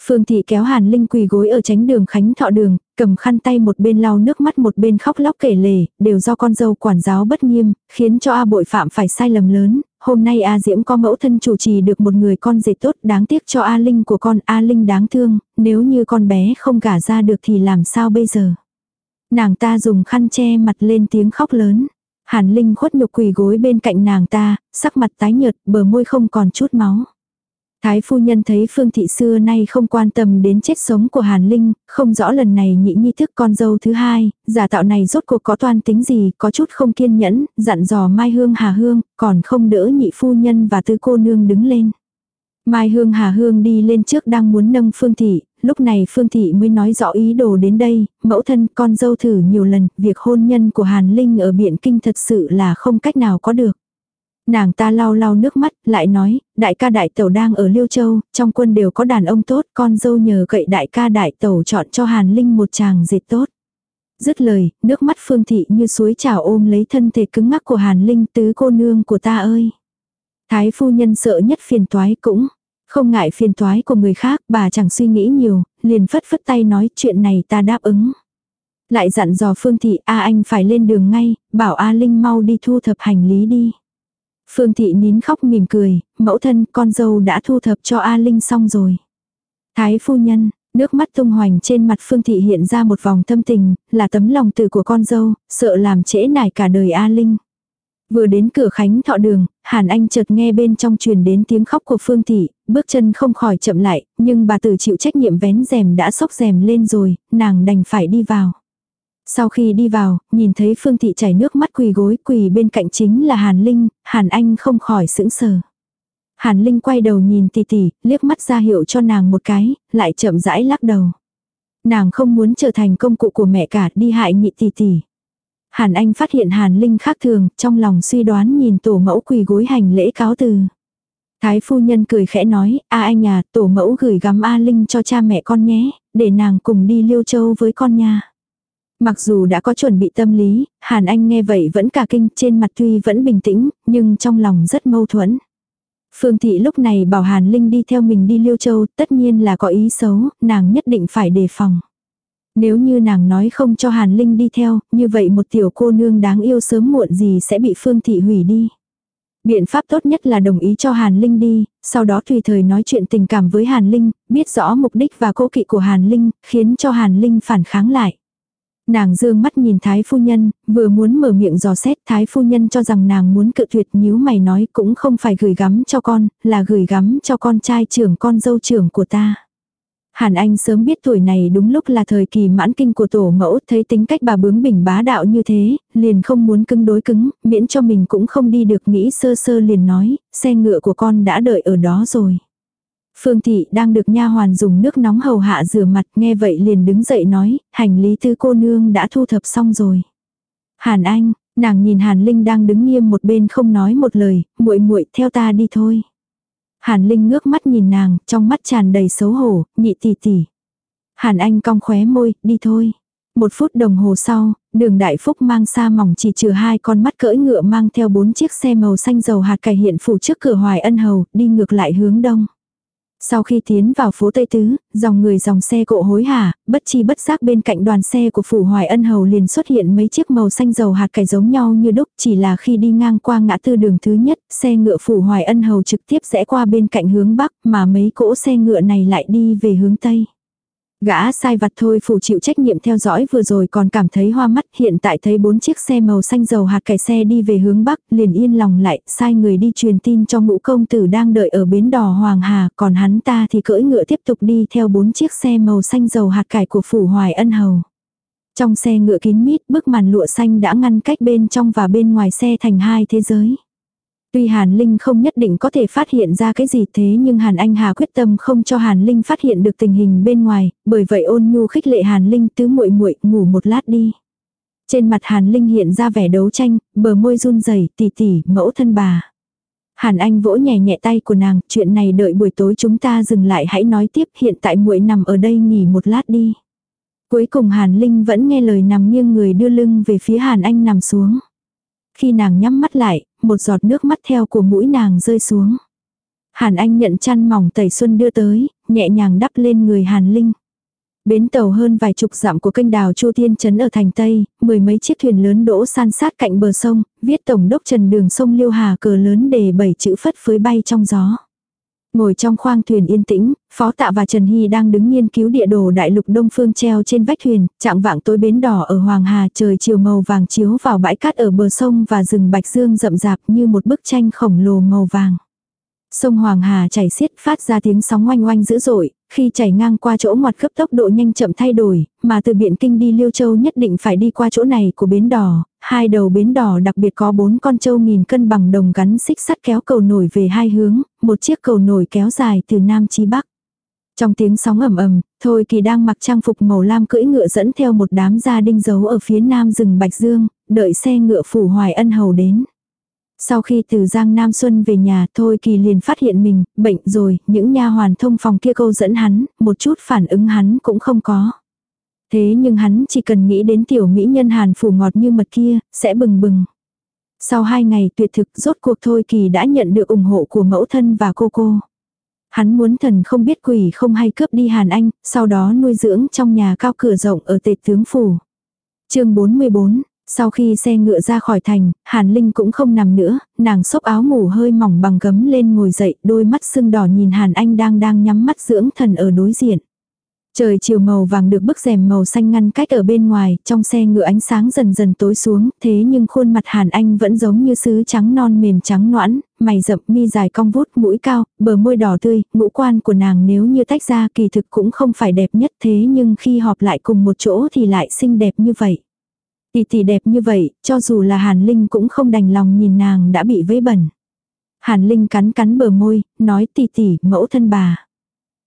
Phương Thị kéo Hàn Linh quỳ gối ở tránh đường Khánh Thọ đường, cầm khăn tay một bên lau nước mắt một bên khóc lóc kể lể, đều do con dâu quản giáo bất nghiêm, khiến cho A bội phạm phải sai lầm lớn. Hôm nay A Diễm có mẫu thân chủ trì được một người con dệt tốt đáng tiếc cho A Linh của con A Linh đáng thương, nếu như con bé không gả ra được thì làm sao bây giờ. Nàng ta dùng khăn che mặt lên tiếng khóc lớn. Hàn Linh khuất nhục quỳ gối bên cạnh nàng ta, sắc mặt tái nhợt, bờ môi không còn chút máu. Thái phu nhân thấy Phương Thị xưa nay không quan tâm đến chết sống của Hàn Linh, không rõ lần này nhị nhi thức con dâu thứ hai, giả tạo này rốt cuộc có toan tính gì, có chút không kiên nhẫn, dặn dò Mai Hương Hà Hương, còn không đỡ nhị phu nhân và tư cô nương đứng lên. Mai Hương Hà Hương đi lên trước đang muốn nâng Phương Thị, lúc này Phương Thị mới nói rõ ý đồ đến đây, mẫu thân con dâu thử nhiều lần, việc hôn nhân của Hàn Linh ở Biện Kinh thật sự là không cách nào có được. Nàng ta lau lau nước mắt, lại nói, đại ca đại tẩu đang ở Liêu Châu, trong quân đều có đàn ông tốt, con dâu nhờ cậy đại ca đại tẩu chọn cho Hàn Linh một chàng dệt tốt. Dứt lời, nước mắt Phương Thị như suối trào ôm lấy thân thể cứng ngắc của Hàn Linh tứ cô nương của ta ơi. Thái phu nhân sợ nhất phiền toái cũng, không ngại phiền toái của người khác, bà chẳng suy nghĩ nhiều, liền phất phất tay nói chuyện này ta đáp ứng. Lại dặn dò Phương Thị A anh phải lên đường ngay, bảo A Linh mau đi thu thập hành lý đi. Phương Thị nín khóc mỉm cười, mẫu thân con dâu đã thu thập cho A Linh xong rồi. Thái phu nhân, nước mắt tung hoành trên mặt Phương Thị hiện ra một vòng tâm tình, là tấm lòng từ của con dâu, sợ làm trễ nải cả đời A Linh. Vừa đến cửa khánh thọ đường, Hàn Anh chợt nghe bên trong truyền đến tiếng khóc của Phương Thị, bước chân không khỏi chậm lại, nhưng bà tử chịu trách nhiệm vén rèm đã sốc rèm lên rồi, nàng đành phải đi vào. Sau khi đi vào, nhìn thấy Phương Thị chảy nước mắt quỳ gối quỳ bên cạnh chính là Hàn Linh, Hàn Anh không khỏi sững sờ. Hàn Linh quay đầu nhìn tỷ tỷ, liếc mắt ra hiệu cho nàng một cái, lại chậm rãi lắc đầu. Nàng không muốn trở thành công cụ của mẹ cả đi hại nhị tỷ tỷ. Hàn Anh phát hiện Hàn Linh khác thường, trong lòng suy đoán nhìn tổ mẫu quỳ gối hành lễ cáo từ. Thái phu nhân cười khẽ nói, a anh à, tổ mẫu gửi gắm A Linh cho cha mẹ con nhé, để nàng cùng đi Liêu Châu với con nha. Mặc dù đã có chuẩn bị tâm lý, Hàn Anh nghe vậy vẫn cả kinh, trên mặt tuy vẫn bình tĩnh, nhưng trong lòng rất mâu thuẫn. Phương Thị lúc này bảo Hàn Linh đi theo mình đi Liêu Châu, tất nhiên là có ý xấu, nàng nhất định phải đề phòng. Nếu như nàng nói không cho Hàn Linh đi theo, như vậy một tiểu cô nương đáng yêu sớm muộn gì sẽ bị Phương Thị hủy đi. Biện pháp tốt nhất là đồng ý cho Hàn Linh đi, sau đó tùy thời nói chuyện tình cảm với Hàn Linh, biết rõ mục đích và cố kỵ của Hàn Linh, khiến cho Hàn Linh phản kháng lại. Nàng dương mắt nhìn Thái Phu Nhân, vừa muốn mở miệng dò xét Thái Phu Nhân cho rằng nàng muốn cự tuyệt nhíu mày nói cũng không phải gửi gắm cho con, là gửi gắm cho con trai trưởng con dâu trưởng của ta. Hàn Anh sớm biết tuổi này đúng lúc là thời kỳ mãn kinh của tổ mẫu, thấy tính cách bà bướng bỉnh bá đạo như thế, liền không muốn cứng đối cứng, miễn cho mình cũng không đi được nghĩ sơ sơ liền nói, xe ngựa của con đã đợi ở đó rồi. Phương Thị đang được nha hoàn dùng nước nóng hầu hạ rửa mặt nghe vậy liền đứng dậy nói, hành lý tư cô nương đã thu thập xong rồi. Hàn Anh, nàng nhìn Hàn Linh đang đứng nghiêm một bên không nói một lời, muội muội theo ta đi thôi. Hàn Linh ngước mắt nhìn nàng, trong mắt tràn đầy xấu hổ, nhị tỷ tỷ. Hàn Anh cong khóe môi, đi thôi. Một phút đồng hồ sau, đường Đại Phúc mang xa mỏng chỉ trừ hai con mắt cưỡi ngựa mang theo bốn chiếc xe màu xanh dầu hạt cải hiện phủ trước cửa hoài ân hầu, đi ngược lại hướng đông. Sau khi tiến vào phố Tây Tứ, dòng người dòng xe cộ hối hả, bất chi bất giác bên cạnh đoàn xe của phủ Hoài Ân Hầu liền xuất hiện mấy chiếc màu xanh dầu hạt cải giống nhau như đúc, chỉ là khi đi ngang qua ngã tư đường thứ nhất, xe ngựa phủ Hoài Ân Hầu trực tiếp rẽ qua bên cạnh hướng Bắc, mà mấy cỗ xe ngựa này lại đi về hướng Tây. Gã sai vặt thôi phụ chịu trách nhiệm theo dõi vừa rồi còn cảm thấy hoa mắt hiện tại thấy bốn chiếc xe màu xanh dầu hạt cải xe đi về hướng Bắc, liền yên lòng lại sai người đi truyền tin cho ngũ công tử đang đợi ở bến đò Hoàng Hà, còn hắn ta thì cưỡi ngựa tiếp tục đi theo bốn chiếc xe màu xanh dầu hạt cải của phủ Hoài Ân Hầu. Trong xe ngựa kín mít, bức màn lụa xanh đã ngăn cách bên trong và bên ngoài xe thành hai thế giới. Tuy Hàn Linh không nhất định có thể phát hiện ra cái gì thế nhưng Hàn Anh Hà quyết tâm không cho Hàn Linh phát hiện được tình hình bên ngoài, bởi vậy ôn nhu khích lệ Hàn Linh tứ muội muội ngủ một lát đi. Trên mặt Hàn Linh hiện ra vẻ đấu tranh, bờ môi run rẩy tỉ tỉ, mẫu thân bà. Hàn Anh vỗ nhẹ nhẹ tay của nàng, chuyện này đợi buổi tối chúng ta dừng lại hãy nói tiếp, hiện tại muội nằm ở đây nghỉ một lát đi. Cuối cùng Hàn Linh vẫn nghe lời nằm nghiêng người đưa lưng về phía Hàn Anh nằm xuống. Khi nàng nhắm mắt lại, một giọt nước mắt theo của mũi nàng rơi xuống. Hàn Anh nhận chăn mỏng tẩy xuân đưa tới, nhẹ nhàng đắp lên người Hàn Linh. Bến tàu hơn vài chục dặm của kênh đào Chu Tiên Trấn ở thành Tây, mười mấy chiếc thuyền lớn đỗ san sát cạnh bờ sông, viết tổng đốc trần đường sông Liêu Hà cờ lớn để bảy chữ phất phới bay trong gió. Ngồi trong khoang thuyền yên tĩnh, Phó Tạ và Trần Hy đang đứng nghiên cứu địa đồ đại lục Đông Phương treo trên vách thuyền, trạng vạng tối bến đỏ ở Hoàng Hà trời chiều màu vàng chiếu vào bãi cát ở bờ sông và rừng bạch dương rậm rạp như một bức tranh khổng lồ màu vàng. Sông Hoàng Hà chảy xiết phát ra tiếng sóng oanh oanh dữ dội, khi chảy ngang qua chỗ ngoặt gấp tốc độ nhanh chậm thay đổi, mà từ Biện Kinh đi Liêu Châu nhất định phải đi qua chỗ này của bến đỏ, hai đầu bến đỏ đặc biệt có bốn con trâu nghìn cân bằng đồng gắn xích sắt kéo cầu nổi về hai hướng, một chiếc cầu nổi kéo dài từ Nam chí Bắc. Trong tiếng sóng ầm ầm, Thôi Kỳ đang mặc trang phục màu lam cưỡi ngựa dẫn theo một đám gia đinh giấu ở phía nam rừng Bạch Dương, đợi xe ngựa phủ hoài ân hầu đến. Sau khi từ Giang Nam Xuân về nhà Thôi Kỳ liền phát hiện mình, bệnh rồi, những nha hoàn thông phòng kia câu dẫn hắn, một chút phản ứng hắn cũng không có. Thế nhưng hắn chỉ cần nghĩ đến tiểu mỹ nhân hàn phủ ngọt như mật kia, sẽ bừng bừng. Sau hai ngày tuyệt thực rốt cuộc Thôi Kỳ đã nhận được ủng hộ của mẫu thân và cô cô. Hắn muốn thần không biết quỷ không hay cướp đi Hàn Anh, sau đó nuôi dưỡng trong nhà cao cửa rộng ở tệ tướng phủ. chương 44, sau khi xe ngựa ra khỏi thành, Hàn Linh cũng không nằm nữa, nàng xốc áo ngủ hơi mỏng bằng gấm lên ngồi dậy, đôi mắt sưng đỏ nhìn Hàn Anh đang đang nhắm mắt dưỡng thần ở đối diện. Trời chiều màu vàng được bức rèm màu xanh ngăn cách ở bên ngoài, trong xe ngựa ánh sáng dần dần tối xuống, thế nhưng khuôn mặt Hàn Anh vẫn giống như sứ trắng non mềm trắng noãn, mày rậm mi dài cong vút mũi cao, bờ môi đỏ tươi, ngũ quan của nàng nếu như tách ra kỳ thực cũng không phải đẹp nhất thế nhưng khi họp lại cùng một chỗ thì lại xinh đẹp như vậy. Tỷ tỷ đẹp như vậy, cho dù là Hàn Linh cũng không đành lòng nhìn nàng đã bị vấy bẩn. Hàn Linh cắn cắn bờ môi, nói tỷ tỷ, mẫu thân bà.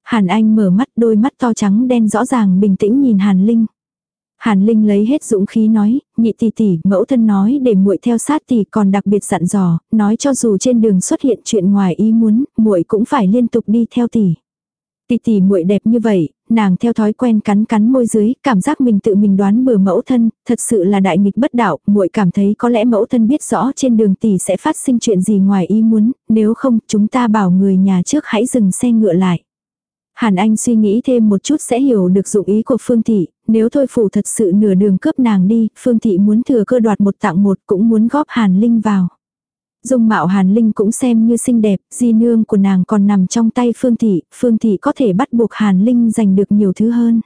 Hàn Anh mở mắt đôi mắt to trắng đen rõ ràng bình tĩnh nhìn Hàn Linh. Hàn Linh lấy hết dũng khí nói, nhị tỷ tỷ, mẫu thân nói để muội theo sát tỷ còn đặc biệt dặn dò, nói cho dù trên đường xuất hiện chuyện ngoài ý muốn, muội cũng phải liên tục đi theo tỷ. Tỷ tỷ muội đẹp như vậy, nàng theo thói quen cắn cắn môi dưới, cảm giác mình tự mình đoán bừa mẫu thân, thật sự là đại nghịch bất đạo, muội cảm thấy có lẽ mẫu thân biết rõ trên đường tỷ sẽ phát sinh chuyện gì ngoài ý muốn, nếu không, chúng ta bảo người nhà trước hãy dừng xe ngựa lại. Hàn Anh suy nghĩ thêm một chút sẽ hiểu được dụng ý của Phương Thị, nếu thôi phủ thật sự nửa đường cướp nàng đi, Phương Thị muốn thừa cơ đoạt một tặng một cũng muốn góp Hàn Linh vào. Dung mạo Hàn Linh cũng xem như xinh đẹp, di nương của nàng còn nằm trong tay Phương Thị, Phương Thị có thể bắt buộc Hàn Linh giành được nhiều thứ hơn.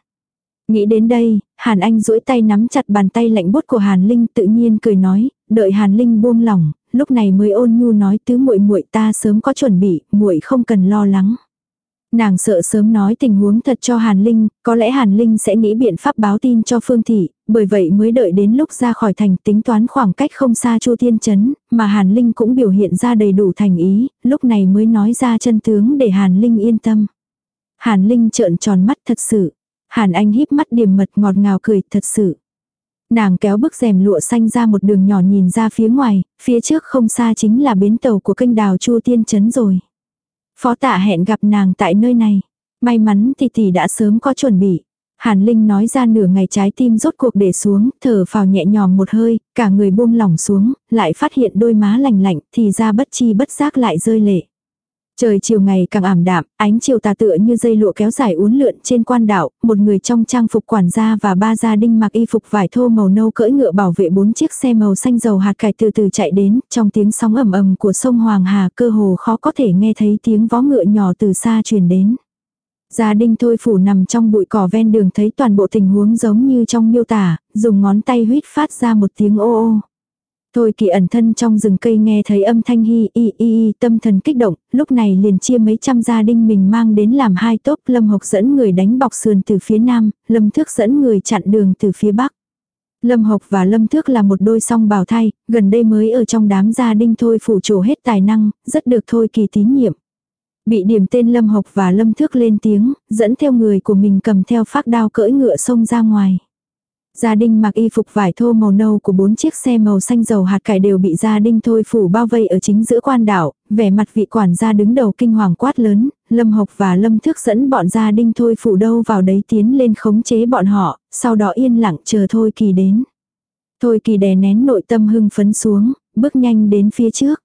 Nghĩ đến đây, Hàn Anh duỗi tay nắm chặt bàn tay lạnh bút của Hàn Linh tự nhiên cười nói, đợi Hàn Linh buông lỏng, lúc này mới ôn nhu nói tứ muội muội ta sớm có chuẩn bị, muội không cần lo lắng. Nàng sợ sớm nói tình huống thật cho Hàn Linh, có lẽ Hàn Linh sẽ nghĩ biện pháp báo tin cho Phương Thị, bởi vậy mới đợi đến lúc ra khỏi thành tính toán khoảng cách không xa Chu Thiên Chấn, mà Hàn Linh cũng biểu hiện ra đầy đủ thành ý, lúc này mới nói ra chân tướng để Hàn Linh yên tâm. Hàn Linh trợn tròn mắt thật sự. Hàn Anh híp mắt điềm mật ngọt ngào cười thật sự. Nàng kéo bức rèm lụa xanh ra một đường nhỏ nhìn ra phía ngoài, phía trước không xa chính là bến tàu của kênh đào Chu Thiên Chấn rồi. Phó tạ hẹn gặp nàng tại nơi này. May mắn thì tỷ đã sớm có chuẩn bị. Hàn Linh nói ra nửa ngày trái tim rốt cuộc để xuống, thở phào nhẹ nhõm một hơi, cả người buông lỏng xuống, lại phát hiện đôi má lành lạnh, thì ra bất chi bất giác lại rơi lệ. Trời chiều ngày càng ảm đạm, ánh chiều tà tựa như dây lụa kéo dài uốn lượn trên quan đảo, một người trong trang phục quản gia và ba gia đinh mặc y phục vải thô màu nâu cưỡi ngựa bảo vệ bốn chiếc xe màu xanh dầu hạt cải từ từ chạy đến, trong tiếng sóng ầm ầm của sông Hoàng Hà cơ hồ khó có thể nghe thấy tiếng vó ngựa nhỏ từ xa truyền đến. Gia đinh thôi phủ nằm trong bụi cỏ ven đường thấy toàn bộ tình huống giống như trong miêu tả, dùng ngón tay huyết phát ra một tiếng ô ô. Thôi kỳ ẩn thân trong rừng cây nghe thấy âm thanh hi y y y tâm thần kích động, lúc này liền chia mấy trăm gia đinh mình mang đến làm hai tốp lâm hộc dẫn người đánh bọc sườn từ phía nam, lâm thước dẫn người chặn đường từ phía bắc. Lâm Hộc và Lâm Thước là một đôi song bào thai, gần đây mới ở trong đám gia đinh thôi phủ chủ hết tài năng, rất được thôi kỳ tín nhiệm. Bị điểm tên Lâm Hộc và Lâm Thước lên tiếng, dẫn theo người của mình cầm theo phát đao cưỡi ngựa sông ra ngoài. Gia đình mặc y phục vải thô màu nâu của bốn chiếc xe màu xanh dầu hạt cải đều bị gia đình thôi phủ bao vây ở chính giữa quan đảo, vẻ mặt vị quản gia đứng đầu kinh hoàng quát lớn, Lâm Hộc và Lâm Thước dẫn bọn gia đình thôi phủ đâu vào đấy tiến lên khống chế bọn họ, sau đó yên lặng chờ Thôi Kỳ đến. Thôi Kỳ đè nén nội tâm hưng phấn xuống, bước nhanh đến phía trước.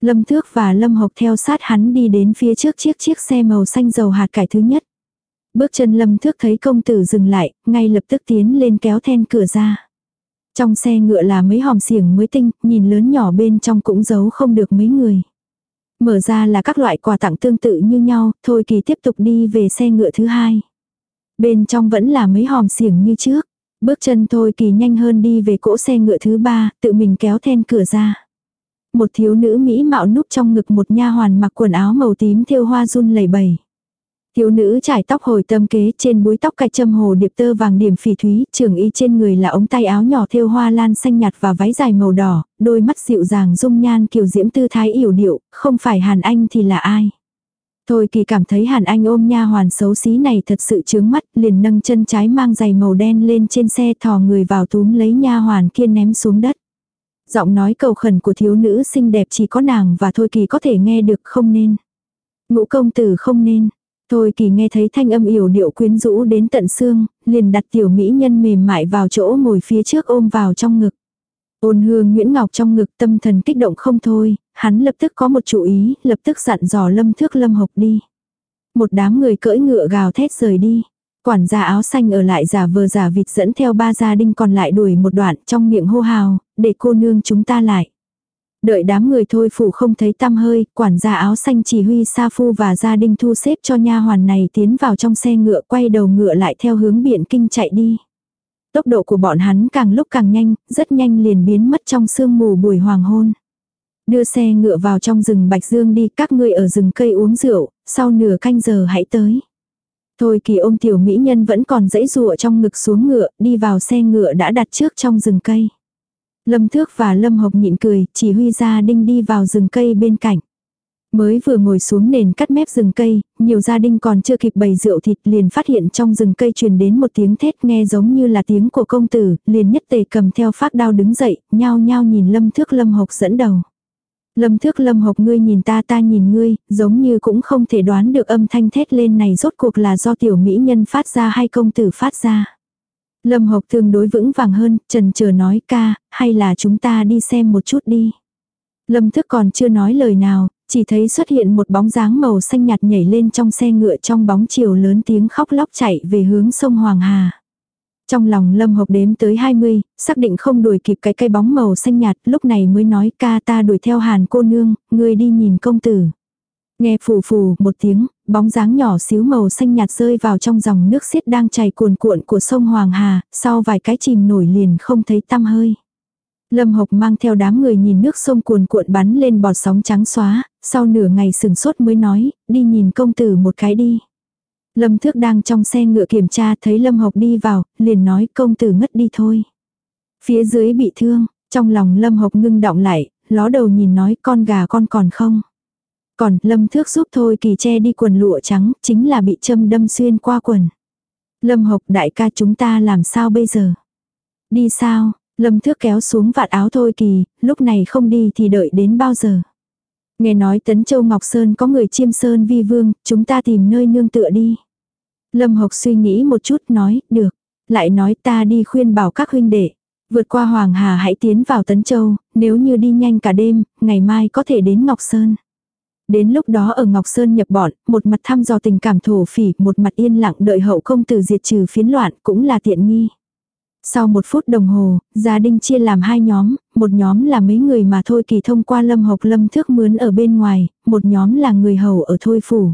Lâm Thước và Lâm Hộc theo sát hắn đi đến phía trước chiếc chiếc xe màu xanh dầu hạt cải thứ nhất. Bước chân lâm thước thấy công tử dừng lại, ngay lập tức tiến lên kéo then cửa ra. Trong xe ngựa là mấy hòm xiềng mới tinh, nhìn lớn nhỏ bên trong cũng giấu không được mấy người. Mở ra là các loại quà tặng tương tự như nhau, thôi kỳ tiếp tục đi về xe ngựa thứ hai. Bên trong vẫn là mấy hòm xiềng như trước. Bước chân thôi kỳ nhanh hơn đi về cỗ xe ngựa thứ ba, tự mình kéo then cửa ra. Một thiếu nữ mỹ mạo núp trong ngực một nha hoàn mặc quần áo màu tím thêu hoa run lẩy bẩy. Thiếu nữ trải tóc hồi tâm kế trên búi tóc cạch châm hồ điệp tơ vàng điểm phỉ thúy, trường y trên người là ống tay áo nhỏ thêu hoa lan xanh nhạt và váy dài màu đỏ, đôi mắt dịu dàng dung nhan kiều diễm tư thái yểu điệu, không phải Hàn Anh thì là ai. Thôi kỳ cảm thấy Hàn Anh ôm nha hoàn xấu xí này thật sự chướng mắt, liền nâng chân trái mang giày màu đen lên trên xe thò người vào túm lấy nha hoàn kia ném xuống đất. Giọng nói cầu khẩn của thiếu nữ xinh đẹp chỉ có nàng và Thôi kỳ có thể nghe được không nên. Ngũ công tử không nên. Thôi kỳ nghe thấy thanh âm yểu điệu quyến rũ đến tận xương, liền đặt tiểu mỹ nhân mềm mại vào chỗ ngồi phía trước ôm vào trong ngực. Ôn hương Nguyễn Ngọc trong ngực tâm thần kích động không thôi, hắn lập tức có một chủ ý, lập tức dặn dò lâm thước lâm hộc đi. Một đám người cưỡi ngựa gào thét rời đi. Quản gia áo xanh ở lại giả vờ giả vịt dẫn theo ba gia đình còn lại đuổi một đoạn trong miệng hô hào, để cô nương chúng ta lại. Đợi đám người thôi phủ không thấy tăm hơi, quản gia áo xanh chỉ huy Sa Phu và gia đình thu xếp cho nha hoàn này tiến vào trong xe ngựa quay đầu ngựa lại theo hướng biển kinh chạy đi. Tốc độ của bọn hắn càng lúc càng nhanh, rất nhanh liền biến mất trong sương mù buổi hoàng hôn. Đưa xe ngựa vào trong rừng Bạch Dương đi, các ngươi ở rừng cây uống rượu, sau nửa canh giờ hãy tới. Thôi kỳ ôm tiểu mỹ nhân vẫn còn dãy rụa trong ngực xuống ngựa, đi vào xe ngựa đã đặt trước trong rừng cây. Lâm Thước và Lâm Hộc nhịn cười, chỉ huy gia đinh đi vào rừng cây bên cạnh. Mới vừa ngồi xuống nền cắt mép rừng cây, nhiều gia đình còn chưa kịp bày rượu thịt liền phát hiện trong rừng cây truyền đến một tiếng thét nghe giống như là tiếng của công tử, liền nhất tề cầm theo phát đao đứng dậy, nhao nhao nhìn lâm thước lâm hộc dẫn đầu. Lâm thước lâm hộc ngươi nhìn ta ta nhìn ngươi, giống như cũng không thể đoán được âm thanh thét lên này rốt cuộc là do tiểu mỹ nhân phát ra hay công tử phát ra. Lâm hộc tương đối vững vàng hơn, trần chờ nói ca, hay là chúng ta đi xem một chút đi. Lâm thức còn chưa nói lời nào, chỉ thấy xuất hiện một bóng dáng màu xanh nhạt nhảy lên trong xe ngựa trong bóng chiều lớn tiếng khóc lóc chạy về hướng sông Hoàng Hà. Trong lòng Lâm Hộc đếm tới 20, xác định không đuổi kịp cái cây bóng màu xanh nhạt, lúc này mới nói ca ta đuổi theo Hàn cô nương, người đi nhìn công tử. Nghe phù phù một tiếng, bóng dáng nhỏ xíu màu xanh nhạt rơi vào trong dòng nước xiết đang chảy cuồn cuộn của sông Hoàng Hà, sau vài cái chìm nổi liền không thấy tăm hơi. Lâm Hộc mang theo đám người nhìn nước sông cuồn cuộn bắn lên bọt sóng trắng xóa, sau nửa ngày sừng sốt mới nói, đi nhìn công tử một cái đi. Lâm Thước đang trong xe ngựa kiểm tra thấy Lâm Hộc đi vào, liền nói công tử ngất đi thôi. Phía dưới bị thương, trong lòng Lâm Hộc ngưng động lại, ló đầu nhìn nói con gà con còn không. Còn Lâm Thước giúp thôi kỳ che đi quần lụa trắng, chính là bị châm đâm xuyên qua quần. Lâm Hộc đại ca chúng ta làm sao bây giờ? Đi sao? Lâm Thước kéo xuống vạt áo thôi kỳ, lúc này không đi thì đợi đến bao giờ. Nghe nói Tấn Châu Ngọc Sơn có người chiêm sơn vi vương, chúng ta tìm nơi nương tựa đi. Lâm Hộc suy nghĩ một chút nói, được. Lại nói ta đi khuyên bảo các huynh đệ. Vượt qua Hoàng Hà hãy tiến vào Tấn Châu, nếu như đi nhanh cả đêm, ngày mai có thể đến Ngọc Sơn. Đến lúc đó ở Ngọc Sơn nhập bọn, một mặt thăm dò tình cảm thổ phỉ, một mặt yên lặng đợi hậu công tử diệt trừ phiến loạn cũng là tiện nghi. Sau một phút đồng hồ, gia đình chia làm hai nhóm, một nhóm là mấy người mà Thôi Kỳ thông qua lâm học lâm thước mướn ở bên ngoài, một nhóm là người hầu ở Thôi Phủ.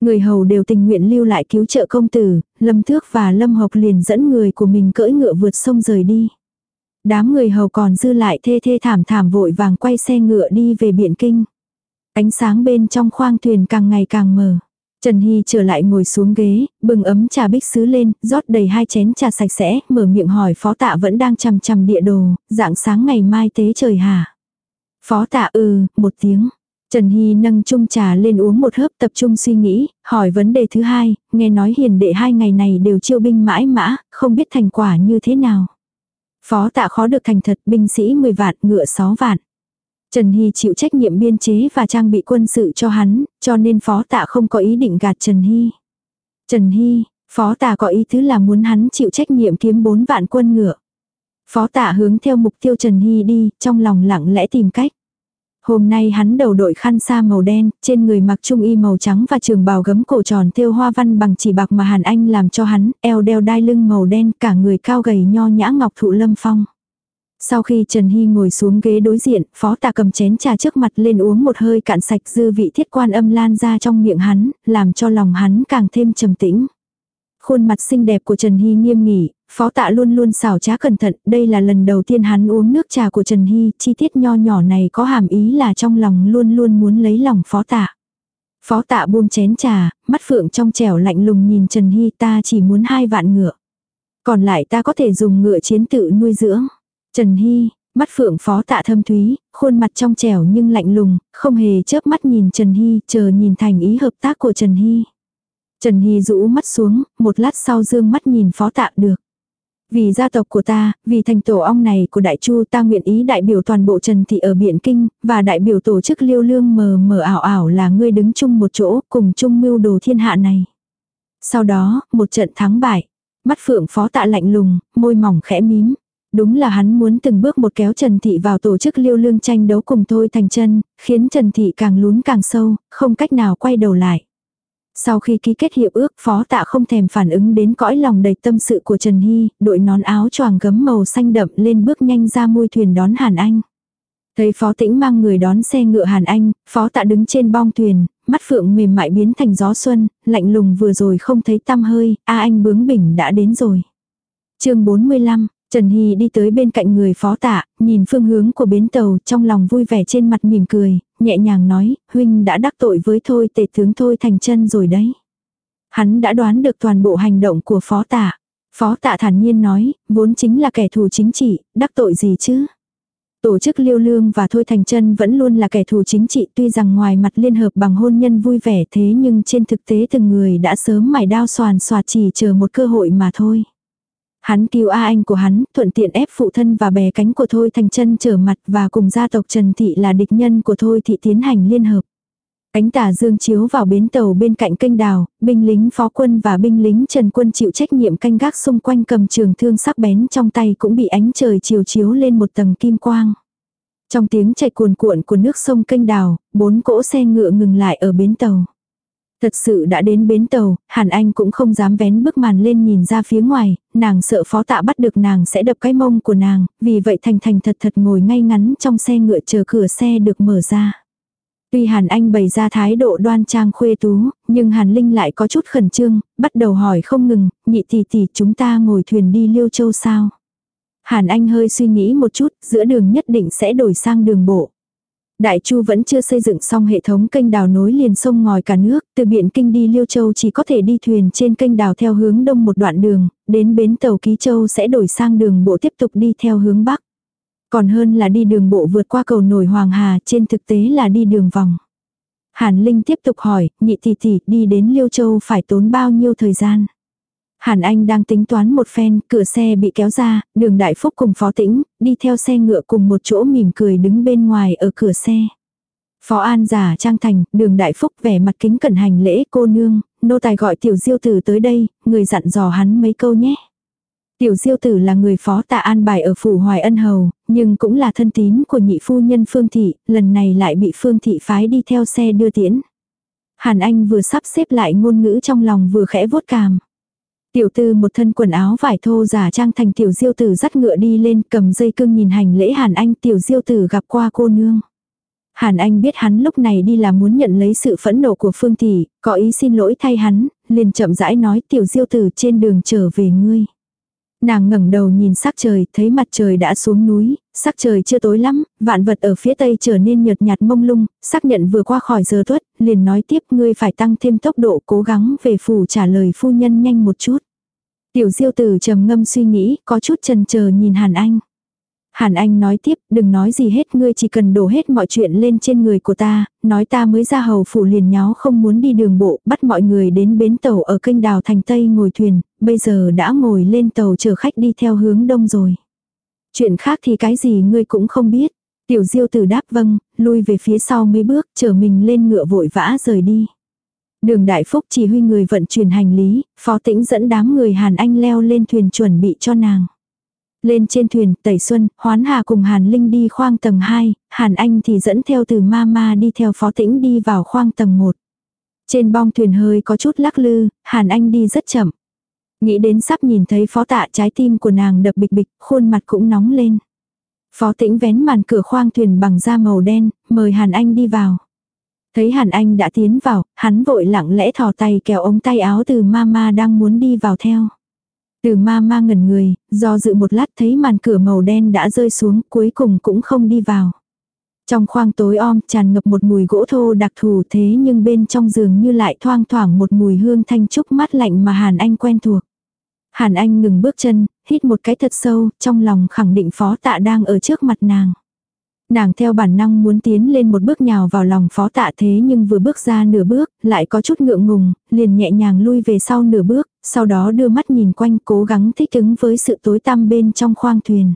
Người hầu đều tình nguyện lưu lại cứu trợ công tử, lâm thước và lâm học liền dẫn người của mình cưỡi ngựa vượt sông rời đi. Đám người hầu còn dư lại thê thê thảm thảm vội vàng quay xe ngựa đi về biển kinh. Ánh sáng bên trong khoang thuyền càng ngày càng mờ. Trần Hy trở lại ngồi xuống ghế, bừng ấm trà bích sứ lên, rót đầy hai chén trà sạch sẽ, mở miệng hỏi phó tạ vẫn đang chằm chằm địa đồ, dạng sáng ngày mai tế trời hả? Phó tạ ừ, một tiếng. Trần Hy nâng chung trà lên uống một hớp tập trung suy nghĩ, hỏi vấn đề thứ hai, nghe nói hiền đệ hai ngày này đều chiêu binh mãi mã, không biết thành quả như thế nào. Phó tạ khó được thành thật binh sĩ 10 vạn, ngựa 6 vạn. Trần Hy chịu trách nhiệm biên chế và trang bị quân sự cho hắn, cho nên phó tạ không có ý định gạt Trần Hy. Trần Hy, phó tạ có ý thứ là muốn hắn chịu trách nhiệm kiếm 4 vạn quân ngựa. Phó tạ hướng theo mục tiêu Trần Hy đi, trong lòng lặng lẽ tìm cách. Hôm nay hắn đầu đội khăn sa màu đen, trên người mặc trung y màu trắng và trường bào gấm cổ tròn thêu hoa văn bằng chỉ bạc mà Hàn Anh làm cho hắn, eo đeo đai lưng màu đen, cả người cao gầy nho nhã ngọc thụ lâm phong. Sau khi Trần Hy ngồi xuống ghế đối diện, phó tạ cầm chén trà trước mặt lên uống một hơi cạn sạch dư vị thiết quan âm lan ra trong miệng hắn, làm cho lòng hắn càng thêm trầm tĩnh. Khuôn mặt xinh đẹp của Trần Hy nghiêm nghỉ, phó tạ luôn luôn xảo trá cẩn thận, đây là lần đầu tiên hắn uống nước trà của Trần Hy, chi tiết nho nhỏ này có hàm ý là trong lòng luôn luôn muốn lấy lòng phó tạ. Phó tạ buông chén trà, mắt phượng trong trẻo lạnh lùng nhìn Trần Hy ta chỉ muốn hai vạn ngựa. Còn lại ta có thể dùng ngựa chiến tự nuôi dưỡng. Trần Hy, mắt phượng phó tạ thâm thúy, khuôn mặt trong trẻo nhưng lạnh lùng, không hề chớp mắt nhìn Trần Hy, chờ nhìn thành ý hợp tác của Trần Hy. Trần Hy rũ mắt xuống, một lát sau dương mắt nhìn phó tạ được. Vì gia tộc của ta, vì thành tổ ong này của đại chu ta nguyện ý đại biểu toàn bộ Trần Thị ở Biển Kinh, và đại biểu tổ chức liêu lương mờ mờ ảo ảo là ngươi đứng chung một chỗ, cùng chung mưu đồ thiên hạ này. Sau đó, một trận thắng bại. Mắt phượng phó tạ lạnh lùng, môi mỏng khẽ mím. Đúng là hắn muốn từng bước một kéo Trần Thị vào tổ chức liêu lương tranh đấu cùng thôi thành chân, khiến Trần Thị càng lún càng sâu, không cách nào quay đầu lại. Sau khi ký kết hiệp ước, phó tạ không thèm phản ứng đến cõi lòng đầy tâm sự của Trần Hy, đội nón áo choàng gấm màu xanh đậm lên bước nhanh ra môi thuyền đón Hàn Anh. Thấy phó tĩnh mang người đón xe ngựa Hàn Anh, phó tạ đứng trên bong thuyền, mắt phượng mềm mại biến thành gió xuân, lạnh lùng vừa rồi không thấy tăm hơi, a anh bướng bỉnh đã đến rồi. chương 45, Trần Hy đi tới bên cạnh người phó tạ, nhìn phương hướng của bến tàu trong lòng vui vẻ trên mặt mỉm cười, nhẹ nhàng nói, huynh đã đắc tội với thôi tể tướng thôi thành chân rồi đấy. Hắn đã đoán được toàn bộ hành động của phó tạ. Phó tạ thản nhiên nói, vốn chính là kẻ thù chính trị, đắc tội gì chứ? Tổ chức Liêu Lương và Thôi Thành Chân vẫn luôn là kẻ thù chính trị tuy rằng ngoài mặt liên hợp bằng hôn nhân vui vẻ thế nhưng trên thực tế từng người đã sớm mải đao soàn soạt chỉ chờ một cơ hội mà thôi. Hắn cứu A Anh của hắn, thuận tiện ép phụ thân và bè cánh của Thôi Thành chân trở mặt và cùng gia tộc Trần Thị là địch nhân của Thôi Thị tiến hành liên hợp. Cánh tà dương chiếu vào bến tàu bên cạnh kênh đào, binh lính phó quân và binh lính trần quân chịu trách nhiệm canh gác xung quanh cầm trường thương sắc bén trong tay cũng bị ánh trời chiều chiếu lên một tầng kim quang. Trong tiếng chạy cuồn cuộn của nước sông kênh đào, bốn cỗ xe ngựa ngừng lại ở bến tàu. Thật sự đã đến bến tàu, Hàn Anh cũng không dám vén bức màn lên nhìn ra phía ngoài, nàng sợ phó tạ bắt được nàng sẽ đập cái mông của nàng, vì vậy thành thành thật thật ngồi ngay ngắn trong xe ngựa chờ cửa xe được mở ra. Tuy Hàn Anh bày ra thái độ đoan trang khuê tú, nhưng Hàn Linh lại có chút khẩn trương, bắt đầu hỏi không ngừng, nhị tỷ tỷ chúng ta ngồi thuyền đi Liêu Châu sao? Hàn Anh hơi suy nghĩ một chút, giữa đường nhất định sẽ đổi sang đường bộ. Đại Chu vẫn chưa xây dựng xong hệ thống kênh đào nối liền sông ngòi cả nước, từ biển Kinh đi Liêu Châu chỉ có thể đi thuyền trên kênh đào theo hướng đông một đoạn đường, đến bến tàu Ký Châu sẽ đổi sang đường bộ tiếp tục đi theo hướng bắc. Còn hơn là đi đường bộ vượt qua cầu nổi Hoàng Hà, trên thực tế là đi đường vòng. Hàn Linh tiếp tục hỏi, nhị tỷ tỷ, đi đến Liêu Châu phải tốn bao nhiêu thời gian? Hàn Anh đang tính toán một phen, cửa xe bị kéo ra, đường Đại Phúc cùng Phó Tĩnh, đi theo xe ngựa cùng một chỗ mỉm cười đứng bên ngoài ở cửa xe. Phó An giả trang thành, đường Đại Phúc vẻ mặt kính cẩn hành lễ cô nương, nô tài gọi tiểu diêu tử tới đây, người dặn dò hắn mấy câu nhé. Tiểu diêu tử là người phó tạ an bài ở phủ Hoài Ân Hầu, nhưng cũng là thân tín của nhị phu nhân Phương Thị, lần này lại bị Phương Thị phái đi theo xe đưa tiễn. Hàn Anh vừa sắp xếp lại ngôn ngữ trong lòng vừa khẽ vuốt cằm. Tiểu tư một thân quần áo vải thô giả trang thành tiểu diêu tử dắt ngựa đi lên cầm dây cương nhìn hành lễ Hàn Anh tiểu diêu tử gặp qua cô nương. Hàn Anh biết hắn lúc này đi là muốn nhận lấy sự phẫn nộ của Phương Tỷ, có ý xin lỗi thay hắn, liền chậm rãi nói tiểu diêu tử trên đường trở về ngươi. Nàng ngẩng đầu nhìn sắc trời, thấy mặt trời đã xuống núi, sắc trời chưa tối lắm, vạn vật ở phía tây trở nên nhợt nhạt mông lung, xác nhận vừa qua khỏi giờ tuất, liền nói tiếp ngươi phải tăng thêm tốc độ cố gắng về phủ trả lời phu nhân nhanh một chút. Tiểu diêu tử trầm ngâm suy nghĩ, có chút chần chờ nhìn Hàn Anh. Hàn Anh nói tiếp, đừng nói gì hết ngươi chỉ cần đổ hết mọi chuyện lên trên người của ta, nói ta mới ra hầu phủ liền nháo không muốn đi đường bộ, bắt mọi người đến bến tàu ở kênh đào thành Tây ngồi thuyền, bây giờ đã ngồi lên tàu chở khách đi theo hướng đông rồi. Chuyện khác thì cái gì ngươi cũng không biết. Tiểu diêu tử đáp vâng, lui về phía sau mấy bước, chở mình lên ngựa vội vã rời đi. Đường Đại Phúc chỉ huy người vận chuyển hành lý, phó tĩnh dẫn đám người Hàn Anh leo lên thuyền chuẩn bị cho nàng. Lên trên thuyền, Tẩy Xuân, Hoán Hà cùng Hàn Linh đi khoang tầng 2, Hàn Anh thì dẫn theo từ Mama đi theo phó tĩnh đi vào khoang tầng 1. Trên bong thuyền hơi có chút lắc lư, Hàn Anh đi rất chậm. Nghĩ đến sắp nhìn thấy phó tạ trái tim của nàng đập bịch bịch, khuôn mặt cũng nóng lên. Phó tĩnh vén màn cửa khoang thuyền bằng da màu đen, mời Hàn Anh đi vào. Thấy Hàn Anh đã tiến vào, hắn vội lặng lẽ thò tay kéo ống tay áo từ mama đang muốn đi vào theo. Từ ma ma ngẩn người, do dự một lát thấy màn cửa màu đen đã rơi xuống cuối cùng cũng không đi vào. Trong khoang tối om tràn ngập một mùi gỗ thô đặc thù thế nhưng bên trong giường như lại thoang thoảng một mùi hương thanh trúc mát lạnh mà Hàn Anh quen thuộc. Hàn Anh ngừng bước chân, hít một cái thật sâu, trong lòng khẳng định phó tạ đang ở trước mặt nàng. Nàng theo bản năng muốn tiến lên một bước nhào vào lòng phó tạ thế nhưng vừa bước ra nửa bước, lại có chút ngượng ngùng, liền nhẹ nhàng lui về sau nửa bước, sau đó đưa mắt nhìn quanh cố gắng thích ứng với sự tối tăm bên trong khoang thuyền.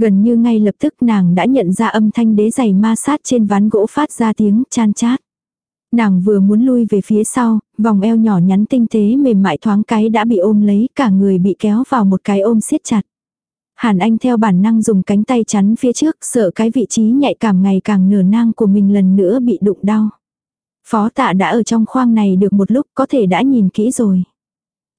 Gần như ngay lập tức nàng đã nhận ra âm thanh đế giày ma sát trên ván gỗ phát ra tiếng chan chát. Nàng vừa muốn lui về phía sau, vòng eo nhỏ nhắn tinh tế mềm mại thoáng cái đã bị ôm lấy, cả người bị kéo vào một cái ôm siết chặt. Hàn Anh theo bản năng dùng cánh tay chắn phía trước, sợ cái vị trí nhạy cảm ngày càng nửa nang của mình lần nữa bị đụng đau. Phó tạ đã ở trong khoang này được một lúc có thể đã nhìn kỹ rồi.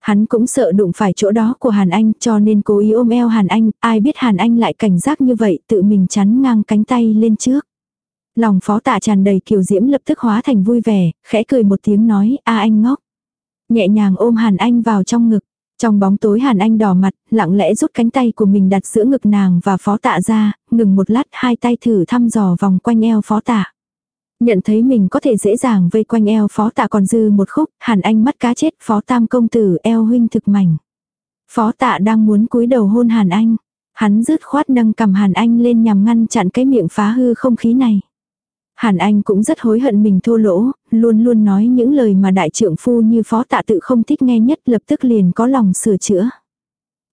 Hắn cũng sợ đụng phải chỗ đó của Hàn Anh cho nên cố ý ôm eo Hàn Anh, ai biết Hàn Anh lại cảnh giác như vậy tự mình chắn ngang cánh tay lên trước. Lòng phó tạ tràn đầy kiều diễm lập tức hóa thành vui vẻ, khẽ cười một tiếng nói, a anh ngốc. Nhẹ nhàng ôm Hàn Anh vào trong ngực. Trong bóng tối Hàn Anh đỏ mặt, lặng lẽ rút cánh tay của mình đặt giữa ngực nàng và phó tạ ra, ngừng một lát hai tay thử thăm dò vòng quanh eo phó tạ. Nhận thấy mình có thể dễ dàng vây quanh eo phó tạ còn dư một khúc, Hàn Anh mắt cá chết phó tam công tử eo huynh thực mảnh. Phó tạ đang muốn cúi đầu hôn Hàn Anh. Hắn rứt khoát nâng cầm Hàn Anh lên nhằm ngăn chặn cái miệng phá hư không khí này. Hàn Anh cũng rất hối hận mình thô lỗ, luôn luôn nói những lời mà đại trưởng phu như phó tạ tự không thích nghe nhất lập tức liền có lòng sửa chữa.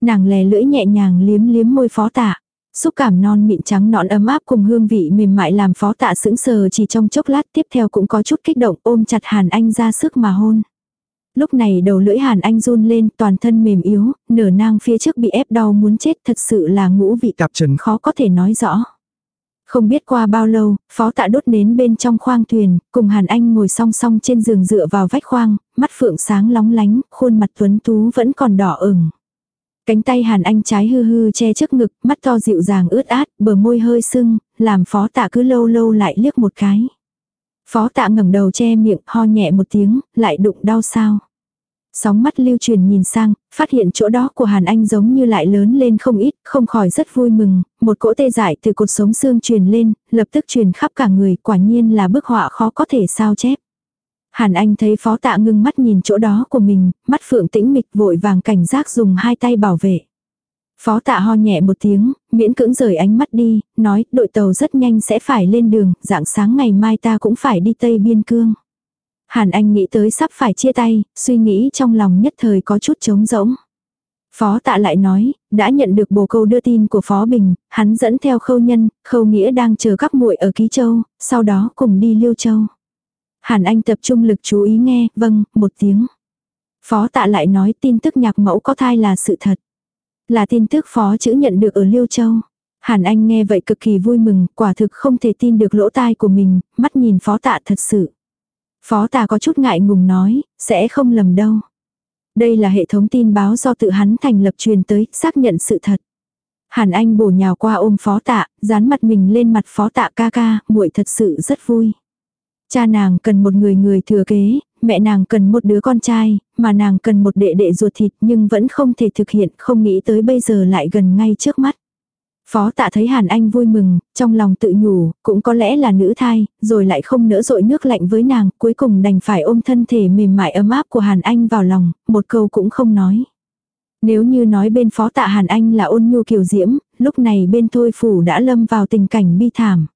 Nàng lè lưỡi nhẹ nhàng liếm liếm môi phó tạ. Xúc cảm non mịn trắng nõn ấm áp cùng hương vị mềm mại làm phó tạ sững sờ chỉ trong chốc lát tiếp theo cũng có chút kích động ôm chặt Hàn Anh ra sức mà hôn. Lúc này đầu lưỡi Hàn Anh run lên toàn thân mềm yếu, nửa nang phía trước bị ép đau muốn chết thật sự là ngũ vị cặp trần khó có thể nói rõ. Không biết qua bao lâu, phó tạ đốt nến bên trong khoang thuyền, cùng Hàn Anh ngồi song song trên giường dựa vào vách khoang, mắt phượng sáng lóng lánh, khuôn mặt tuấn tú vẫn còn đỏ ửng. Cánh tay Hàn Anh trái hư hư che trước ngực, mắt to dịu dàng ướt át, bờ môi hơi sưng, làm phó tạ cứ lâu lâu lại liếc một cái. Phó tạ ngẩng đầu che miệng, ho nhẹ một tiếng, lại đụng đau sao. Sóng mắt lưu truyền nhìn sang, phát hiện chỗ đó của Hàn Anh giống như lại lớn lên không ít, không khỏi rất vui mừng, một cỗ tê dại từ cột sống xương truyền lên, lập tức truyền khắp cả người, quả nhiên là bức họa khó có thể sao chép. Hàn Anh thấy phó tạ ngưng mắt nhìn chỗ đó của mình, mắt phượng tĩnh mịch vội vàng cảnh giác dùng hai tay bảo vệ. Phó tạ ho nhẹ một tiếng, miễn cưỡng rời ánh mắt đi, nói đội tàu rất nhanh sẽ phải lên đường, dạng sáng ngày mai ta cũng phải đi Tây Biên Cương. Hàn Anh nghĩ tới sắp phải chia tay, suy nghĩ trong lòng nhất thời có chút trống rỗng. Phó tạ lại nói, đã nhận được bồ câu đưa tin của Phó Bình, hắn dẫn theo khâu nhân, khâu nghĩa đang chờ các muội ở Ký Châu, sau đó cùng đi Liêu Châu. Hàn Anh tập trung lực chú ý nghe, vâng, một tiếng. Phó tạ lại nói tin tức nhạc mẫu có thai là sự thật. Là tin tức phó chữ nhận được ở Liêu Châu. Hàn Anh nghe vậy cực kỳ vui mừng, quả thực không thể tin được lỗ tai của mình, mắt nhìn phó tạ thật sự. Phó tạ có chút ngại ngùng nói, sẽ không lầm đâu. Đây là hệ thống tin báo do tự hắn thành lập truyền tới, xác nhận sự thật. Hàn Anh bổ nhào qua ôm phó tạ, dán mặt mình lên mặt phó tạ ca ca, muội thật sự rất vui. Cha nàng cần một người người thừa kế, mẹ nàng cần một đứa con trai, mà nàng cần một đệ đệ ruột thịt nhưng vẫn không thể thực hiện, không nghĩ tới bây giờ lại gần ngay trước mắt. Phó tạ thấy Hàn Anh vui mừng, trong lòng tự nhủ, cũng có lẽ là nữ thai, rồi lại không nỡ dội nước lạnh với nàng, cuối cùng đành phải ôm thân thể mềm mại ấm áp của Hàn Anh vào lòng, một câu cũng không nói. Nếu như nói bên phó tạ Hàn Anh là ôn nhu kiều diễm, lúc này bên thôi phủ đã lâm vào tình cảnh bi thảm.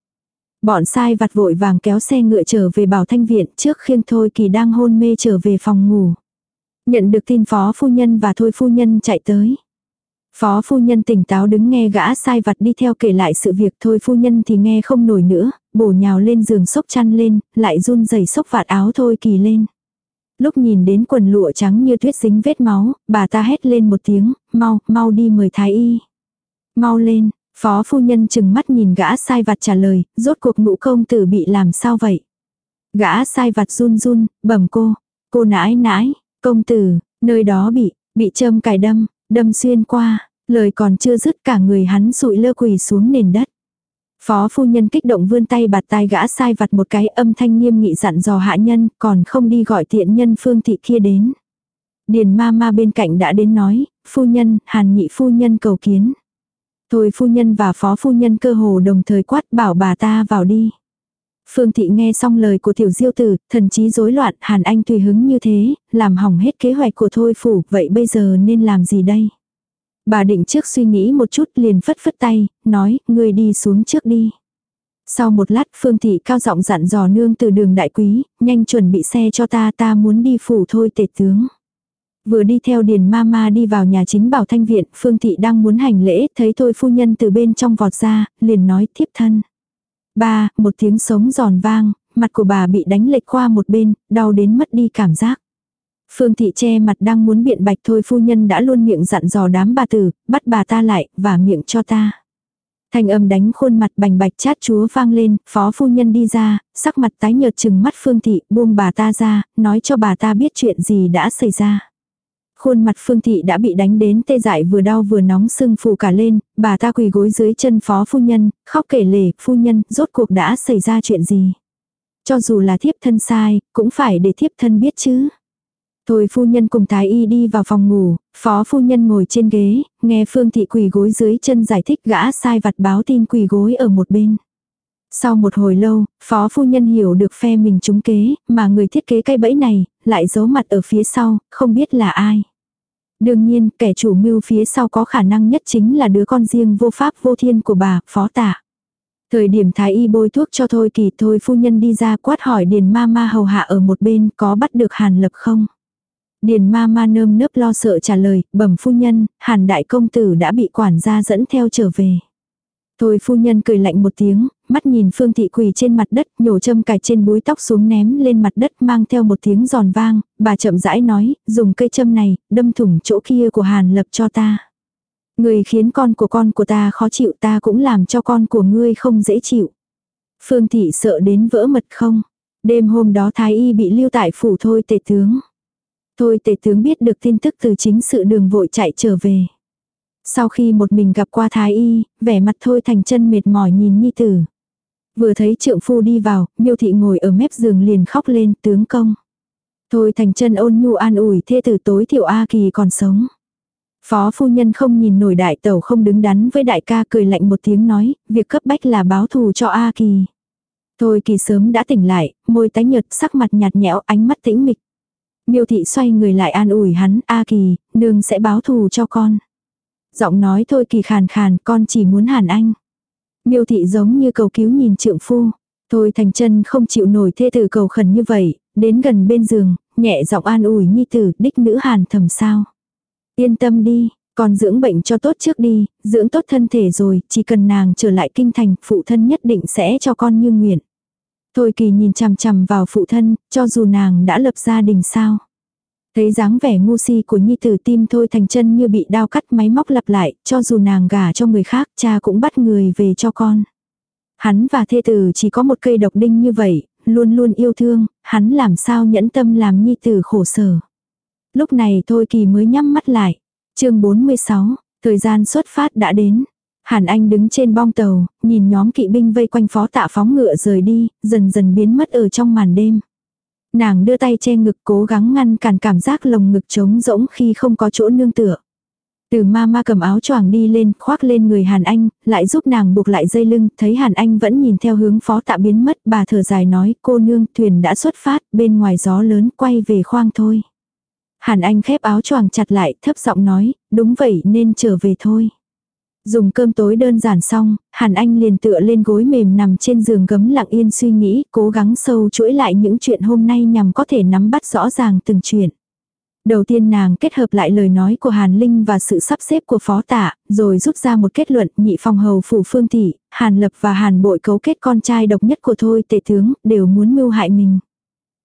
Bọn sai vặt vội vàng kéo xe ngựa trở về bảo thanh viện trước khiêng thôi kỳ đang hôn mê trở về phòng ngủ. Nhận được tin phó phu nhân và thôi phu nhân chạy tới. Phó phu nhân tỉnh táo đứng nghe gã sai vặt đi theo kể lại sự việc thôi phu nhân thì nghe không nổi nữa, bổ nhào lên giường sốc chăn lên, lại run rẩy sốc vạt áo thôi kỳ lên. Lúc nhìn đến quần lụa trắng như tuyết dính vết máu, bà ta hét lên một tiếng, mau, mau đi mời thái y. Mau lên, phó phu nhân chừng mắt nhìn gã sai vặt trả lời, rốt cuộc ngũ công tử bị làm sao vậy. Gã sai vặt run run, bẩm cô, cô nãi nãi, công tử, nơi đó bị, bị châm cài đâm, đâm xuyên qua, lời còn chưa dứt cả người hắn sụi lơ quỳ xuống nền đất. Phó phu nhân kích động vươn tay bạt tai gã sai vặt một cái âm thanh nghiêm nghị dặn dò hạ nhân, còn không đi gọi tiện nhân phương thị kia đến. Điền ma ma bên cạnh đã đến nói, phu nhân, hàn nhị phu nhân cầu kiến. Thôi phu nhân và phó phu nhân cơ hồ đồng thời quát bảo bà ta vào đi. Phương thị nghe xong lời của tiểu diêu tử, thần trí rối loạn, hàn anh tùy hứng như thế, làm hỏng hết kế hoạch của thôi phủ, vậy bây giờ nên làm gì đây? Bà định trước suy nghĩ một chút liền phất phất tay, nói, người đi xuống trước đi. Sau một lát Phương Thị cao giọng dặn dò nương từ đường đại quý, nhanh chuẩn bị xe cho ta ta muốn đi phủ thôi tể tướng. Vừa đi theo Điền Mama đi vào nhà chính bảo thanh viện, Phương Thị đang muốn hành lễ, thấy thôi phu nhân từ bên trong vọt ra, liền nói thiếp thân. Ba, một tiếng sống giòn vang, mặt của bà bị đánh lệch qua một bên, đau đến mất đi cảm giác. Phương thị che mặt đang muốn biện bạch thôi phu nhân đã luôn miệng dặn dò đám bà tử, bắt bà ta lại, và miệng cho ta. Thanh âm đánh khuôn mặt bành bạch chát chúa vang lên, phó phu nhân đi ra, sắc mặt tái nhợt chừng mắt phương thị, buông bà ta ra, nói cho bà ta biết chuyện gì đã xảy ra. Khuôn mặt phương thị đã bị đánh đến tê dại vừa đau vừa nóng sưng phù cả lên, bà ta quỳ gối dưới chân phó phu nhân, khóc kể lể, phu nhân, rốt cuộc đã xảy ra chuyện gì. Cho dù là thiếp thân sai, cũng phải để thiếp thân biết chứ. Thôi phu nhân cùng thái y đi vào phòng ngủ, phó phu nhân ngồi trên ghế, nghe phương thị quỳ gối dưới chân giải thích gã sai vặt báo tin quỳ gối ở một bên. Sau một hồi lâu, phó phu nhân hiểu được phe mình trúng kế, mà người thiết kế cây bẫy này, lại giấu mặt ở phía sau, không biết là ai. Đương nhiên, kẻ chủ mưu phía sau có khả năng nhất chính là đứa con riêng vô pháp vô thiên của bà, phó tả. Thời điểm thái y bôi thuốc cho thôi kỳ thôi phu nhân đi ra quát hỏi điền ma ma hầu hạ ở một bên có bắt được hàn lập không. Điền ma ma nơm nớp lo sợ trả lời, bẩm phu nhân, hàn đại công tử đã bị quản gia dẫn theo trở về. Thôi phu nhân cười lạnh một tiếng, mắt nhìn phương thị quỳ trên mặt đất, nhổ châm cài trên búi tóc xuống ném lên mặt đất mang theo một tiếng giòn vang, bà chậm rãi nói, dùng cây châm này, đâm thủng chỗ kia của hàn lập cho ta. Người khiến con của con của ta khó chịu ta cũng làm cho con của ngươi không dễ chịu. Phương thị sợ đến vỡ mật không. Đêm hôm đó thái y bị lưu tại phủ thôi tề tướng. Thôi tề tướng biết được tin tức từ chính sự đường vội chạy trở về. Sau khi một mình gặp qua thái y, vẻ mặt thôi thành chân mệt mỏi nhìn nhi tử. Vừa thấy trượng phu đi vào, miêu thị ngồi ở mép giường liền khóc lên tướng công. Thôi thành chân ôn nhu an ủi thê tử tối thiểu A Kỳ còn sống. Phó phu nhân không nhìn nổi đại tẩu không đứng đắn với đại ca cười lạnh một tiếng nói, việc cấp bách là báo thù cho A Kỳ. Thôi kỳ sớm đã tỉnh lại, môi tái nhợt sắc mặt nhạt nhẽo ánh mắt tĩnh mịch. Miêu thị xoay người lại an ủi hắn, A Kỳ, nương sẽ báo thù cho con. Giọng nói thôi kỳ khàn khàn, con chỉ muốn hàn anh. Miêu thị giống như cầu cứu nhìn trượng phu. Thôi thành chân không chịu nổi thê tử cầu khẩn như vậy, đến gần bên giường, nhẹ giọng an ủi nhi tử, đích nữ hàn thầm sao. Yên tâm đi, còn dưỡng bệnh cho tốt trước đi, dưỡng tốt thân thể rồi, chỉ cần nàng trở lại kinh thành, phụ thân nhất định sẽ cho con như nguyện. Thôi kỳ nhìn chằm chằm vào phụ thân, cho dù nàng đã lập gia đình sao. Thấy dáng vẻ ngu si của nhi tử tim thôi thành chân như bị đao cắt máy móc lặp lại, cho dù nàng gả cho người khác, cha cũng bắt người về cho con. Hắn và thê tử chỉ có một cây độc đinh như vậy, luôn luôn yêu thương, hắn làm sao nhẫn tâm làm nhi tử khổ sở. Lúc này thôi kỳ mới nhắm mắt lại. chương 46, thời gian xuất phát đã đến. Hàn Anh đứng trên bong tàu, nhìn nhóm kỵ binh vây quanh phó tạ phóng ngựa rời đi, dần dần biến mất ở trong màn đêm. Nàng đưa tay che ngực cố gắng ngăn cản cảm giác lồng ngực trống rỗng khi không có chỗ nương tựa. Từ ma ma cầm áo choàng đi lên, khoác lên người Hàn Anh, lại giúp nàng buộc lại dây lưng, thấy Hàn Anh vẫn nhìn theo hướng phó tạ biến mất, bà thở dài nói, cô nương, thuyền đã xuất phát, bên ngoài gió lớn, quay về khoang thôi. Hàn Anh khép áo choàng chặt lại, thấp giọng nói, đúng vậy nên trở về thôi. Dùng cơm tối đơn giản xong, Hàn Anh liền tựa lên gối mềm nằm trên giường gấm lặng yên suy nghĩ, cố gắng sâu chuỗi lại những chuyện hôm nay nhằm có thể nắm bắt rõ ràng từng chuyện. Đầu tiên nàng kết hợp lại lời nói của Hàn Linh và sự sắp xếp của phó tạ, rồi rút ra một kết luận nhị phòng hầu phủ phương thị, Hàn Lập và Hàn Bội cấu kết con trai độc nhất của Thôi tệ tướng, đều muốn mưu hại mình.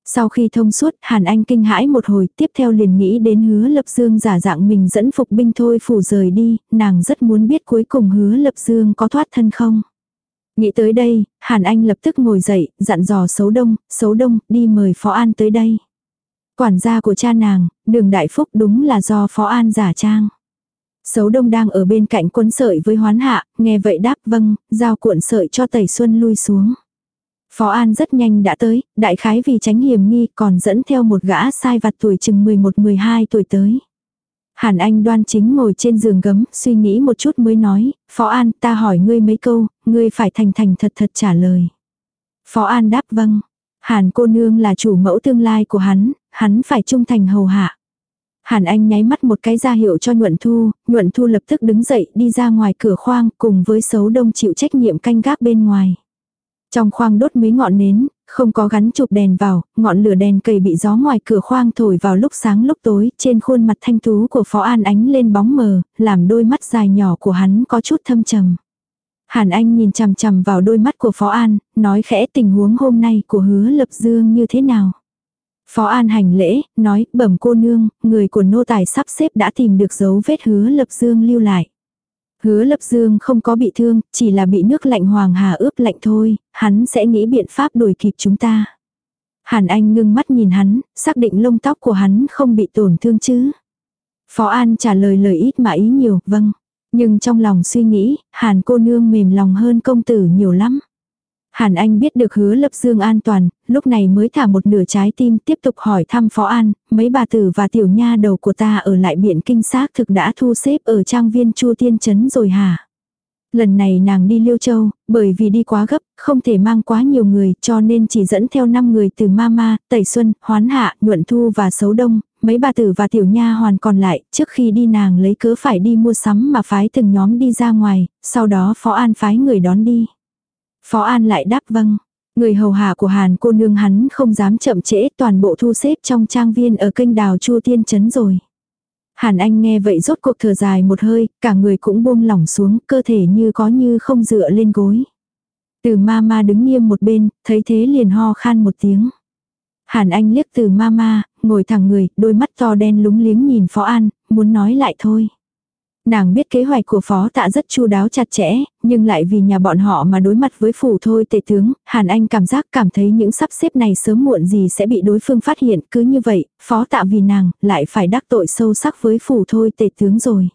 Sau khi thông suốt, Hàn Anh kinh hãi một hồi, tiếp theo liền nghĩ đến hứa lập dương giả dạng mình dẫn phục binh thôi phủ rời đi, nàng rất muốn biết cuối cùng hứa lập dương có thoát thân không. Nghĩ tới đây, Hàn Anh lập tức ngồi dậy, dặn dò xấu đông, xấu đông, đi mời Phó An tới đây. Quản gia của cha nàng, đường Đại Phúc đúng là do Phó An giả trang. Sấu đông đang ở bên cạnh cuốn sợi với hoán hạ, nghe vậy đáp vâng, giao cuộn sợi cho tẩy xuân lui xuống. Phó An rất nhanh đã tới, đại khái vì tránh hiểm nghi còn dẫn theo một gã sai vặt tuổi chừng 11-12 tuổi tới. Hàn Anh đoan chính ngồi trên giường gấm, suy nghĩ một chút mới nói, Phó An ta hỏi ngươi mấy câu, ngươi phải thành thành thật thật trả lời. Phó An đáp vâng. Hàn cô nương là chủ mẫu tương lai của hắn, hắn phải trung thành hầu hạ. Hàn Anh nháy mắt một cái ra hiệu cho Nhuận Thu, Nhuận Thu lập tức đứng dậy đi ra ngoài cửa khoang cùng với xấu đông chịu trách nhiệm canh gác bên ngoài. Trong khoang đốt mấy ngọn nến, không có gắn chụp đèn vào, ngọn lửa đèn cầy bị gió ngoài cửa khoang thổi vào lúc sáng lúc tối, trên khuôn mặt thanh tú của Phó An ánh lên bóng mờ, làm đôi mắt dài nhỏ của hắn có chút thâm trầm. Hàn Anh nhìn chằm chằm vào đôi mắt của Phó An, nói khẽ tình huống hôm nay của hứa lập dương như thế nào. Phó An hành lễ, nói, bẩm cô nương, người của nô tài sắp xếp đã tìm được dấu vết hứa lập dương lưu lại. Hứa lập dương không có bị thương, chỉ là bị nước lạnh hoàng hà ướp lạnh thôi, hắn sẽ nghĩ biện pháp đuổi kịp chúng ta. Hàn Anh ngưng mắt nhìn hắn, xác định lông tóc của hắn không bị tổn thương chứ. Phó An trả lời lời ít mà ý nhiều, vâng. Nhưng trong lòng suy nghĩ, Hàn cô nương mềm lòng hơn công tử nhiều lắm. Hàn Anh biết được hứa lập dương an toàn, lúc này mới thả một nửa trái tim tiếp tục hỏi thăm Phó An, mấy bà tử và tiểu nha đầu của ta ở lại biển kinh xác thực đã thu xếp ở trang viên Chu Tiên Trấn rồi hả? Lần này nàng đi Liêu Châu, bởi vì đi quá gấp, không thể mang quá nhiều người cho nên chỉ dẫn theo 5 người từ Mama, Tẩy Xuân, Hoán Hạ, Nhuận Thu và Sấu Đông, mấy bà tử và tiểu nha hoàn còn lại, trước khi đi nàng lấy cớ phải đi mua sắm mà phái từng nhóm đi ra ngoài, sau đó Phó An phái người đón đi. Phó An lại đáp vâng. Người hầu hạ của Hàn cô nương hắn không dám chậm trễ toàn bộ thu xếp trong trang viên ở kênh đào Chu Tiên Trấn rồi. Hàn Anh nghe vậy rốt cuộc thở dài một hơi, cả người cũng buông lỏng xuống, cơ thể như có như không dựa lên gối. Từ mama đứng nghiêm một bên, thấy thế liền ho khan một tiếng. Hàn Anh liếc từ mama, ngồi thẳng người, đôi mắt to đen lúng liếng nhìn Phó An, muốn nói lại thôi. Nàng biết kế hoạch của phó tạ rất chu đáo chặt chẽ, nhưng lại vì nhà bọn họ mà đối mặt với phủ thôi tệ tướng, Hàn Anh cảm giác cảm thấy những sắp xếp này sớm muộn gì sẽ bị đối phương phát hiện, cứ như vậy, phó tạ vì nàng, lại phải đắc tội sâu sắc với phủ thôi tệ tướng rồi.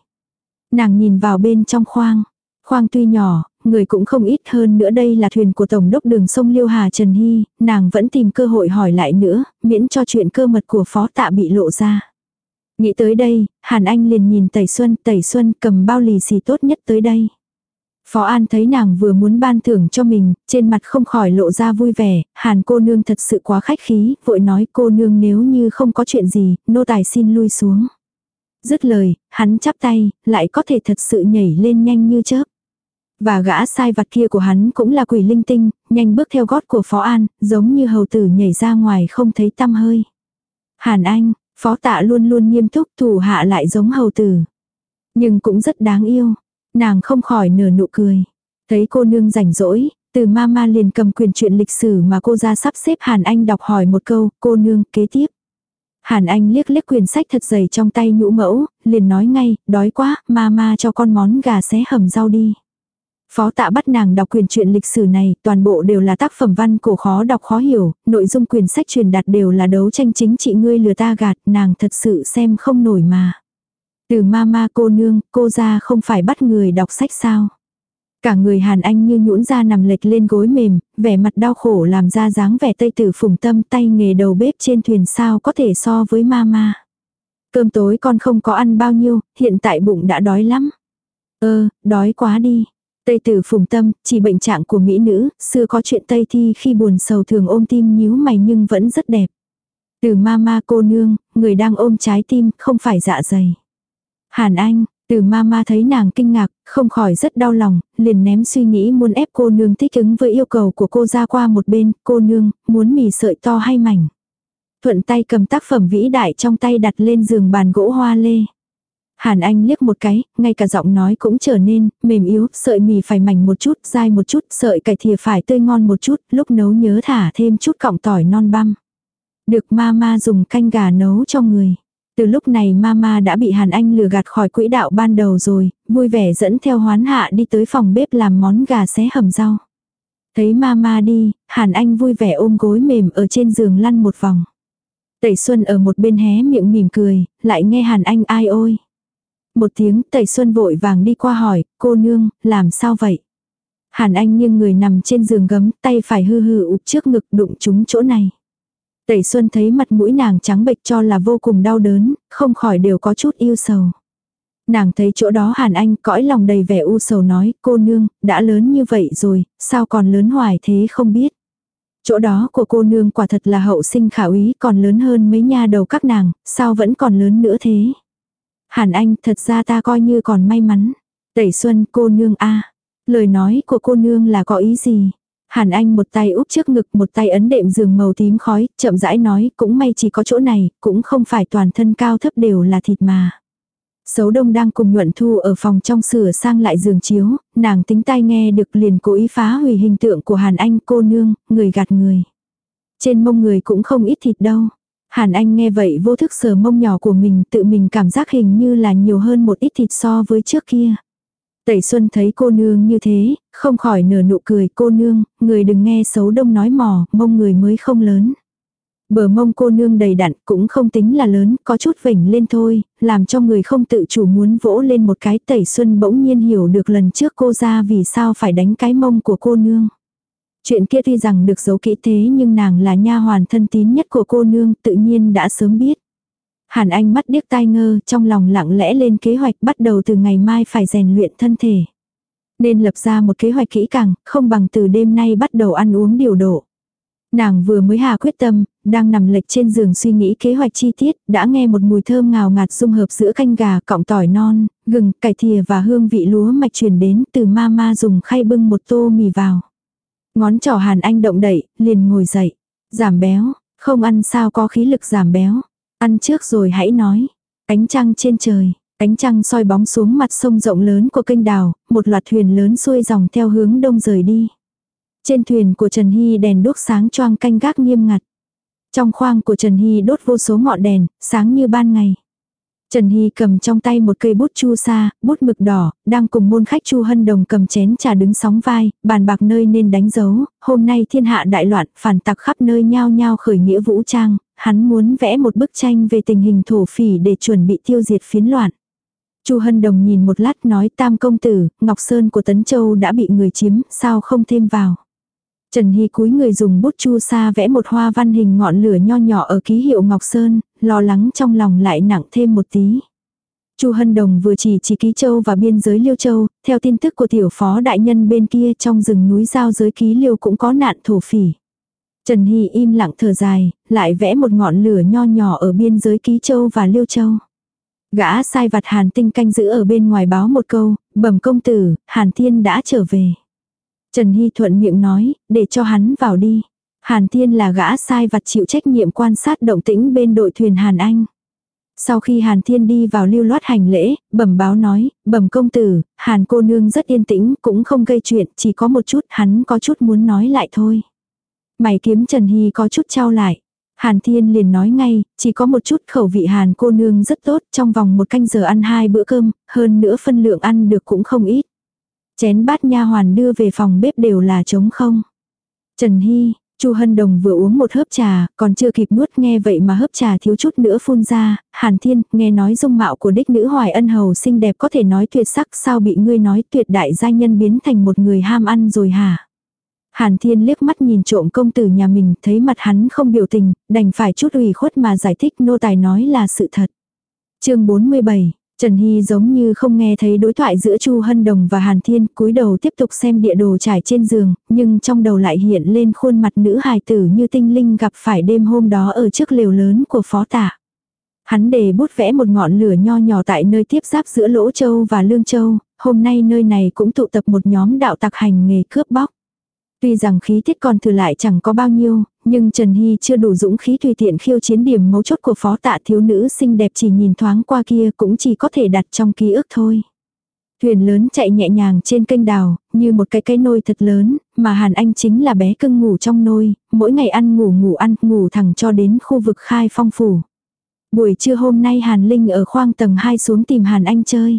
Nàng nhìn vào bên trong khoang, khoang tuy nhỏ, người cũng không ít hơn nữa đây là thuyền của Tổng đốc đường sông Liêu Hà Trần Hy, nàng vẫn tìm cơ hội hỏi lại nữa, miễn cho chuyện cơ mật của phó tạ bị lộ ra. Nghĩ tới đây, Hàn Anh liền nhìn Tẩy Xuân, Tẩy Xuân cầm bao lì xì tốt nhất tới đây. Phó An thấy nàng vừa muốn ban thưởng cho mình, trên mặt không khỏi lộ ra vui vẻ, Hàn cô nương thật sự quá khách khí, vội nói cô nương nếu như không có chuyện gì, nô tài xin lui xuống. Dứt lời, hắn chắp tay, lại có thể thật sự nhảy lên nhanh như chớp. Và gã sai vặt kia của hắn cũng là quỷ linh tinh, nhanh bước theo gót của Phó An, giống như hầu tử nhảy ra ngoài không thấy tăm hơi. Hàn Anh, Phó tạ luôn luôn nghiêm túc thủ hạ lại giống hầu tử. Nhưng cũng rất đáng yêu. Nàng không khỏi nở nụ cười. Thấy cô nương rảnh rỗi, từ mama liền cầm quyền chuyện lịch sử mà cô ra sắp xếp Hàn Anh đọc hỏi một câu, cô nương kế tiếp. Hàn Anh liếc liếc quyền sách thật dày trong tay nhũ mẫu, liền nói ngay, đói quá, mama cho con món gà xé hầm rau đi. Phó tạ bắt nàng đọc quyền truyện lịch sử này, toàn bộ đều là tác phẩm văn cổ khó đọc khó hiểu, nội dung quyền sách truyền đạt đều là đấu tranh chính trị ngươi lừa ta gạt, nàng thật sự xem không nổi mà. Từ mama cô nương, cô ra không phải bắt người đọc sách sao. Cả người Hàn Anh như nhũn ra nằm lệch lên gối mềm, vẻ mặt đau khổ làm ra dáng vẻ tây tử phùng tâm tay nghề đầu bếp trên thuyền sao có thể so với mama. Cơm tối con không có ăn bao nhiêu, hiện tại bụng đã đói lắm. Ơ, đói quá đi. Tây tử phùng tâm, chỉ bệnh trạng của mỹ nữ, xưa có chuyện Tây thi khi buồn sầu thường ôm tim nhíu mày nhưng vẫn rất đẹp. Từ mama cô nương, người đang ôm trái tim, không phải dạ dày. Hàn Anh, từ mama thấy nàng kinh ngạc, không khỏi rất đau lòng, liền ném suy nghĩ muốn ép cô nương thích ứng với yêu cầu của cô ra qua một bên, cô nương, muốn mì sợi to hay mảnh. Thuận tay cầm tác phẩm vĩ đại trong tay đặt lên giường bàn gỗ hoa lê. Hàn Anh liếc một cái, ngay cả giọng nói cũng trở nên mềm yếu, sợi mì phải mảnh một chút, dai một chút, sợi cải thìa phải tươi ngon một chút, lúc nấu nhớ thả thêm chút cọng tỏi non băm. Được mama dùng canh gà nấu cho người. Từ lúc này mama đã bị Hàn Anh lừa gạt khỏi quỹ đạo ban đầu rồi, vui vẻ dẫn theo hoán hạ đi tới phòng bếp làm món gà xé hầm rau. Thấy mama đi, Hàn Anh vui vẻ ôm gối mềm ở trên giường lăn một vòng. Tẩy Xuân ở một bên hé miệng mỉm cười, lại nghe Hàn Anh ai ôi. Một tiếng tẩy xuân vội vàng đi qua hỏi, cô nương, làm sao vậy? Hàn Anh nghiêng người nằm trên giường gấm, tay phải hư hư ụp trước ngực đụng trúng chỗ này. Tẩy Xuân thấy mặt mũi nàng trắng bệch cho là vô cùng đau đớn, không khỏi đều có chút yêu sầu. Nàng thấy chỗ đó Hàn Anh cõi lòng đầy vẻ u sầu nói, cô nương, đã lớn như vậy rồi, sao còn lớn hoài thế không biết. Chỗ đó của cô nương quả thật là hậu sinh khả úy còn lớn hơn mấy nha đầu các nàng, sao vẫn còn lớn nữa thế. Hàn Anh thật ra ta coi như còn may mắn. Tẩy Xuân cô nương a Lời nói của cô nương là có ý gì? Hàn Anh một tay úp trước ngực một tay ấn đệm giường màu tím khói, chậm rãi nói, cũng may chỉ có chỗ này, cũng không phải toàn thân cao thấp đều là thịt mà. Sấu đông đang cùng nhuận thu ở phòng trong sửa sang lại giường chiếu, nàng tính tai nghe được liền cố ý phá hủy hình tượng của Hàn Anh cô nương, người gạt người. Trên mông người cũng không ít thịt đâu. Hàn Anh nghe vậy vô thức sờ mông nhỏ của mình tự mình cảm giác hình như là nhiều hơn một ít thịt so với trước kia. Tẩy Xuân thấy cô nương như thế, không khỏi nở nụ cười cô nương, người đừng nghe xấu đông nói mò, mông người mới không lớn. Bờ mông cô nương đầy đặn cũng không tính là lớn, có chút vỉnh lên thôi, làm cho người không tự chủ muốn vỗ lên một cái tẩy xuân bỗng nhiên hiểu được lần trước cô ra vì sao phải đánh cái mông của cô nương. Chuyện kia tuy rằng được giấu kỹ thế nhưng nàng là nha hoàn thân tín nhất của cô nương tự nhiên đã sớm biết. Hàn Anh mắt điếc tai ngơ, trong lòng lặng lẽ lên kế hoạch bắt đầu từ ngày mai phải rèn luyện thân thể. Nên lập ra một kế hoạch kỹ càng, không bằng từ đêm nay bắt đầu ăn uống điều độ. Nàng vừa mới hà quyết tâm, đang nằm lệch trên giường suy nghĩ kế hoạch chi tiết, đã nghe một mùi thơm ngào ngạt dung hợp giữa canh gà, cọng tỏi non, gừng, cải thìa và hương vị lúa mạch truyền đến từ mama dùng khay bưng một tô mì vào. Ngón trỏ Hàn Anh động đậy, liền ngồi dậy. Giảm béo, không ăn sao có khí lực giảm béo. Ăn trước rồi hãy nói. Ánh trăng trên trời, ánh trăng soi bóng xuống mặt sông rộng lớn của kênh đào, một loạt thuyền lớn xuôi dòng theo hướng đông rời đi. Trên thuyền của Trần Hy đèn đốt sáng choang canh gác nghiêm ngặt. Trong khoang của Trần Hy đốt vô số ngọn đèn, sáng như ban ngày. Trần Hy cầm trong tay một cây bút chu sa, bút mực đỏ, đang cùng môn khách Chu Hân Đồng cầm chén trà đứng sóng vai, bàn bạc nơi nên đánh dấu, hôm nay thiên hạ đại loạn, phản tặc khắp nơi nhao nhao khởi nghĩa vũ trang, hắn muốn vẽ một bức tranh về tình hình thổ phỉ để chuẩn bị tiêu diệt phiến loạn. Chu Hân Đồng nhìn một lát nói tam công tử, Ngọc Sơn của Tấn Châu đã bị người chiếm, sao không thêm vào. Trần Hy cúi người dùng bút chu sa vẽ một hoa văn hình ngọn lửa nho nhỏ ở ký hiệu Ngọc Sơn, lo lắng trong lòng lại nặng thêm một tí. Chu Hân Đồng vừa chỉ chỉ ký châu và biên giới Liêu Châu, theo tin tức của tiểu phó đại nhân bên kia trong rừng núi giao giới ký Liêu cũng có nạn thổ phỉ. Trần Hy im lặng thở dài, lại vẽ một ngọn lửa nho nhỏ ở biên giới ký châu và Liêu Châu. Gã sai vặt Hàn Tinh canh giữ ở bên ngoài báo một câu, bẩm công tử, Hàn Thiên đã trở về. Trần Hy thuận miệng nói, để cho hắn vào đi. Hàn Thiên là gã sai vặt chịu trách nhiệm quan sát động tĩnh bên đội thuyền Hàn Anh. Sau khi Hàn Thiên đi vào lưu loát hành lễ, bẩm báo nói, bẩm công tử, Hàn cô nương rất yên tĩnh, cũng không gây chuyện, chỉ có một chút, hắn có chút muốn nói lại thôi. Mày kiếm Trần Hy có chút trao lại. Hàn Thiên liền nói ngay, chỉ có một chút khẩu vị Hàn cô nương rất tốt, trong vòng một canh giờ ăn hai bữa cơm, hơn nữa phân lượng ăn được cũng không ít. Chén bát nha hoàn đưa về phòng bếp đều là trống không. Trần Hy, Chu Hân Đồng vừa uống một hớp trà, còn chưa kịp nuốt nghe vậy mà hớp trà thiếu chút nữa phun ra, Hàn Thiên, nghe nói dung mạo của đích nữ hoài ân hầu xinh đẹp có thể nói tuyệt sắc sao bị ngươi nói tuyệt đại gia nhân biến thành một người ham ăn rồi hả? Hàn Thiên liếc mắt nhìn trộm công tử nhà mình, thấy mặt hắn không biểu tình, đành phải chút ủy khuất mà giải thích nô tài nói là sự thật. chương 47, Trần Hy giống như không nghe thấy đối thoại giữa Chu Hân Đồng và Hàn Thiên, cúi đầu tiếp tục xem địa đồ trải trên giường, nhưng trong đầu lại hiện lên khuôn mặt nữ hài tử như tinh linh gặp phải đêm hôm đó ở trước lều lớn của phó tả. Hắn để bút vẽ một ngọn lửa nho nhỏ tại nơi tiếp giáp giữa Lỗ Châu và Lương Châu, hôm nay nơi này cũng tụ tập một nhóm đạo tặc hành nghề cướp bóc. Tuy rằng khí tiết còn thừa lại chẳng có bao nhiêu, nhưng Trần Hy chưa đủ dũng khí tùy tiện khiêu chiến điểm mấu chốt của phó tạ thiếu nữ xinh đẹp chỉ nhìn thoáng qua kia cũng chỉ có thể đặt trong ký ức thôi. Thuyền lớn chạy nhẹ nhàng trên kênh đào, như một cái cái nôi thật lớn, mà Hàn Anh chính là bé cưng ngủ trong nôi, mỗi ngày ăn ngủ ngủ ăn, ngủ thẳng cho đến khu vực khai phong phủ. Buổi trưa hôm nay Hàn Linh ở khoang tầng 2 xuống tìm Hàn Anh chơi.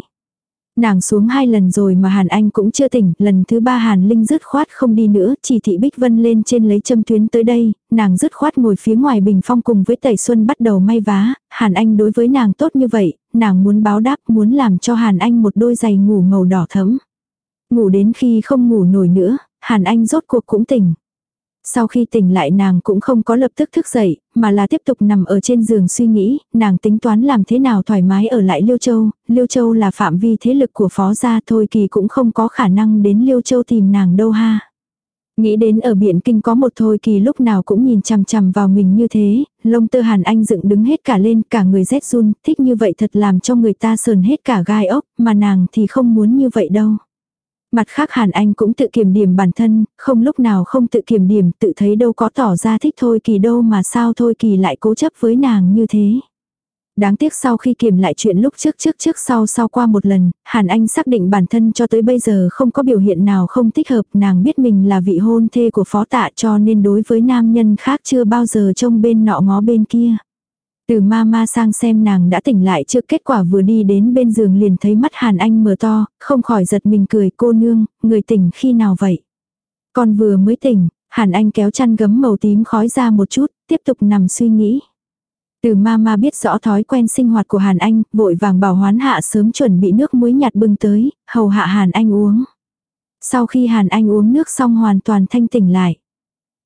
Nàng xuống hai lần rồi mà Hàn Anh cũng chưa tỉnh, lần thứ ba Hàn Linh dứt khoát không đi nữa, chỉ thị Bích Vân lên trên lấy châm tuyến tới đây, nàng dứt khoát ngồi phía ngoài bình phong cùng với Tẩy Xuân bắt đầu may vá, Hàn Anh đối với nàng tốt như vậy, nàng muốn báo đáp, muốn làm cho Hàn Anh một đôi giày ngủ màu đỏ thẫm. Ngủ đến khi không ngủ nổi nữa, Hàn Anh rốt cuộc cũng tỉnh. Sau khi tỉnh lại nàng cũng không có lập tức thức dậy, mà là tiếp tục nằm ở trên giường suy nghĩ, nàng tính toán làm thế nào thoải mái ở lại Liêu Châu, Liêu Châu là phạm vi thế lực của phó gia thôi kỳ cũng không có khả năng đến Liêu Châu tìm nàng đâu ha. Nghĩ đến ở biển kinh có một thôi kỳ lúc nào cũng nhìn chằm chằm vào mình như thế, lông tơ hàn anh dựng đứng hết cả lên cả người rét run, thích như vậy thật làm cho người ta sờn hết cả gai ốc, mà nàng thì không muốn như vậy đâu. Mặt khác Hàn Anh cũng tự kiểm điểm bản thân, không lúc nào không tự kiểm điểm, tự thấy đâu có tỏ ra thích thôi kỳ đâu mà sao thôi kỳ lại cố chấp với nàng như thế. Đáng tiếc sau khi kiểm lại chuyện lúc trước trước trước sau sau qua một lần, Hàn Anh xác định bản thân cho tới bây giờ không có biểu hiện nào không thích hợp, nàng biết mình là vị hôn thê của phó tạ cho nên đối với nam nhân khác chưa bao giờ trông bên nọ ngó bên kia. Từ mama sang xem nàng đã tỉnh lại chưa kết quả vừa đi đến bên giường liền thấy mắt Hàn Anh mở to, không khỏi giật mình cười cô nương, người tỉnh khi nào vậy? Con vừa mới tỉnh, Hàn Anh kéo chăn gấm màu tím khói ra một chút, tiếp tục nằm suy nghĩ. Từ mama biết rõ thói quen sinh hoạt của Hàn Anh, vội vàng bảo hoán hạ sớm chuẩn bị nước muối nhạt bưng tới, hầu hạ Hàn Anh uống. Sau khi Hàn Anh uống nước xong hoàn toàn thanh tỉnh lại.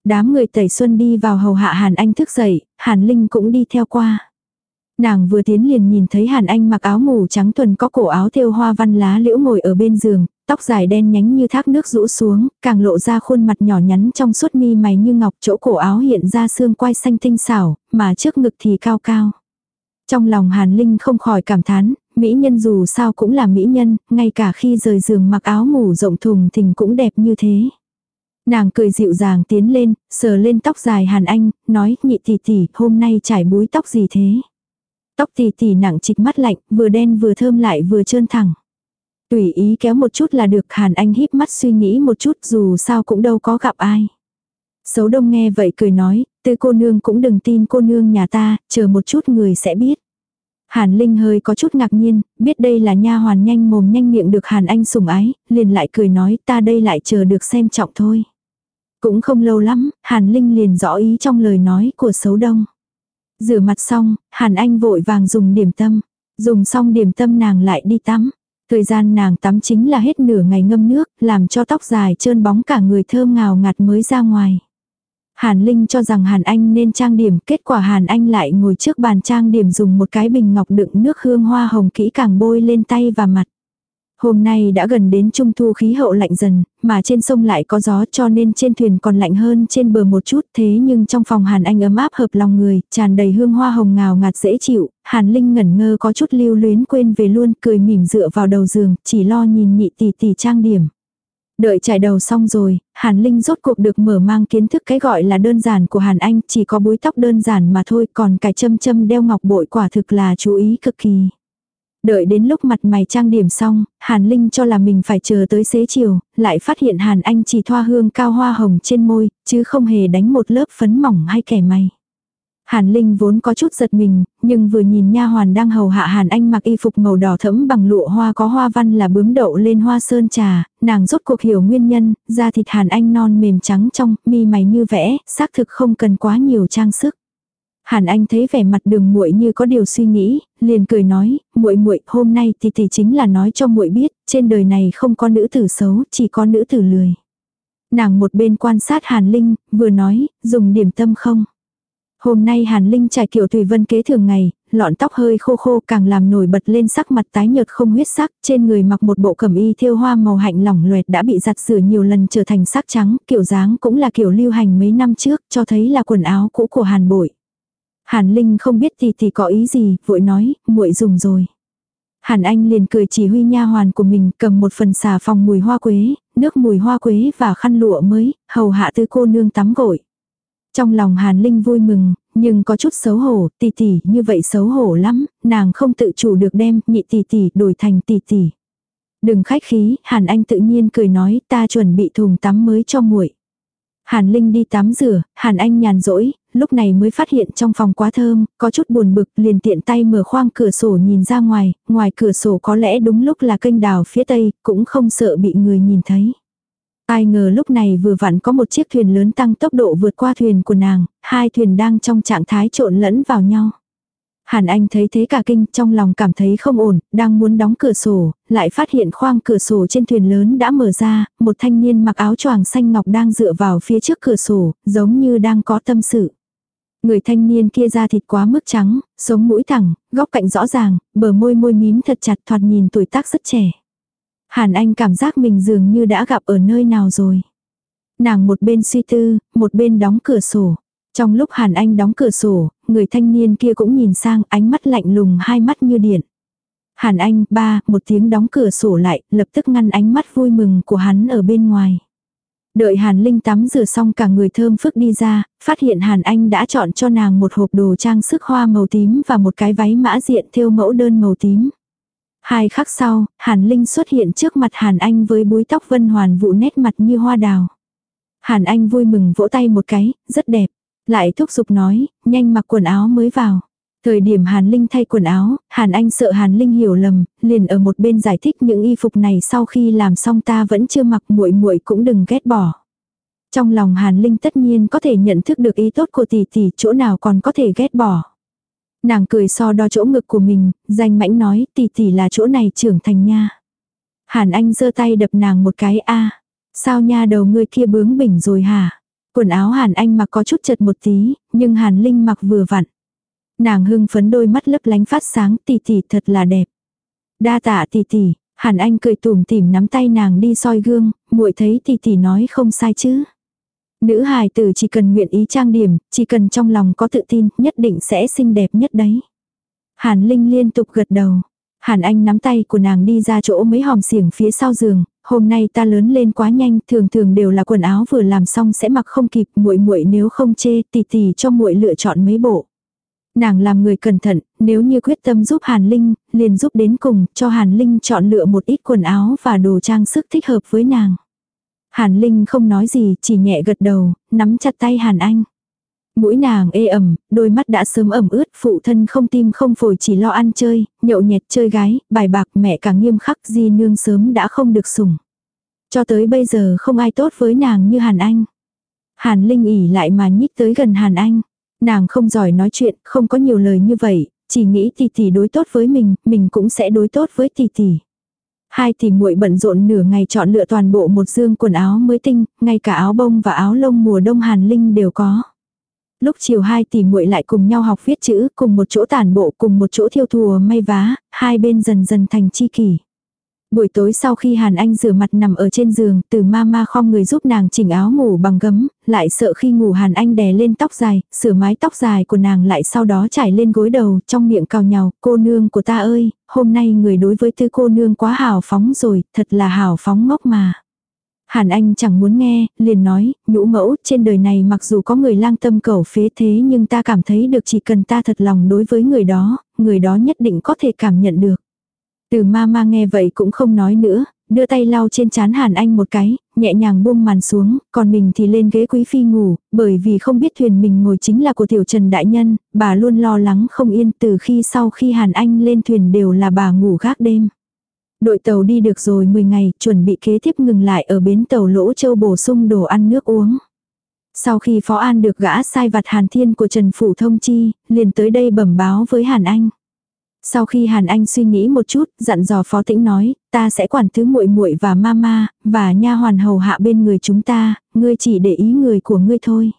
Đám người tẩy xuân đi vào hầu hạ Hàn Anh thức dậy, Hàn Linh cũng đi theo qua. Nàng vừa tiến liền nhìn thấy Hàn Anh mặc áo ngủ trắng tuần có cổ áo thêu hoa văn lá liễu ngồi ở bên giường, tóc dài đen nhánh như thác nước rũ xuống, càng lộ ra khuôn mặt nhỏ nhắn trong suốt mi mày như ngọc chỗ cổ áo hiện ra xương quai xanh tinh xảo, mà trước ngực thì cao cao. Trong lòng Hàn Linh không khỏi cảm thán, mỹ nhân dù sao cũng là mỹ nhân, ngay cả khi rời giường mặc áo ngủ rộng thùng thình cũng đẹp như thế. Nàng cười dịu dàng tiến lên, sờ lên tóc dài Hàn Anh, nói nhị tỷ tỷ, hôm nay trải búi tóc gì thế? Tóc tỷ tỷ nặng trịch mắt lạnh, vừa đen vừa thơm lại vừa trơn thẳng. Tùy ý kéo một chút là được Hàn Anh híp mắt suy nghĩ một chút dù sao cũng đâu có gặp ai. Xấu đông nghe vậy cười nói, tư cô nương cũng đừng tin cô nương nhà ta, chờ một chút người sẽ biết. Hàn Linh hơi có chút ngạc nhiên, biết đây là nha hoàn nhanh mồm nhanh miệng được Hàn Anh sủng ái, liền lại cười nói ta đây lại chờ được xem trọng thôi. Cũng không lâu lắm, Hàn Linh liền rõ ý trong lời nói của xấu đông. Rửa mặt xong, Hàn Anh vội vàng dùng điểm tâm. Dùng xong điểm tâm nàng lại đi tắm. Thời gian nàng tắm chính là hết nửa ngày ngâm nước, làm cho tóc dài trơn bóng cả người thơm ngào ngạt mới ra ngoài. Hàn Linh cho rằng Hàn Anh nên trang điểm, kết quả Hàn Anh lại ngồi trước bàn trang điểm dùng một cái bình ngọc đựng nước hương hoa hồng kỹ càng bôi lên tay và mặt. Hôm nay đã gần đến trung thu khí hậu lạnh dần, mà trên sông lại có gió cho nên trên thuyền còn lạnh hơn trên bờ một chút thế nhưng trong phòng Hàn Anh ấm áp hợp lòng người, tràn đầy hương hoa hồng ngào ngạt dễ chịu, Hàn Linh ngẩn ngơ có chút lưu luyến quên về luôn cười mỉm dựa vào đầu giường, chỉ lo nhìn nhị tỷ tỷ trang điểm. Đợi trải đầu xong rồi, Hàn Linh rốt cuộc được mở mang kiến thức cái gọi là đơn giản của Hàn Anh, chỉ có búi tóc đơn giản mà thôi, còn cái châm châm đeo ngọc bội quả thực là chú ý cực kỳ. Đợi đến lúc mặt mày trang điểm xong, Hàn Linh cho là mình phải chờ tới xế chiều, lại phát hiện Hàn Anh chỉ thoa hương cao hoa hồng trên môi, chứ không hề đánh một lớp phấn mỏng hay kẻ mày. Hàn Linh vốn có chút giật mình, nhưng vừa nhìn nha hoàn đang hầu hạ Hàn Anh mặc y phục màu đỏ thẫm bằng lụa hoa có hoa văn là bướm đậu lên hoa sơn trà, nàng rốt cuộc hiểu nguyên nhân, da thịt Hàn Anh non mềm trắng trong, mi mày như vẽ, xác thực không cần quá nhiều trang sức. Hàn Anh thấy vẻ mặt Đường Muội như có điều suy nghĩ, liền cười nói, "Muội muội, hôm nay thì thì chính là nói cho muội biết, trên đời này không có nữ tử xấu, chỉ có nữ tử lười." Nàng một bên quan sát Hàn Linh, vừa nói, "Dùng điểm tâm không?" Hôm nay Hàn Linh trải kiểu tùy vân kế thường ngày, lọn tóc hơi khô khô càng làm nổi bật lên sắc mặt tái nhợt không huyết sắc, trên người mặc một bộ cẩm y thêu hoa màu hạnh lỏng loẹt đã bị giặt rửa nhiều lần trở thành sắc trắng, kiểu dáng cũng là kiểu lưu hành mấy năm trước, cho thấy là quần áo cũ của Hàn bội. Hàn Linh không biết thì thì có ý gì, vội nói, muội dùng rồi. Hàn Anh liền cười chỉ huy nha hoàn của mình cầm một phần xà phòng mùi hoa quế, nước mùi hoa quế và khăn lụa mới, hầu hạ tư cô nương tắm gội. Trong lòng Hàn Linh vui mừng, nhưng có chút xấu hổ, tỷ tỷ như vậy xấu hổ lắm, nàng không tự chủ được đem nhị tỷ tỷ đổi thành tỷ tỷ. Đừng khách khí, Hàn Anh tự nhiên cười nói ta chuẩn bị thùng tắm mới cho muội. Hàn Linh đi tắm rửa, Hàn Anh nhàn rỗi, lúc này mới phát hiện trong phòng quá thơm, có chút buồn bực, liền tiện tay mở khoang cửa sổ nhìn ra ngoài, ngoài cửa sổ có lẽ đúng lúc là kênh đào phía tây, cũng không sợ bị người nhìn thấy. Ai ngờ lúc này vừa vặn có một chiếc thuyền lớn tăng tốc độ vượt qua thuyền của nàng, hai thuyền đang trong trạng thái trộn lẫn vào nhau. Hàn Anh thấy thế cả kinh trong lòng cảm thấy không ổn, đang muốn đóng cửa sổ, lại phát hiện khoang cửa sổ trên thuyền lớn đã mở ra, một thanh niên mặc áo choàng xanh ngọc đang dựa vào phía trước cửa sổ, giống như đang có tâm sự. Người thanh niên kia da thịt quá mức trắng, sống mũi thẳng, góc cạnh rõ ràng, bờ môi môi mím thật chặt thoạt nhìn tuổi tác rất trẻ. Hàn Anh cảm giác mình dường như đã gặp ở nơi nào rồi. Nàng một bên suy tư, một bên đóng cửa sổ. Trong lúc Hàn Anh đóng cửa sổ, người thanh niên kia cũng nhìn sang ánh mắt lạnh lùng hai mắt như điện. Hàn Anh, ba, một tiếng đóng cửa sổ lại, lập tức ngăn ánh mắt vui mừng của hắn ở bên ngoài. Đợi Hàn Linh tắm rửa xong cả người thơm phức đi ra, phát hiện Hàn Anh đã chọn cho nàng một hộp đồ trang sức hoa màu tím và một cái váy mã diện thêu mẫu đơn màu tím. Hai khắc sau, Hàn Linh xuất hiện trước mặt Hàn Anh với búi tóc vân hoàn vụ nét mặt như hoa đào. Hàn Anh vui mừng vỗ tay một cái, rất đẹp. Lại thúc giục nói, nhanh mặc quần áo mới vào. Thời điểm Hàn Linh thay quần áo, Hàn Anh sợ Hàn Linh hiểu lầm, liền ở một bên giải thích những y phục này sau khi làm xong ta vẫn chưa mặc muội muội cũng đừng ghét bỏ. Trong lòng Hàn Linh tất nhiên có thể nhận thức được ý tốt của tỷ tỷ chỗ nào còn có thể ghét bỏ. Nàng cười so đo chỗ ngực của mình, danh mãnh nói tỷ tỷ là chỗ này trưởng thành nha. Hàn Anh giơ tay đập nàng một cái a Sao nha đầu ngươi kia bướng bỉnh rồi hả? Quần áo Hàn Anh mặc có chút chật một tí, nhưng Hàn Linh mặc vừa vặn. Nàng hưng phấn đôi mắt lấp lánh phát sáng tỷ tỷ thật là đẹp. Đa tạ tỷ tỷ, Hàn Anh cười tủm tỉm nắm tay nàng đi soi gương, muội thấy tỷ tỷ nói không sai chứ. Nữ hài tử chỉ cần nguyện ý trang điểm, chỉ cần trong lòng có tự tin, nhất định sẽ xinh đẹp nhất đấy. Hàn Linh liên tục gật đầu. Hàn Anh nắm tay của nàng đi ra chỗ mấy hòm xiềng phía sau giường, hôm nay ta lớn lên quá nhanh, thường thường đều là quần áo vừa làm xong sẽ mặc không kịp, muội muội nếu không chê, tì tì cho muội lựa chọn mấy bộ. Nàng làm người cẩn thận, nếu như quyết tâm giúp Hàn Linh, liền giúp đến cùng, cho Hàn Linh chọn lựa một ít quần áo và đồ trang sức thích hợp với nàng. Hàn Linh không nói gì, chỉ nhẹ gật đầu, nắm chặt tay Hàn Anh. Mũi nàng ê ẩm, đôi mắt đã sớm ẩm ướt, phụ thân không tim không phổi chỉ lo ăn chơi, nhậu nhẹt chơi gái, bài bạc mẹ càng nghiêm khắc di nương sớm đã không được sủng. Cho tới bây giờ không ai tốt với nàng như Hàn Anh. Hàn Linh ỉ lại mà nhích tới gần Hàn Anh. Nàng không giỏi nói chuyện, không có nhiều lời như vậy, chỉ nghĩ tỷ tỷ đối tốt với mình, mình cũng sẽ đối tốt với tỷ tỷ. Hai tỷ muội bận rộn nửa ngày chọn lựa toàn bộ một dương quần áo mới tinh, ngay cả áo bông và áo lông mùa đông Hàn Linh đều có. Lúc chiều hai tỷ muội lại cùng nhau học viết chữ, cùng một chỗ tản bộ, cùng một chỗ thiêu thùa may vá, hai bên dần dần thành chi kỷ. Buổi tối sau khi Hàn Anh rửa mặt nằm ở trên giường, từ mama không người giúp nàng chỉnh áo ngủ bằng gấm, lại sợ khi ngủ Hàn Anh đè lên tóc dài, sửa mái tóc dài của nàng lại sau đó trải lên gối đầu, trong miệng cào nhào, cô nương của ta ơi, hôm nay người đối với tư cô nương quá hào phóng rồi, thật là hào phóng ngốc mà. Hàn Anh chẳng muốn nghe, liền nói, nhũ mẫu, trên đời này mặc dù có người lang tâm cẩu phế thế nhưng ta cảm thấy được chỉ cần ta thật lòng đối với người đó, người đó nhất định có thể cảm nhận được. Từ ma ma nghe vậy cũng không nói nữa, đưa tay lau trên chán Hàn Anh một cái, nhẹ nhàng buông màn xuống, còn mình thì lên ghế quý phi ngủ, bởi vì không biết thuyền mình ngồi chính là của tiểu trần đại nhân, bà luôn lo lắng không yên từ khi sau khi Hàn Anh lên thuyền đều là bà ngủ gác đêm. Đội tàu đi được rồi 10 ngày, chuẩn bị kế tiếp ngừng lại ở bến tàu Lỗ Châu bổ sung đồ ăn nước uống. Sau khi Phó An được gã sai vặt Hàn Thiên của Trần Phủ Thông Chi, liền tới đây bẩm báo với Hàn Anh. Sau khi Hàn Anh suy nghĩ một chút, dặn dò Phó Tĩnh nói, ta sẽ quản thứ muội muội và mama, và nha hoàn hầu hạ bên người chúng ta, ngươi chỉ để ý người của ngươi thôi.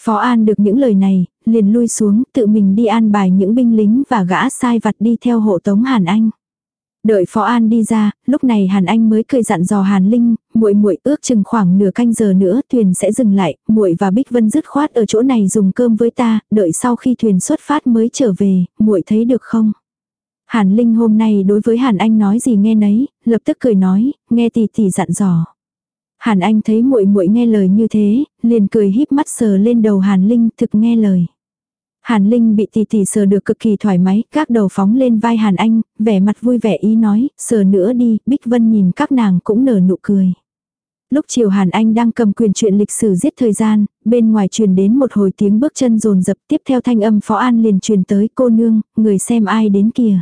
Phó An được những lời này, liền lui xuống, tự mình đi an bài những binh lính và gã sai vặt đi theo hộ tống Hàn Anh. Đợi Phó An đi ra, lúc này Hàn Anh mới cười dặn dò Hàn Linh, muội muội ước chừng khoảng nửa canh giờ nữa thuyền sẽ dừng lại, muội và Bích Vân dứt khoát ở chỗ này dùng cơm với ta, đợi sau khi thuyền xuất phát mới trở về, muội thấy được không? Hàn Linh hôm nay đối với Hàn Anh nói gì nghe nấy, lập tức cười nói, nghe tỷ tỷ dặn dò. Hàn Anh thấy muội muội nghe lời như thế, liền cười híp mắt sờ lên đầu Hàn Linh thực nghe lời. Hàn Linh bị tỷ tỷ sờ được cực kỳ thoải mái, các đầu phóng lên vai Hàn Anh, vẻ mặt vui vẻ ý nói, sờ nữa đi, Bích Vân nhìn các nàng cũng nở nụ cười. Lúc chiều Hàn Anh đang cầm quyền chuyện lịch sử giết thời gian, bên ngoài truyền đến một hồi tiếng bước chân rồn rập tiếp theo thanh âm Phó An liền truyền tới cô nương, người xem ai đến kìa.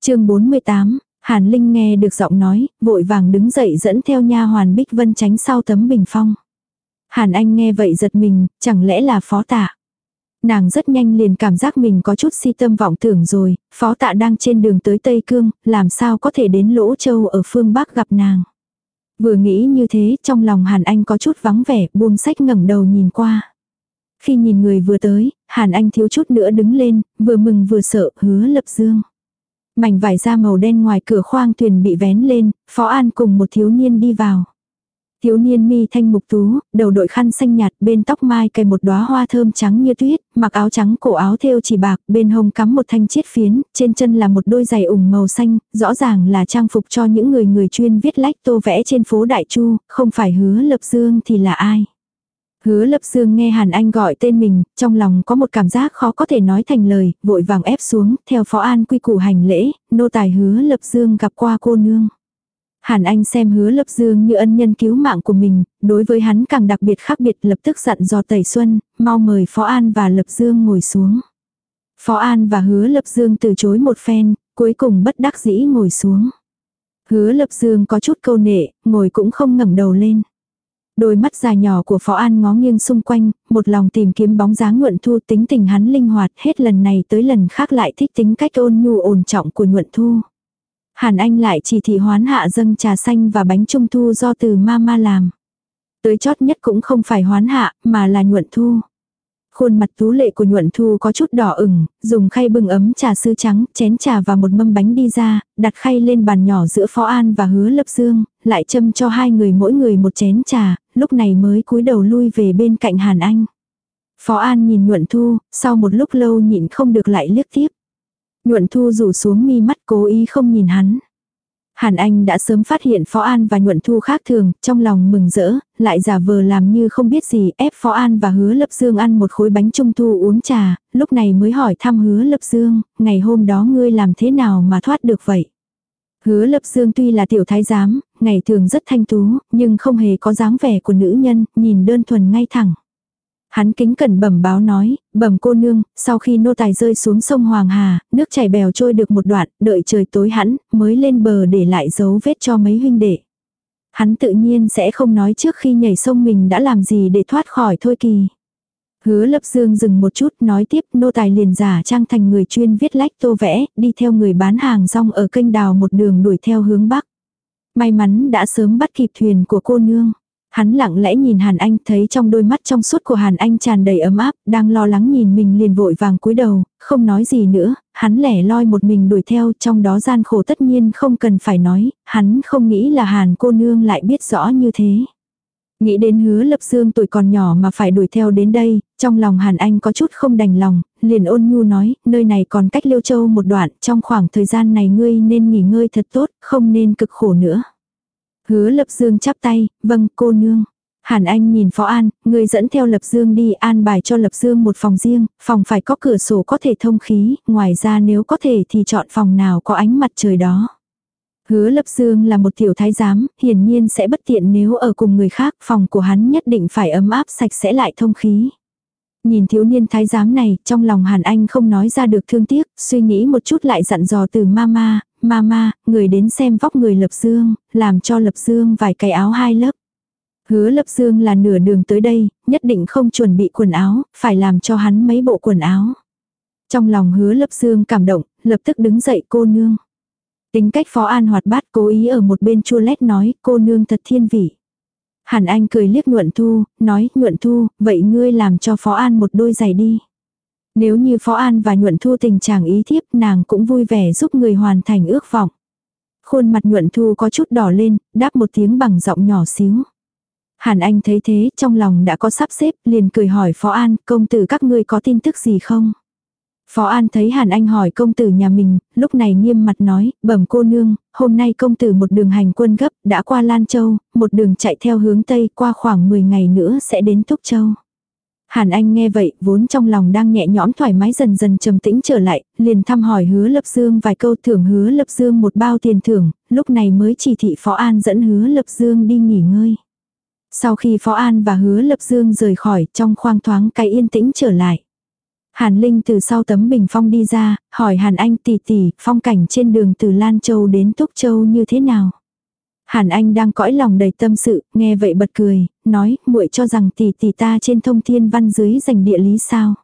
chương 48, Hàn Linh nghe được giọng nói, vội vàng đứng dậy dẫn theo nha hoàn Bích Vân tránh sau tấm bình phong. Hàn Anh nghe vậy giật mình, chẳng lẽ là phó tạ. Nàng rất nhanh liền cảm giác mình có chút si tâm vọng tưởng rồi, phó tạ đang trên đường tới Tây Cương, làm sao có thể đến Lỗ Châu ở phương Bắc gặp nàng. Vừa nghĩ như thế, trong lòng Hàn Anh có chút vắng vẻ, buông sách ngẩng đầu nhìn qua. Khi nhìn người vừa tới, Hàn Anh thiếu chút nữa đứng lên, vừa mừng vừa sợ, hứa lập dương. Mảnh vải da màu đen ngoài cửa khoang thuyền bị vén lên, Phó An cùng một thiếu niên đi vào. Thiếu niên mi thanh mục tú, đầu đội khăn xanh nhạt, bên tóc mai cài một đóa hoa thơm trắng như tuyết, mặc áo trắng cổ áo thêu chỉ bạc, bên hông cắm một thanh chiết phiến, trên chân là một đôi giày ủng màu xanh, rõ ràng là trang phục cho những người người chuyên viết lách tô vẽ trên phố Đại Chu, không phải hứa lập dương thì là ai. Hứa lập dương nghe Hàn Anh gọi tên mình, trong lòng có một cảm giác khó có thể nói thành lời, vội vàng ép xuống, theo phó an quy củ hành lễ, nô tài hứa lập dương gặp qua cô nương. Hàn Anh xem hứa lập dương như ân nhân cứu mạng của mình, đối với hắn càng đặc biệt khác biệt lập tức dặn dò Tẩy Xuân, mau mời Phó An và Lập Dương ngồi xuống. Phó An và hứa Lập Dương từ chối một phen, cuối cùng bất đắc dĩ ngồi xuống. Hứa Lập Dương có chút câu nệ, ngồi cũng không ngẩng đầu lên. Đôi mắt dài nhỏ của Phó An ngó nghiêng xung quanh, một lòng tìm kiếm bóng dáng nhuận thu tính tình hắn linh hoạt hết lần này tới lần khác lại thích tính cách ôn nhu ổn trọng của nhuận thu. Hàn Anh lại chỉ thị hoán hạ dâng trà xanh và bánh trung thu do từ mama làm. Tới chót nhất cũng không phải hoán hạ, mà là nhuận thu. Khuôn mặt tú lệ của nhuận thu có chút đỏ ửng, dùng khay bưng ấm trà sư trắng, chén trà và một mâm bánh đi ra, đặt khay lên bàn nhỏ giữa Phó An và Hứa Lập Dương, lại châm cho hai người mỗi người một chén trà, lúc này mới cúi đầu lui về bên cạnh Hàn Anh. Phó An nhìn nhuận thu, sau một lúc lâu nhịn không được lại liếc tiếp. Nhuận thu rủ xuống mi mắt cố ý không nhìn hắn. Hàn Anh đã sớm phát hiện Phó An và Nhuận Thu khác thường, trong lòng mừng rỡ, lại giả vờ làm như không biết gì, ép Phó An và Hứa Lập Dương ăn một khối bánh trung thu uống trà, lúc này mới hỏi thăm Hứa Lập Dương, ngày hôm đó ngươi làm thế nào mà thoát được vậy? Hứa Lập Dương tuy là tiểu thái giám, ngày thường rất thanh tú, nhưng không hề có dáng vẻ của nữ nhân, nhìn đơn thuần ngay thẳng. Hắn kính cẩn bẩm báo nói, bẩm cô nương, sau khi nô tài rơi xuống sông Hoàng Hà, nước chảy bèo trôi được một đoạn, đợi trời tối hẳn, mới lên bờ để lại dấu vết cho mấy huynh đệ. Hắn tự nhiên sẽ không nói trước khi nhảy sông mình đã làm gì để thoát khỏi thôi kỳ. Hứa lập dương dừng một chút nói tiếp nô tài liền giả trang thành người chuyên viết lách tô vẽ, đi theo người bán hàng rong ở kênh đào một đường đuổi theo hướng bắc. May mắn đã sớm bắt kịp thuyền của cô nương. Hắn lặng lẽ nhìn Hàn Anh thấy trong đôi mắt trong suốt của Hàn Anh tràn đầy ấm áp, đang lo lắng nhìn mình liền vội vàng cúi đầu, không nói gì nữa, hắn lẻ loi một mình đuổi theo trong đó gian khổ tất nhiên không cần phải nói, hắn không nghĩ là Hàn cô nương lại biết rõ như thế. Nghĩ đến hứa lập dương tuổi còn nhỏ mà phải đuổi theo đến đây, trong lòng Hàn Anh có chút không đành lòng, liền ôn nhu nói, nơi này còn cách Liêu Châu một đoạn, trong khoảng thời gian này ngươi nên nghỉ ngơi thật tốt, không nên cực khổ nữa. Hứa Lập Dương chắp tay, vâng cô nương. Hàn Anh nhìn Phó An, người dẫn theo Lập Dương đi an bài cho Lập Dương một phòng riêng, phòng phải có cửa sổ có thể thông khí, ngoài ra nếu có thể thì chọn phòng nào có ánh mặt trời đó. Hứa Lập Dương là một tiểu thái giám, hiển nhiên sẽ bất tiện nếu ở cùng người khác, phòng của hắn nhất định phải ấm áp sạch sẽ lại thông khí. Nhìn thiếu niên thái giám này, trong lòng Hàn Anh không nói ra được thương tiếc, suy nghĩ một chút lại dặn dò từ mama, mama, người đến xem vóc người Lập Dương, làm cho Lập Dương vài cái áo hai lớp. Hứa Lập Dương là nửa đường tới đây, nhất định không chuẩn bị quần áo, phải làm cho hắn mấy bộ quần áo. Trong lòng hứa Lập Dương cảm động, lập tức đứng dậy cô nương. Tính cách Phó An hoạt bát cố ý ở một bên chua lét nói cô nương thật thiên vị. Hàn Anh cười liếc Nhuận Thu, nói Nhuận Thu, vậy ngươi làm cho Phó An một đôi giày đi. Nếu như Phó An và Nhuận Thu tình chàng ý thiếp nàng cũng vui vẻ giúp người hoàn thành ước vọng. Khuôn mặt Nhuận Thu có chút đỏ lên, đáp một tiếng bằng giọng nhỏ xíu. Hàn Anh thấy thế, trong lòng đã có sắp xếp, liền cười hỏi Phó An, công tử các ngươi có tin tức gì không? Phó An thấy Hàn Anh hỏi công tử nhà mình, lúc này nghiêm mặt nói, bẩm cô nương, hôm nay công tử một đường hành quân gấp, đã qua Lan Châu, một đường chạy theo hướng Tây, qua khoảng 10 ngày nữa sẽ đến Túc Châu. Hàn Anh nghe vậy, vốn trong lòng đang nhẹ nhõm thoải mái dần dần trầm tĩnh trở lại, liền thăm hỏi hứa lập dương vài câu thưởng hứa lập dương một bao tiền thưởng, lúc này mới chỉ thị Phó An dẫn hứa lập dương đi nghỉ ngơi. Sau khi Phó An và hứa lập dương rời khỏi trong khoang thoáng cái yên tĩnh trở lại. Hàn Linh từ sau tấm bình phong đi ra, hỏi Hàn Anh tỷ tỷ, phong cảnh trên đường từ Lan Châu đến Túc Châu như thế nào? Hàn Anh đang cõi lòng đầy tâm sự, nghe vậy bật cười, nói, muội cho rằng tỷ tỷ ta trên thông thiên văn dưới dành địa lý sao?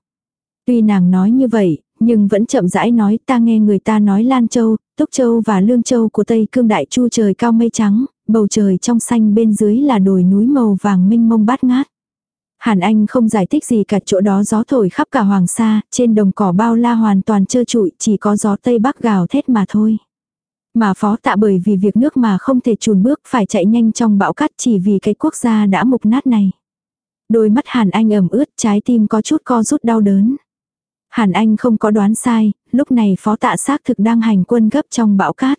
Tuy nàng nói như vậy, nhưng vẫn chậm rãi nói ta nghe người ta nói Lan Châu, Túc Châu và Lương Châu của Tây Cương Đại Chu trời cao mây trắng, bầu trời trong xanh bên dưới là đồi núi màu vàng minh mông bát ngát. Hàn Anh không giải thích gì cả chỗ đó gió thổi khắp cả Hoàng Sa, trên đồng cỏ bao la hoàn toàn trơ trụi, chỉ có gió Tây Bắc gào thét mà thôi. Mà phó tạ bởi vì việc nước mà không thể chùn bước phải chạy nhanh trong bão cát chỉ vì cái quốc gia đã mục nát này. Đôi mắt Hàn Anh ẩm ướt, trái tim có chút co rút đau đớn. Hàn Anh không có đoán sai, lúc này phó tạ xác thực đang hành quân gấp trong bão cát.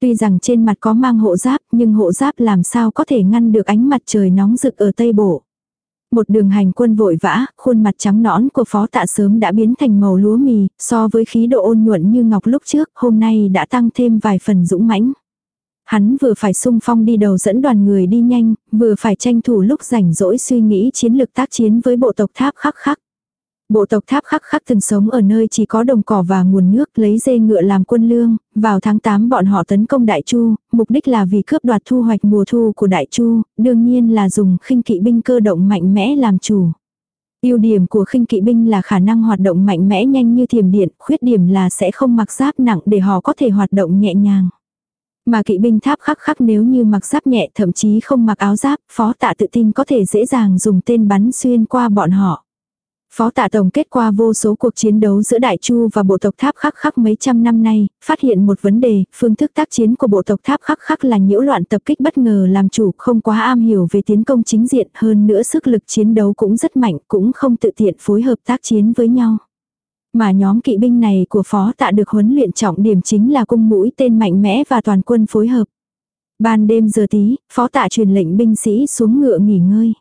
Tuy rằng trên mặt có mang hộ giáp nhưng hộ giáp làm sao có thể ngăn được ánh mặt trời nóng rực ở Tây Bộ. Một đường hành quân vội vã, khuôn mặt trắng nõn của phó tạ sớm đã biến thành màu lúa mì, so với khí độ ôn nhuận như ngọc lúc trước, hôm nay đã tăng thêm vài phần dũng mãnh. Hắn vừa phải sung phong đi đầu dẫn đoàn người đi nhanh, vừa phải tranh thủ lúc rảnh rỗi suy nghĩ chiến lược tác chiến với bộ tộc tháp khắc khắc. Bộ tộc tháp khắc khắc từng sống ở nơi chỉ có đồng cỏ và nguồn nước lấy dê ngựa làm quân lương, vào tháng 8 bọn họ tấn công Đại Chu, mục đích là vì cướp đoạt thu hoạch mùa thu của Đại Chu, đương nhiên là dùng khinh kỵ binh cơ động mạnh mẽ làm chủ. Ưu điểm của khinh kỵ binh là khả năng hoạt động mạnh mẽ nhanh như thiểm điện, khuyết điểm là sẽ không mặc giáp nặng để họ có thể hoạt động nhẹ nhàng. Mà kỵ binh tháp khắc khắc nếu như mặc giáp nhẹ thậm chí không mặc áo giáp, phó tạ tự tin có thể dễ dàng dùng tên bắn xuyên qua bọn họ. Phó tạ tổng kết qua vô số cuộc chiến đấu giữa Đại Chu và bộ tộc Tháp Khắc Khắc mấy trăm năm nay, phát hiện một vấn đề, phương thức tác chiến của bộ tộc Tháp Khắc Khắc là nhiễu loạn tập kích bất ngờ làm chủ, không quá am hiểu về tiến công chính diện, hơn nữa sức lực chiến đấu cũng rất mạnh, cũng không tự tiện phối hợp tác chiến với nhau. Mà nhóm kỵ binh này của phó tạ được huấn luyện trọng điểm chính là cung mũi tên mạnh mẽ và toàn quân phối hợp. Ban đêm giờ tí, phó tạ truyền lệnh binh sĩ xuống ngựa nghỉ ngơi.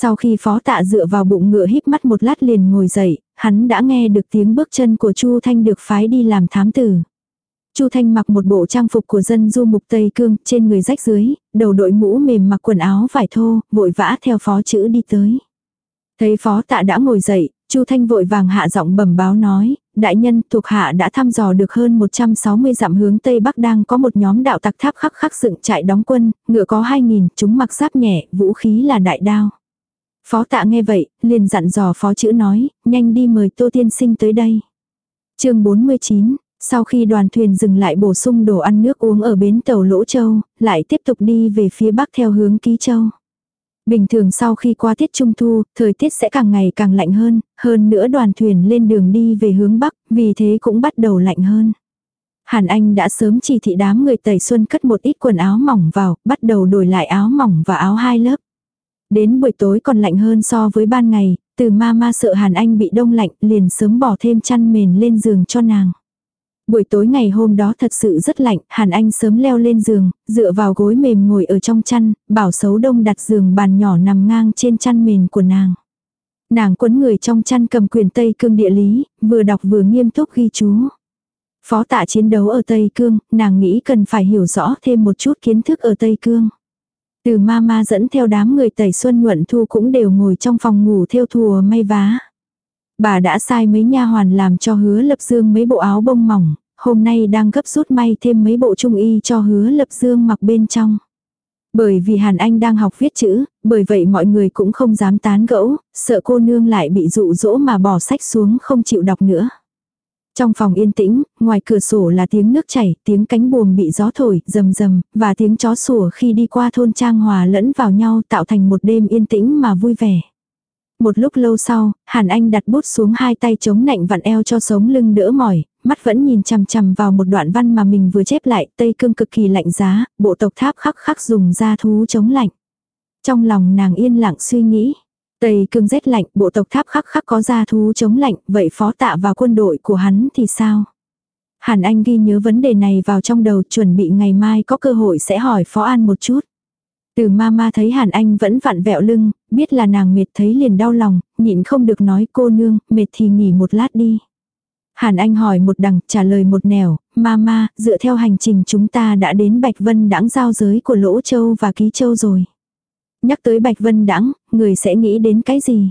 Sau khi phó tạ dựa vào bụng ngựa híp mắt một lát liền ngồi dậy, hắn đã nghe được tiếng bước chân của Chu Thanh được phái đi làm thám tử. Chu Thanh mặc một bộ trang phục của dân du mục Tây Cương, trên người rách dưới, đầu đội mũ mềm mặc quần áo vải thô, vội vã theo phó chữ đi tới. Thấy phó tạ đã ngồi dậy, Chu Thanh vội vàng hạ giọng bẩm báo nói, đại nhân thuộc hạ đã thăm dò được hơn 160 dặm hướng Tây Bắc đang có một nhóm đạo tặc tháp khắc khắc dựng trại đóng quân, ngựa có 2.000, chúng mặc giáp nhẹ, vũ khí là đại đao. Phó tạ nghe vậy, liền dặn dò phó chữ nói, nhanh đi mời Tô Tiên Sinh tới đây. chương 49, sau khi đoàn thuyền dừng lại bổ sung đồ ăn nước uống ở bến tàu Lỗ Châu, lại tiếp tục đi về phía bắc theo hướng Ký Châu. Bình thường sau khi qua tiết trung thu, thời tiết sẽ càng ngày càng lạnh hơn, hơn nữa đoàn thuyền lên đường đi về hướng bắc, vì thế cũng bắt đầu lạnh hơn. Hàn Anh đã sớm chỉ thị đám người tẩy xuân cất một ít quần áo mỏng vào, bắt đầu đổi lại áo mỏng và áo hai lớp. Đến buổi tối còn lạnh hơn so với ban ngày, từ ma ma sợ Hàn Anh bị đông lạnh liền sớm bỏ thêm chăn mền lên giường cho nàng. Buổi tối ngày hôm đó thật sự rất lạnh, Hàn Anh sớm leo lên giường, dựa vào gối mềm ngồi ở trong chăn, bảo xấu đông đặt giường bàn nhỏ nằm ngang trên chăn mền của nàng. Nàng quấn người trong chăn cầm quyền Tây Cương địa lý, vừa đọc vừa nghiêm túc ghi chú. Phó tạ chiến đấu ở Tây Cương, nàng nghĩ cần phải hiểu rõ thêm một chút kiến thức ở Tây Cương. Từ mama dẫn theo đám người tẩy xuân nhuận thu cũng đều ngồi trong phòng ngủ theo thùa may vá. Bà đã sai mấy nha hoàn làm cho hứa lập dương mấy bộ áo bông mỏng, hôm nay đang gấp rút may thêm mấy bộ trung y cho hứa lập dương mặc bên trong. Bởi vì Hàn Anh đang học viết chữ, bởi vậy mọi người cũng không dám tán gẫu, sợ cô nương lại bị dụ dỗ mà bỏ sách xuống không chịu đọc nữa. Trong phòng yên tĩnh, ngoài cửa sổ là tiếng nước chảy, tiếng cánh buồm bị gió thổi, rầm rầm, và tiếng chó sủa khi đi qua thôn trang hòa lẫn vào nhau tạo thành một đêm yên tĩnh mà vui vẻ. Một lúc lâu sau, Hàn Anh đặt bút xuống hai tay chống nạnh vặn eo cho sống lưng đỡ mỏi, mắt vẫn nhìn chằm chằm vào một đoạn văn mà mình vừa chép lại, Tây Cương cực kỳ lạnh giá, bộ tộc tháp khắc khắc dùng da thú chống lạnh. Trong lòng nàng yên lặng suy nghĩ, Tây cương rét lạnh, bộ tộc tháp khắc khắc có gia thú chống lạnh, vậy phó tạ và quân đội của hắn thì sao? Hàn Anh ghi nhớ vấn đề này vào trong đầu chuẩn bị ngày mai có cơ hội sẽ hỏi Phó An một chút. Từ mama thấy Hàn Anh vẫn vặn vẹo lưng, biết là nàng mệt thấy liền đau lòng, nhịn không được nói cô nương, mệt thì nghỉ một lát đi. Hàn Anh hỏi một đằng, trả lời một nẻo, mama dựa theo hành trình chúng ta đã đến Bạch Vân đãng giao giới của Lỗ Châu và Ký Châu rồi. Nhắc tới Bạch Vân Đãng, người sẽ nghĩ đến cái gì?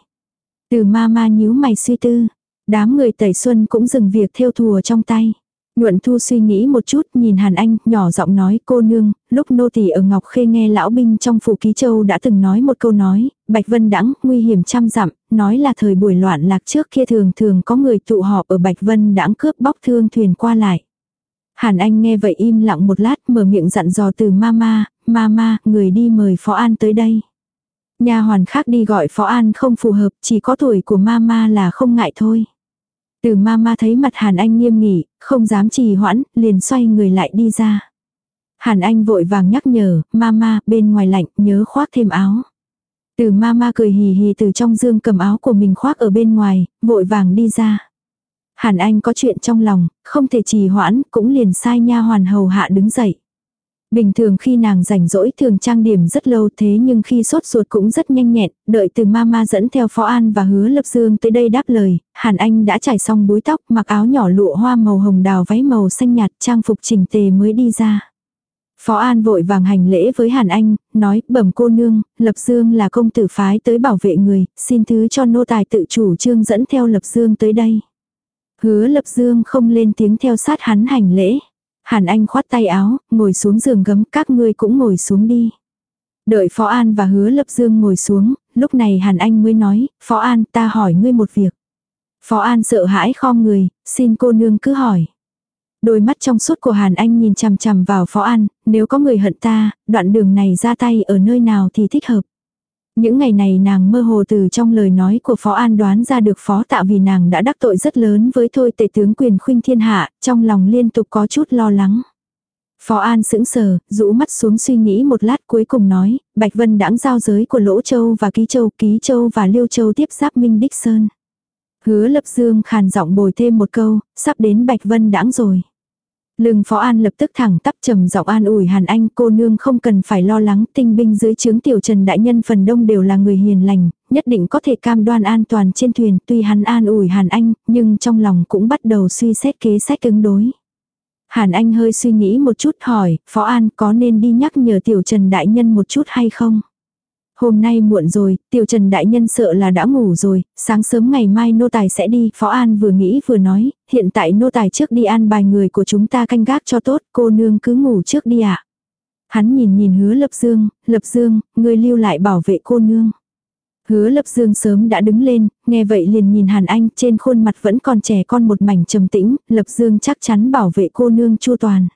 Từ ma ma nhíu mày suy tư. Đám người tẩy xuân cũng dừng việc theo thùa trong tay. Nhuận Thu suy nghĩ một chút, nhìn Hàn Anh, nhỏ giọng nói, cô nương, lúc nô tỳ ở Ngọc Khê nghe lão binh trong phủ ký châu đã từng nói một câu nói, Bạch Vân đãng nguy hiểm trăm dặm, nói là thời buổi loạn lạc trước kia thường thường có người tụ họp ở Bạch Vân đãng cướp bóc thương thuyền qua lại. Hàn Anh nghe vậy im lặng một lát mở miệng dặn dò từ mama, mama, người đi mời Phó An tới đây. Nhà hoàn khác đi gọi Phó An không phù hợp, chỉ có tuổi của mama là không ngại thôi. Từ mama thấy mặt Hàn Anh nghiêm nghỉ, không dám trì hoãn, liền xoay người lại đi ra. Hàn Anh vội vàng nhắc nhở, mama, bên ngoài lạnh, nhớ khoác thêm áo. Từ mama cười hì hì từ trong dương cầm áo của mình khoác ở bên ngoài, vội vàng đi ra. Hàn Anh có chuyện trong lòng, không thể trì hoãn, cũng liền sai nha hoàn hầu hạ đứng dậy. Bình thường khi nàng rảnh rỗi thường trang điểm rất lâu thế nhưng khi sốt ruột cũng rất nhanh nhẹn, đợi từ mama dẫn theo Phó An và hứa lập dương tới đây đáp lời, Hàn Anh đã trải xong búi tóc mặc áo nhỏ lụa hoa màu hồng đào váy màu xanh nhạt trang phục chỉnh tề mới đi ra. Phó An vội vàng hành lễ với Hàn Anh, nói bẩm cô nương, Lập Dương là công tử phái tới bảo vệ người, xin thứ cho nô tài tự chủ trương dẫn theo Lập Dương tới đây. Hứa Lập Dương không lên tiếng theo sát hắn hành lễ. Hàn Anh khoát tay áo, ngồi xuống giường gấm các ngươi cũng ngồi xuống đi. Đợi Phó An và Hứa Lập Dương ngồi xuống, lúc này Hàn Anh mới nói, Phó An ta hỏi ngươi một việc. Phó An sợ hãi khom người, xin cô nương cứ hỏi. Đôi mắt trong suốt của Hàn Anh nhìn chằm chằm vào Phó An, nếu có người hận ta, đoạn đường này ra tay ở nơi nào thì thích hợp. Những ngày này nàng mơ hồ từ trong lời nói của Phó An đoán ra được Phó Tạ vì nàng đã đắc tội rất lớn với thôi tể tướng quyền khuynh thiên hạ, trong lòng liên tục có chút lo lắng. Phó An sững sờ, rũ mắt xuống suy nghĩ một lát cuối cùng nói, Bạch Vân đãng giao giới của Lỗ Châu và Ký Châu, Ký Châu và Liêu Châu tiếp giáp Minh Đích Sơn. Hứa lập dương khàn giọng bồi thêm một câu, sắp đến Bạch Vân đãng rồi. Lưng Phó An lập tức thẳng tắp trầm giọng an ủi Hàn Anh cô nương không cần phải lo lắng tinh binh dưới chướng tiểu trần đại nhân phần đông đều là người hiền lành, nhất định có thể cam đoan an toàn trên thuyền tuy hắn an ủi Hàn Anh nhưng trong lòng cũng bắt đầu suy xét kế sách ứng đối. Hàn Anh hơi suy nghĩ một chút hỏi, Phó An có nên đi nhắc nhở tiểu trần đại nhân một chút hay không? Hôm nay muộn rồi, tiểu trần đại nhân sợ là đã ngủ rồi, sáng sớm ngày mai nô tài sẽ đi, Phó An vừa nghĩ vừa nói, hiện tại nô tài trước đi an bài người của chúng ta canh gác cho tốt, cô nương cứ ngủ trước đi ạ. Hắn nhìn nhìn hứa lập dương, lập dương, người lưu lại bảo vệ cô nương. Hứa lập dương sớm đã đứng lên, nghe vậy liền nhìn Hàn Anh trên khuôn mặt vẫn còn trẻ con một mảnh trầm tĩnh, lập dương chắc chắn bảo vệ cô nương chu toàn.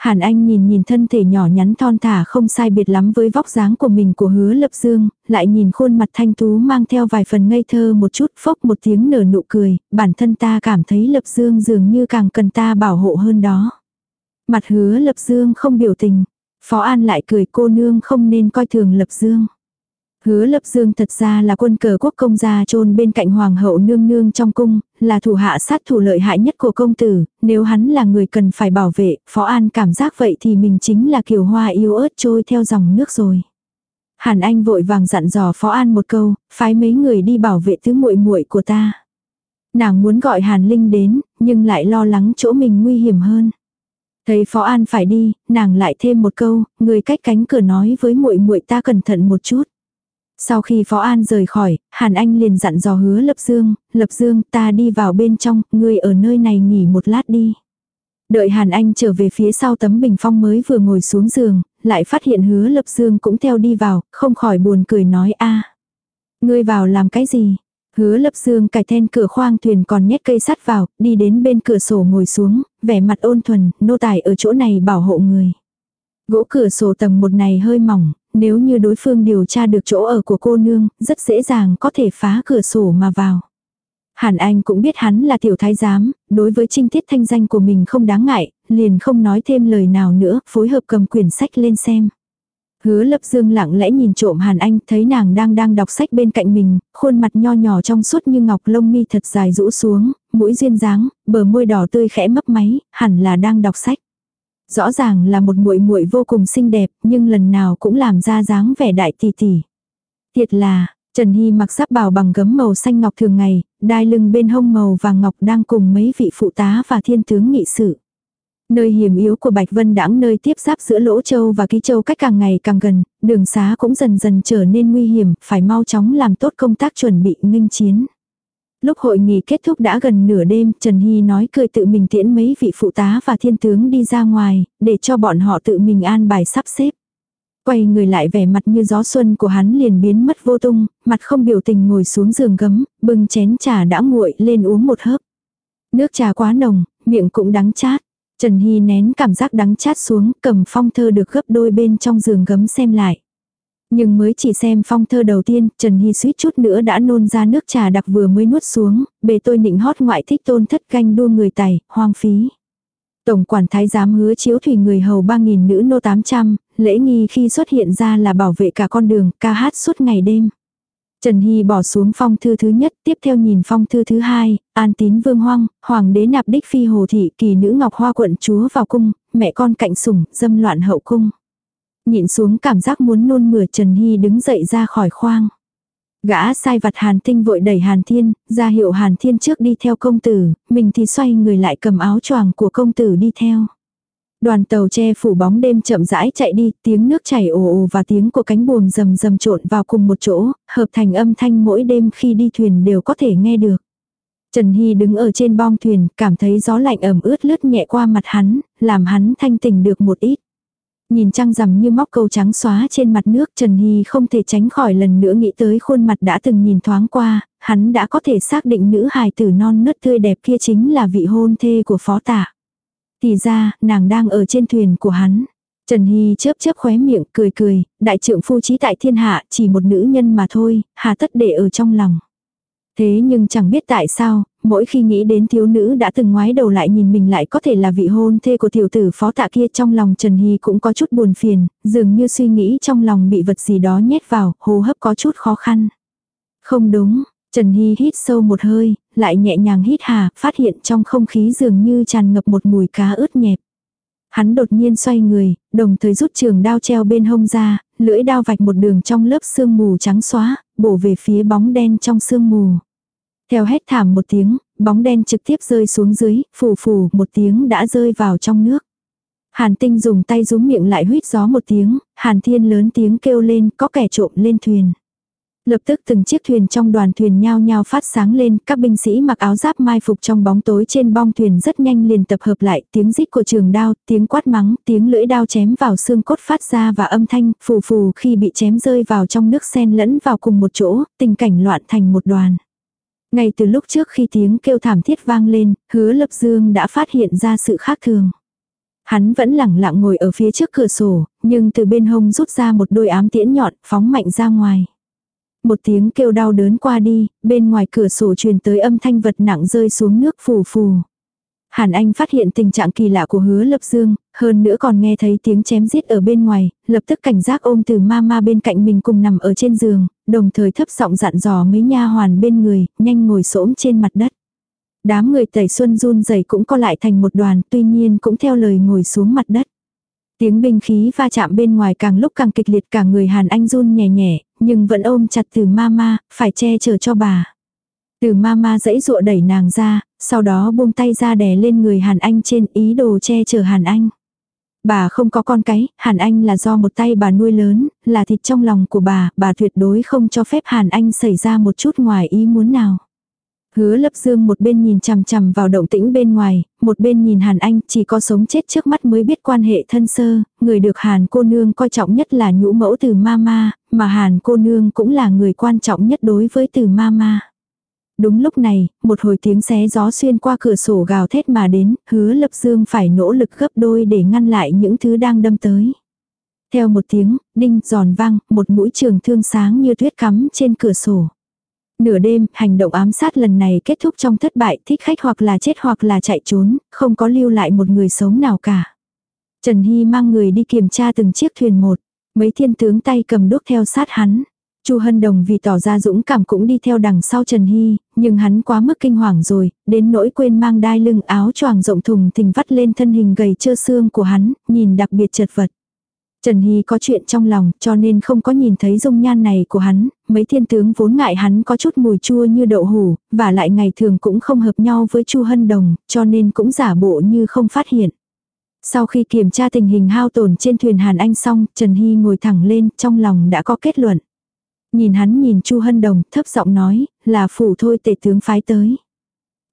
Hàn Anh nhìn nhìn thân thể nhỏ nhắn thon thả không sai biệt lắm với vóc dáng của mình của hứa lập dương, lại nhìn khuôn mặt thanh tú mang theo vài phần ngây thơ một chút phốc một tiếng nở nụ cười, bản thân ta cảm thấy lập dương dường như càng cần ta bảo hộ hơn đó. Mặt hứa lập dương không biểu tình, Phó An lại cười cô nương không nên coi thường lập dương. Hứa lập dương thật ra là quân cờ quốc công gia trôn bên cạnh hoàng hậu nương nương trong cung, là thủ hạ sát thủ lợi hại nhất của công tử, nếu hắn là người cần phải bảo vệ, phó an cảm giác vậy thì mình chính là kiều hoa yêu ớt trôi theo dòng nước rồi. Hàn Anh vội vàng dặn dò Phó An một câu, phái mấy người đi bảo vệ thứ muội muội của ta. Nàng muốn gọi Hàn Linh đến, nhưng lại lo lắng chỗ mình nguy hiểm hơn. Thấy Phó An phải đi, nàng lại thêm một câu, người cách cánh cửa nói với muội muội ta cẩn thận một chút. Sau khi Phó An rời khỏi, Hàn Anh liền dặn dò hứa Lập Dương, Lập Dương ta đi vào bên trong, ngươi ở nơi này nghỉ một lát đi. Đợi Hàn Anh trở về phía sau tấm bình phong mới vừa ngồi xuống giường, lại phát hiện hứa Lập Dương cũng theo đi vào, không khỏi buồn cười nói a Ngươi vào làm cái gì? Hứa Lập Dương cài then cửa khoang thuyền còn nhét cây sắt vào, đi đến bên cửa sổ ngồi xuống, vẻ mặt ôn thuần, nô tài ở chỗ này bảo hộ người. Gỗ cửa sổ tầng một này hơi mỏng, nếu như đối phương điều tra được chỗ ở của cô nương, rất dễ dàng có thể phá cửa sổ mà vào. Hàn Anh cũng biết hắn là tiểu thái giám, đối với trinh tiết thanh danh của mình không đáng ngại, liền không nói thêm lời nào nữa, phối hợp cầm quyển sách lên xem. Hứa lập dương lặng lẽ nhìn trộm Hàn Anh thấy nàng đang đang đọc sách bên cạnh mình, khuôn mặt nho nhỏ trong suốt như ngọc lông mi thật dài rũ xuống, mũi duyên dáng, bờ môi đỏ tươi khẽ mấp máy, hẳn là đang đọc sách. Rõ ràng là một muội muội vô cùng xinh đẹp, nhưng lần nào cũng làm ra dáng vẻ đại tỷ tỷ. Thiệt là, Trần Hy mặc giáp bào bằng gấm màu xanh ngọc thường ngày, đai lưng bên hông màu vàng ngọc đang cùng mấy vị phụ tá và thiên tướng nghị sự. Nơi hiểm yếu của Bạch Vân đãng nơi tiếp giáp giữa Lỗ Châu và Ký Châu cách càng ngày càng gần, đường xá cũng dần dần trở nên nguy hiểm, phải mau chóng làm tốt công tác chuẩn bị nghênh chiến. Lúc hội nghị kết thúc đã gần nửa đêm, Trần Hy nói cười tự mình tiễn mấy vị phụ tá và thiên tướng đi ra ngoài, để cho bọn họ tự mình an bài sắp xếp. Quay người lại vẻ mặt như gió xuân của hắn liền biến mất vô tung, mặt không biểu tình ngồi xuống giường gấm, bưng chén trà đã nguội lên uống một hớp. Nước trà quá nồng, miệng cũng đắng chát. Trần Hy nén cảm giác đắng chát xuống, cầm phong thơ được gấp đôi bên trong giường gấm xem lại. Nhưng mới chỉ xem phong thơ đầu tiên, Trần Hy suýt chút nữa đã nôn ra nước trà đặc vừa mới nuốt xuống, bề tôi nịnh hót ngoại thích tôn thất canh đua người tài, hoang phí. Tổng quản thái giám hứa chiếu thủy người hầu 3.000 nữ nô 800, lễ nghi khi xuất hiện ra là bảo vệ cả con đường, ca hát suốt ngày đêm. Trần Hy bỏ xuống phong thư thứ nhất, tiếp theo nhìn phong thư thứ hai, an tín vương hoang, hoàng đế nạp đích phi hồ thị kỳ nữ ngọc hoa quận chúa vào cung, mẹ con cạnh sủng, dâm loạn hậu cung. Nhịn xuống cảm giác muốn nôn mửa Trần Hy đứng dậy ra khỏi khoang. Gã sai vặt Hàn Tinh vội đẩy Hàn Thiên, ra hiệu Hàn Thiên trước đi theo công tử, mình thì xoay người lại cầm áo choàng của công tử đi theo. Đoàn tàu che phủ bóng đêm chậm rãi chạy đi, tiếng nước chảy ồ ồ và tiếng của cánh buồm rầm rầm trộn vào cùng một chỗ, hợp thành âm thanh mỗi đêm khi đi thuyền đều có thể nghe được. Trần Hy đứng ở trên bong thuyền, cảm thấy gió lạnh ẩm ướt lướt nhẹ qua mặt hắn, làm hắn thanh tỉnh được một ít. Nhìn trăng rằm như móc câu trắng xóa trên mặt nước Trần Hy không thể tránh khỏi lần nữa nghĩ tới khuôn mặt đã từng nhìn thoáng qua, hắn đã có thể xác định nữ hài tử non nớt tươi đẹp kia chính là vị hôn thê của phó tả. Thì ra, nàng đang ở trên thuyền của hắn. Trần Hy chớp chớp khóe miệng cười cười, đại trưởng phu trí tại thiên hạ chỉ một nữ nhân mà thôi, hà tất để ở trong lòng. Thế nhưng chẳng biết tại sao, mỗi khi nghĩ đến thiếu nữ đã từng ngoái đầu lại nhìn mình lại có thể là vị hôn thê của tiểu tử phó tạ kia trong lòng Trần Hy cũng có chút buồn phiền, dường như suy nghĩ trong lòng bị vật gì đó nhét vào, hô hấp có chút khó khăn. Không đúng, Trần Hy hít sâu một hơi, lại nhẹ nhàng hít hà, phát hiện trong không khí dường như tràn ngập một mùi cá ướt nhẹp. Hắn đột nhiên xoay người, đồng thời rút trường đao treo bên hông ra, lưỡi đao vạch một đường trong lớp sương mù trắng xóa, bổ về phía bóng đen trong sương mù. Theo hét thảm một tiếng, bóng đen trực tiếp rơi xuống dưới, phù phù một tiếng đã rơi vào trong nước. Hàn tinh dùng tay rúm miệng lại huyết gió một tiếng, hàn thiên lớn tiếng kêu lên có kẻ trộm lên thuyền. Lập tức từng chiếc thuyền trong đoàn thuyền nhao nhao phát sáng lên, các binh sĩ mặc áo giáp mai phục trong bóng tối trên bong thuyền rất nhanh liền tập hợp lại, tiếng rít của trường đao, tiếng quát mắng, tiếng lưỡi đao chém vào xương cốt phát ra và âm thanh phù phù khi bị chém rơi vào trong nước sen lẫn vào cùng một chỗ, tình cảnh loạn thành một đoàn. Ngay từ lúc trước khi tiếng kêu thảm thiết vang lên, hứa lập dương đã phát hiện ra sự khác thường. Hắn vẫn lẳng lặng ngồi ở phía trước cửa sổ, nhưng từ bên hông rút ra một đôi ám tiễn nhọn phóng mạnh ra ngoài. Một tiếng kêu đau đớn qua đi, bên ngoài cửa sổ truyền tới âm thanh vật nặng rơi xuống nước phù phù. Hàn Anh phát hiện tình trạng kỳ lạ của hứa lập dương, hơn nữa còn nghe thấy tiếng chém giết ở bên ngoài, lập tức cảnh giác ôm từ mama bên cạnh mình cùng nằm ở trên giường, đồng thời thấp giọng dặn dò mấy nha hoàn bên người, nhanh ngồi xổm trên mặt đất. Đám người tẩy xuân run rẩy cũng co lại thành một đoàn, tuy nhiên cũng theo lời ngồi xuống mặt đất. Tiếng binh khí va chạm bên ngoài càng lúc càng kịch liệt cả người Hàn Anh run nhẹ nhẹ, nhưng vẫn ôm chặt từ mama, phải che chở cho bà. Từ mama dãy dụa đẩy nàng ra, sau đó buông tay ra đè lên người Hàn Anh trên ý đồ che chở Hàn Anh. Bà không có con cái, Hàn Anh là do một tay bà nuôi lớn, là thịt trong lòng của bà, bà tuyệt đối không cho phép Hàn Anh xảy ra một chút ngoài ý muốn nào. Hứa lập dương một bên nhìn chằm chằm vào động tĩnh bên ngoài, một bên nhìn Hàn Anh chỉ có sống chết trước mắt mới biết quan hệ thân sơ, người được Hàn cô nương coi trọng nhất là nhũ mẫu từ mama, mà Hàn cô nương cũng là người quan trọng nhất đối với từ mama. Đúng lúc này, một hồi tiếng xé gió xuyên qua cửa sổ gào thét mà đến, hứa lập dương phải nỗ lực gấp đôi để ngăn lại những thứ đang đâm tới. Theo một tiếng, đinh giòn vang, một mũi trường thương sáng như tuyết cắm trên cửa sổ. Nửa đêm, hành động ám sát lần này kết thúc trong thất bại, thích khách hoặc là chết hoặc là chạy trốn, không có lưu lại một người sống nào cả. Trần Hy mang người đi kiểm tra từng chiếc thuyền một, mấy thiên tướng tay cầm đúc theo sát hắn. Chu Hân Đồng vì tỏ ra dũng cảm cũng đi theo đằng sau Trần Hy, nhưng hắn quá mức kinh hoàng rồi, đến nỗi quên mang đai lưng áo choàng rộng thùng thình vắt lên thân hình gầy trơ xương của hắn, nhìn đặc biệt chật vật. Trần Hy có chuyện trong lòng cho nên không có nhìn thấy dung nhan này của hắn, mấy thiên tướng vốn ngại hắn có chút mùi chua như đậu hủ, và lại ngày thường cũng không hợp nhau với Chu Hân Đồng, cho nên cũng giả bộ như không phát hiện. Sau khi kiểm tra tình hình hao tổn trên thuyền Hàn Anh xong, Trần Hy ngồi thẳng lên, trong lòng đã có kết luận. Nhìn hắn nhìn Chu Hân Đồng, thấp giọng nói, là phủ thôi tể tướng phái tới.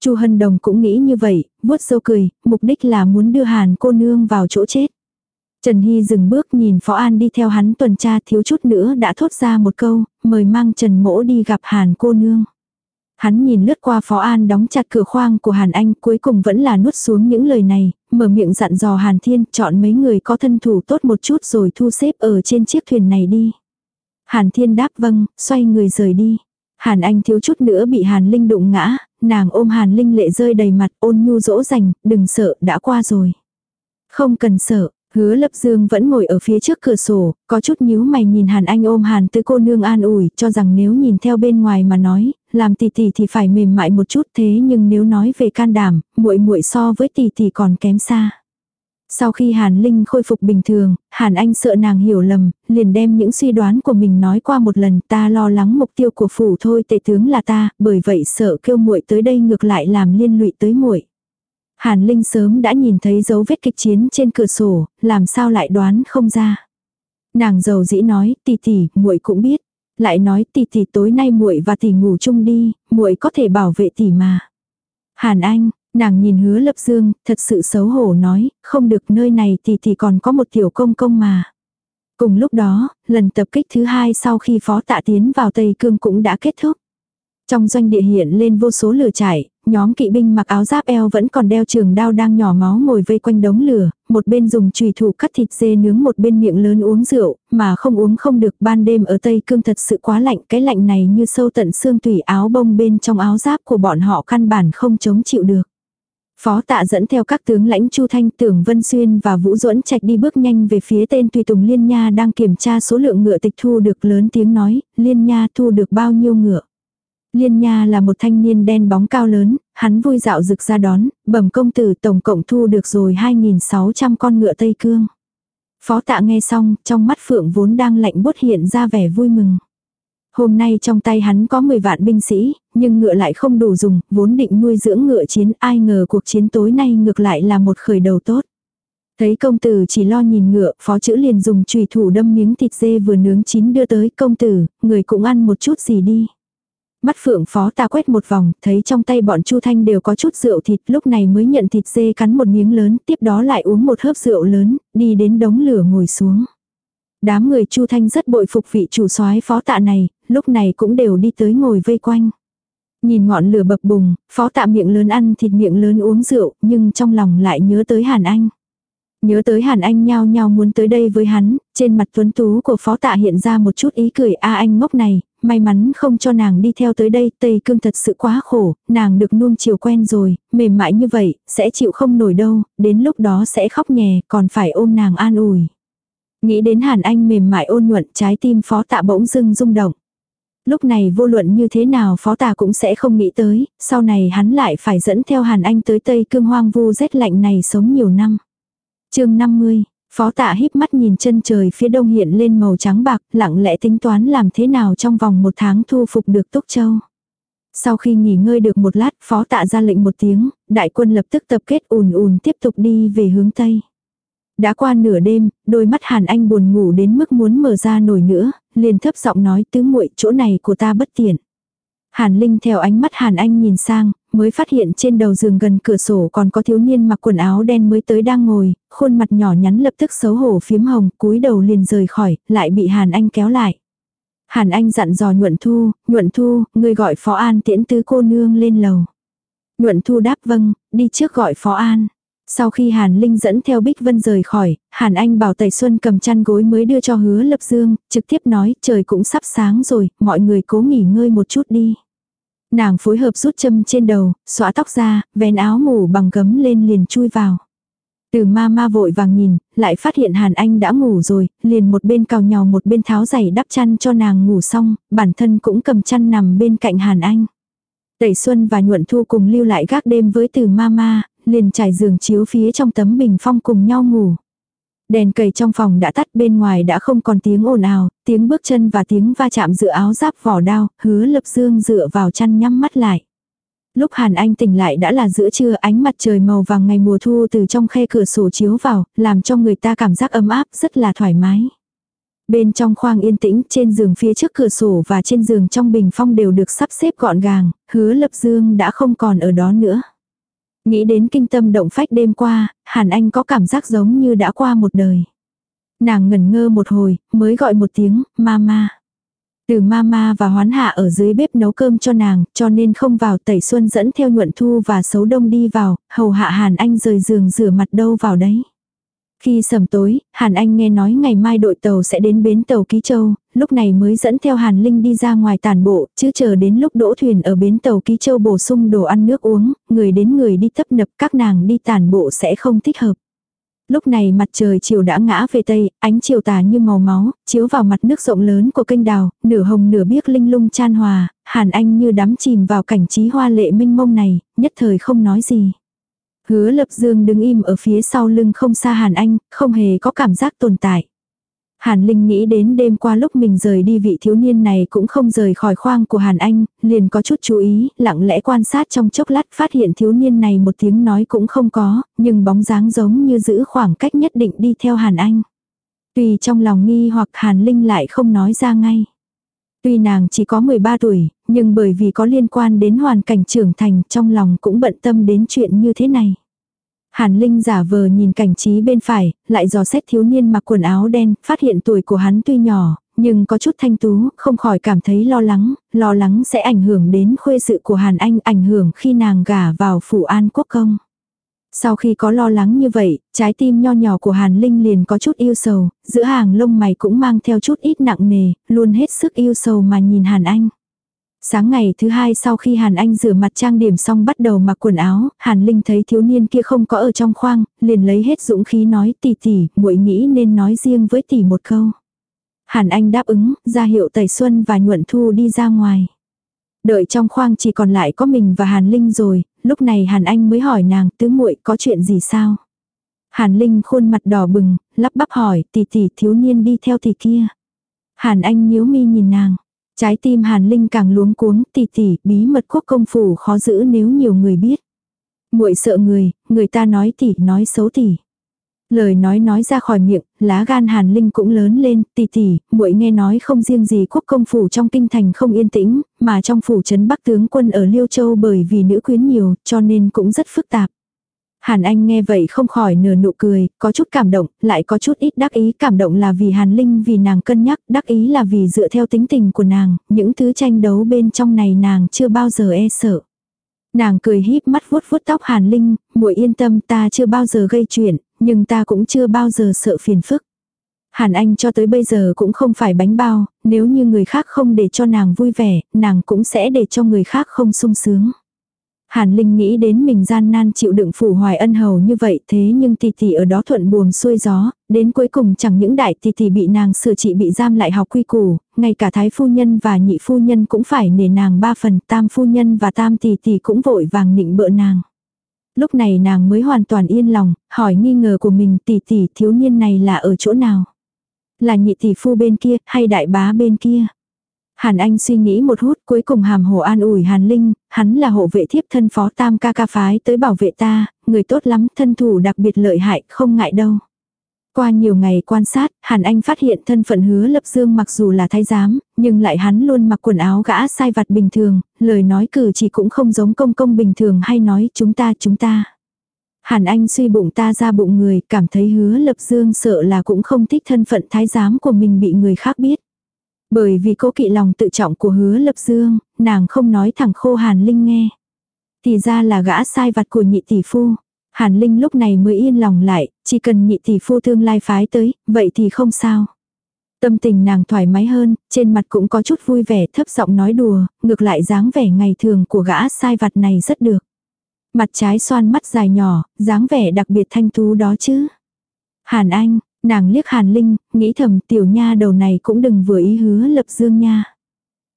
Chu Hân Đồng cũng nghĩ như vậy, vuốt râu cười, mục đích là muốn đưa Hàn cô nương vào chỗ chết. Trần Hy dừng bước nhìn Phó An đi theo hắn tuần tra thiếu chút nữa đã thốt ra một câu, mời mang Trần Mỗ đi gặp Hàn cô nương. Hắn nhìn lướt qua Phó An đóng chặt cửa khoang của Hàn Anh cuối cùng vẫn là nuốt xuống những lời này, mở miệng dặn dò Hàn Thiên chọn mấy người có thân thủ tốt một chút rồi thu xếp ở trên chiếc thuyền này đi. Hàn Thiên đáp vâng, xoay người rời đi. Hàn Anh thiếu chút nữa bị Hàn Linh đụng ngã, nàng ôm Hàn Linh lệ rơi đầy mặt ôn nhu dỗ dành, đừng sợ, đã qua rồi. Không cần sợ, hứa lập dương vẫn ngồi ở phía trước cửa sổ, có chút nhíu mày nhìn Hàn Anh ôm Hàn tư cô nương an ủi, cho rằng nếu nhìn theo bên ngoài mà nói, làm tỷ tỷ thì phải mềm mại một chút thế nhưng nếu nói về can đảm, muội muội so với tỷ tỷ còn kém xa. Sau khi Hàn Linh khôi phục bình thường, Hàn Anh sợ nàng hiểu lầm, liền đem những suy đoán của mình nói qua một lần ta lo lắng mục tiêu của phủ thôi tệ tướng là ta, bởi vậy sợ kêu muội tới đây ngược lại làm liên lụy tới muội. Hàn Linh sớm đã nhìn thấy dấu vết kịch chiến trên cửa sổ, làm sao lại đoán không ra. Nàng giàu dĩ nói, tỷ tỷ, muội cũng biết. Lại nói tỷ tỷ tối nay muội và tỷ ngủ chung đi, muội có thể bảo vệ tỷ mà. Hàn Anh, Nàng nhìn hứa lập dương, thật sự xấu hổ nói, không được nơi này thì thì còn có một tiểu công công mà. Cùng lúc đó, lần tập kích thứ hai sau khi phó tạ tiến vào Tây Cương cũng đã kết thúc. Trong doanh địa hiện lên vô số lửa trải, nhóm kỵ binh mặc áo giáp eo vẫn còn đeo trường đao đang nhỏ máu ngồi vây quanh đống lửa, một bên dùng chùy thủ cắt thịt dê nướng một bên miệng lớn uống rượu, mà không uống không được ban đêm ở Tây Cương thật sự quá lạnh, cái lạnh này như sâu tận xương tủy áo bông bên trong áo giáp của bọn họ căn bản không chống chịu được. Phó tạ dẫn theo các tướng lãnh Chu Thanh Tưởng Vân Xuyên và Vũ Duẫn Trạch đi bước nhanh về phía tên Tùy Tùng Liên Nha đang kiểm tra số lượng ngựa tịch thu được lớn tiếng nói, Liên Nha thu được bao nhiêu ngựa. Liên Nha là một thanh niên đen bóng cao lớn, hắn vui dạo rực ra đón, bẩm công tử tổng cộng thu được rồi 2.600 con ngựa Tây Cương. Phó tạ nghe xong, trong mắt phượng vốn đang lạnh bốt hiện ra vẻ vui mừng. Hôm nay trong tay hắn có 10 vạn binh sĩ, nhưng ngựa lại không đủ dùng, vốn định nuôi dưỡng ngựa chiến, ai ngờ cuộc chiến tối nay ngược lại là một khởi đầu tốt. Thấy công tử chỉ lo nhìn ngựa, phó chữ liền dùng chùy thủ đâm miếng thịt dê vừa nướng chín đưa tới công tử, người cũng ăn một chút gì đi. Mắt phượng phó ta quét một vòng, thấy trong tay bọn Chu Thanh đều có chút rượu thịt, lúc này mới nhận thịt dê cắn một miếng lớn, tiếp đó lại uống một hớp rượu lớn, đi đến đống lửa ngồi xuống. Đám người Chu Thanh rất bội phục vị chủ soái phó tạ này, lúc này cũng đều đi tới ngồi vây quanh. Nhìn ngọn lửa bập bùng, phó tạ miệng lớn ăn thịt miệng lớn uống rượu, nhưng trong lòng lại nhớ tới Hàn Anh. Nhớ tới Hàn Anh nhao nhao muốn tới đây với hắn, trên mặt tuấn tú của phó tạ hiện ra một chút ý cười a anh ngốc này, may mắn không cho nàng đi theo tới đây, Tây Cương thật sự quá khổ, nàng được nuông chiều quen rồi, mềm mại như vậy, sẽ chịu không nổi đâu, đến lúc đó sẽ khóc nhè, còn phải ôm nàng an ủi. Nghĩ đến Hàn Anh mềm mại ôn nhuận trái tim phó tạ bỗng dưng rung động. Lúc này vô luận như thế nào phó tà cũng sẽ không nghĩ tới, sau này hắn lại phải dẫn theo Hàn Anh tới Tây Cương hoang vu rét lạnh này sống nhiều năm. chương 50, phó tà híp mắt nhìn chân trời phía đông hiện lên màu trắng bạc, lặng lẽ tính toán làm thế nào trong vòng một tháng thu phục được Túc Châu. Sau khi nghỉ ngơi được một lát, phó tạ ra lệnh một tiếng, đại quân lập tức tập kết ùn ùn tiếp tục đi về hướng Tây. Đã qua nửa đêm, đôi mắt Hàn Anh buồn ngủ đến mức muốn mở ra nổi nữa, liền thấp giọng nói tứ muội chỗ này của ta bất tiện. Hàn Linh theo ánh mắt Hàn Anh nhìn sang, mới phát hiện trên đầu giường gần cửa sổ còn có thiếu niên mặc quần áo đen mới tới đang ngồi, khuôn mặt nhỏ nhắn lập tức xấu hổ phiếm hồng, cúi đầu liền rời khỏi, lại bị Hàn Anh kéo lại. Hàn Anh dặn dò Nhuận Thu, Nhuận Thu, người gọi Phó An tiễn tứ cô nương lên lầu. Nhuận Thu đáp vâng, đi trước gọi Phó An. Sau khi Hàn Linh dẫn theo Bích Vân rời khỏi, Hàn Anh bảo Tẩy Xuân cầm chăn gối mới đưa cho hứa lập dương, trực tiếp nói trời cũng sắp sáng rồi, mọi người cố nghỉ ngơi một chút đi. Nàng phối hợp rút châm trên đầu, xõa tóc ra, vén áo ngủ bằng gấm lên liền chui vào. Từ ma ma vội vàng nhìn, lại phát hiện Hàn Anh đã ngủ rồi, liền một bên cào nhào một bên tháo giày đắp chăn cho nàng ngủ xong, bản thân cũng cầm chăn nằm bên cạnh Hàn Anh. Tẩy Xuân và Nhuận Thu cùng lưu lại gác đêm với từ Ma Ma liền trải giường chiếu phía trong tấm bình phong cùng nhau ngủ. Đèn cầy trong phòng đã tắt bên ngoài đã không còn tiếng ồn ào, tiếng bước chân và tiếng va chạm giữa áo giáp vỏ đao, hứa lập dương dựa vào chăn nhắm mắt lại. Lúc Hàn Anh tỉnh lại đã là giữa trưa ánh mặt trời màu vàng ngày mùa thu từ trong khe cửa sổ chiếu vào, làm cho người ta cảm giác ấm áp rất là thoải mái. Bên trong khoang yên tĩnh, trên giường phía trước cửa sổ và trên giường trong bình phong đều được sắp xếp gọn gàng, hứa lập dương đã không còn ở đó nữa. Nghĩ đến kinh tâm động phách đêm qua, Hàn Anh có cảm giác giống như đã qua một đời. Nàng ngẩn ngơ một hồi, mới gọi một tiếng, mama. Từ mama và hoán hạ ở dưới bếp nấu cơm cho nàng, cho nên không vào tẩy xuân dẫn theo nhuận thu và xấu đông đi vào, hầu hạ Hàn Anh rời giường rửa mặt đâu vào đấy. Khi sầm tối, Hàn Anh nghe nói ngày mai đội tàu sẽ đến bến tàu Ký Châu, lúc này mới dẫn theo Hàn Linh đi ra ngoài tàn bộ, chứ chờ đến lúc đỗ thuyền ở bến tàu Ký Châu bổ sung đồ ăn nước uống, người đến người đi tấp nập các nàng đi tàn bộ sẽ không thích hợp. Lúc này mặt trời chiều đã ngã về tây, ánh chiều tà như màu máu, chiếu vào mặt nước rộng lớn của kênh đào, nửa hồng nửa biếc linh lung chan hòa, Hàn Anh như đắm chìm vào cảnh trí hoa lệ minh mông này, nhất thời không nói gì. Hứa lập dương đứng im ở phía sau lưng không xa Hàn Anh, không hề có cảm giác tồn tại. Hàn Linh nghĩ đến đêm qua lúc mình rời đi vị thiếu niên này cũng không rời khỏi khoang của Hàn Anh, liền có chút chú ý, lặng lẽ quan sát trong chốc lát phát hiện thiếu niên này một tiếng nói cũng không có, nhưng bóng dáng giống như giữ khoảng cách nhất định đi theo Hàn Anh. Tùy trong lòng nghi hoặc Hàn Linh lại không nói ra ngay. Tuy nàng chỉ có 13 tuổi, nhưng bởi vì có liên quan đến hoàn cảnh trưởng thành trong lòng cũng bận tâm đến chuyện như thế này. Hàn Linh giả vờ nhìn cảnh trí bên phải, lại dò xét thiếu niên mặc quần áo đen, phát hiện tuổi của hắn tuy nhỏ, nhưng có chút thanh tú, không khỏi cảm thấy lo lắng, lo lắng sẽ ảnh hưởng đến khuê sự của Hàn Anh, ảnh hưởng khi nàng gả vào phủ an quốc công. Sau khi có lo lắng như vậy, trái tim nho nhỏ của Hàn Linh liền có chút yêu sầu, giữa hàng lông mày cũng mang theo chút ít nặng nề, luôn hết sức yêu sầu mà nhìn Hàn Anh. Sáng ngày thứ hai sau khi Hàn Anh rửa mặt trang điểm xong bắt đầu mặc quần áo, Hàn Linh thấy thiếu niên kia không có ở trong khoang, liền lấy hết dũng khí nói tỷ tỷ, muội nghĩ nên nói riêng với tỷ một câu. Hàn Anh đáp ứng, ra hiệu Tẩy Xuân và Nhuận Thu đi ra ngoài. Đợi trong khoang chỉ còn lại có mình và Hàn Linh rồi, lúc này Hàn Anh mới hỏi nàng tứ muội có chuyện gì sao. Hàn Linh khuôn mặt đỏ bừng, lắp bắp hỏi tỷ tỷ thiếu niên đi theo tỷ kia. Hàn Anh nhíu mi nhìn nàng. Trái tim Hàn Linh càng luống cuống, tỉ tỉ, bí mật quốc công phủ khó giữ nếu nhiều người biết. Muội sợ người, người ta nói tỉ, nói xấu tỉ. Lời nói nói ra khỏi miệng, lá gan Hàn Linh cũng lớn lên, tỉ tỉ, muội nghe nói không riêng gì quốc công phủ trong kinh thành không yên tĩnh, mà trong phủ trấn Bắc tướng quân ở Liêu Châu bởi vì nữ quyến nhiều, cho nên cũng rất phức tạp. Hàn Anh nghe vậy không khỏi nửa nụ cười, có chút cảm động, lại có chút ít đắc ý. Cảm động là vì Hàn Linh vì nàng cân nhắc, đắc ý là vì dựa theo tính tình của nàng, những thứ tranh đấu bên trong này nàng chưa bao giờ e sợ. Nàng cười híp mắt vuốt vuốt tóc Hàn Linh, muội yên tâm ta chưa bao giờ gây chuyện, nhưng ta cũng chưa bao giờ sợ phiền phức. Hàn Anh cho tới bây giờ cũng không phải bánh bao, nếu như người khác không để cho nàng vui vẻ, nàng cũng sẽ để cho người khác không sung sướng. Hàn Linh nghĩ đến mình gian nan chịu đựng phủ hoài ân hầu như vậy thế nhưng tỷ tỷ ở đó thuận buồm xuôi gió, đến cuối cùng chẳng những đại tỷ tỷ bị nàng sửa trị bị giam lại học quy củ, ngay cả thái phu nhân và nhị phu nhân cũng phải nể nàng ba phần, tam phu nhân và tam tỷ tỷ cũng vội vàng nịnh bợ nàng. Lúc này nàng mới hoàn toàn yên lòng, hỏi nghi ngờ của mình tỷ tỷ thiếu niên này là ở chỗ nào. Là nhị tỷ phu bên kia hay đại bá bên kia. Hàn Anh suy nghĩ một hút cuối cùng hàm hồ an ủi Hàn Linh, hắn là hộ vệ thiếp thân phó tam ca ca phái tới bảo vệ ta, người tốt lắm, thân thủ đặc biệt lợi hại, không ngại đâu. Qua nhiều ngày quan sát, Hàn Anh phát hiện thân phận hứa lập dương mặc dù là thái giám, nhưng lại hắn luôn mặc quần áo gã sai vặt bình thường, lời nói cử chỉ cũng không giống công công bình thường hay nói chúng ta chúng ta. Hàn Anh suy bụng ta ra bụng người, cảm thấy hứa lập dương sợ là cũng không thích thân phận thái giám của mình bị người khác biết. Bởi vì cố kỵ lòng tự trọng của hứa lập dương, nàng không nói thẳng khô Hàn Linh nghe. Thì ra là gã sai vặt của nhị tỷ phu. Hàn Linh lúc này mới yên lòng lại, chỉ cần nhị tỷ phu tương lai phái tới, vậy thì không sao. Tâm tình nàng thoải mái hơn, trên mặt cũng có chút vui vẻ thấp giọng nói đùa, ngược lại dáng vẻ ngày thường của gã sai vặt này rất được. Mặt trái xoan mắt dài nhỏ, dáng vẻ đặc biệt thanh tú đó chứ. Hàn Anh, Nàng liếc Hàn Linh, nghĩ thầm tiểu nha đầu này cũng đừng vừa ý hứa lập dương nha.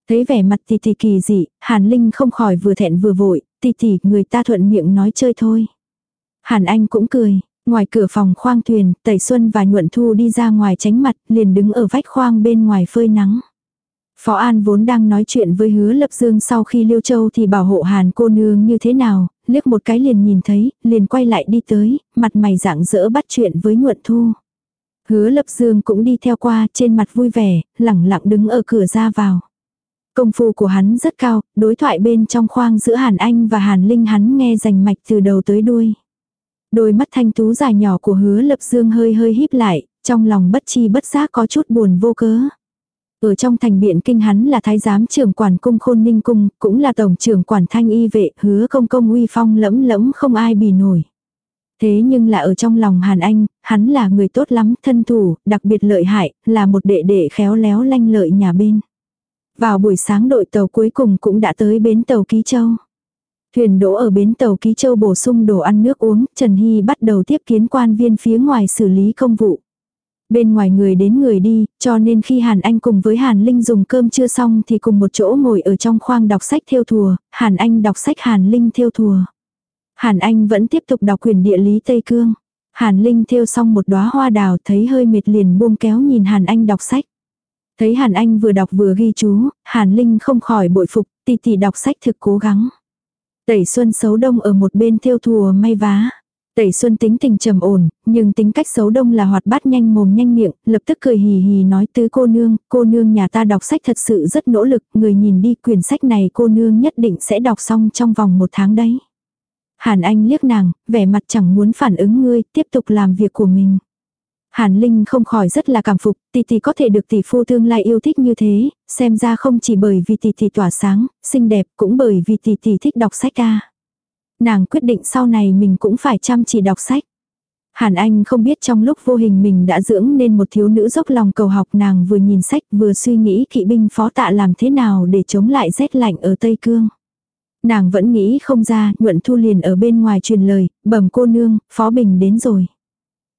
Thấy vẻ mặt tỷ tỷ kỳ dị, Hàn Linh không khỏi vừa thẹn vừa vội, tỷ tỷ người ta thuận miệng nói chơi thôi. Hàn Anh cũng cười, ngoài cửa phòng khoang thuyền, Tẩy Xuân và Nhuận Thu đi ra ngoài tránh mặt, liền đứng ở vách khoang bên ngoài phơi nắng. Phó An vốn đang nói chuyện với hứa lập dương sau khi Liêu Châu thì bảo hộ Hàn cô nương như thế nào, liếc một cái liền nhìn thấy, liền quay lại đi tới, mặt mày dạng dỡ bắt chuyện với Nhuận Thu. Hứa lập dương cũng đi theo qua trên mặt vui vẻ, lẳng lặng đứng ở cửa ra vào. Công phu của hắn rất cao, đối thoại bên trong khoang giữa Hàn Anh và Hàn Linh hắn nghe rành mạch từ đầu tới đuôi. Đôi mắt thanh tú dài nhỏ của hứa lập dương hơi hơi híp lại, trong lòng bất chi bất giác có chút buồn vô cớ. Ở trong thành biện kinh hắn là thái giám trưởng quản cung khôn ninh cung, cũng là tổng trưởng quản thanh y vệ, hứa công công uy phong lẫm lẫm không ai bì nổi. Thế nhưng là ở trong lòng Hàn Anh, hắn là người tốt lắm, thân thủ, đặc biệt lợi hại, là một đệ đệ khéo léo lanh lợi nhà bên. Vào buổi sáng đội tàu cuối cùng cũng đã tới bến tàu Ký Châu. Thuyền đỗ ở bến tàu Ký Châu bổ sung đồ ăn nước uống, Trần Hy bắt đầu tiếp kiến quan viên phía ngoài xử lý công vụ. Bên ngoài người đến người đi, cho nên khi Hàn Anh cùng với Hàn Linh dùng cơm chưa xong thì cùng một chỗ ngồi ở trong khoang đọc sách theo thùa, Hàn Anh đọc sách Hàn Linh theo thùa. Hàn Anh vẫn tiếp tục đọc quyền địa lý Tây Cương. Hàn Linh theo xong một đóa hoa đào thấy hơi mệt liền buông kéo nhìn Hàn Anh đọc sách. Thấy Hàn Anh vừa đọc vừa ghi chú, Hàn Linh không khỏi bội phục, tỷ tỷ đọc sách thực cố gắng. Tẩy Xuân xấu đông ở một bên theo thùa may vá. Tẩy Xuân tính tình trầm ổn, nhưng tính cách xấu đông là hoạt bát nhanh mồm nhanh miệng, lập tức cười hì hì nói tứ cô nương, cô nương nhà ta đọc sách thật sự rất nỗ lực, người nhìn đi quyển sách này cô nương nhất định sẽ đọc xong trong vòng một tháng đấy. Hàn Anh liếc nàng, vẻ mặt chẳng muốn phản ứng ngươi, tiếp tục làm việc của mình. Hàn Linh không khỏi rất là cảm phục, tỷ tỷ có thể được tỷ phu tương lai yêu thích như thế, xem ra không chỉ bởi vì tỷ tỷ tỏa sáng, xinh đẹp, cũng bởi vì tỷ tỷ thích đọc sách ca. Nàng quyết định sau này mình cũng phải chăm chỉ đọc sách. Hàn Anh không biết trong lúc vô hình mình đã dưỡng nên một thiếu nữ dốc lòng cầu học nàng vừa nhìn sách vừa suy nghĩ kỵ binh phó tạ làm thế nào để chống lại rét lạnh ở Tây Cương. Nàng vẫn nghĩ không ra, nhuận thu liền ở bên ngoài truyền lời, bẩm cô nương, Phó Bình đến rồi.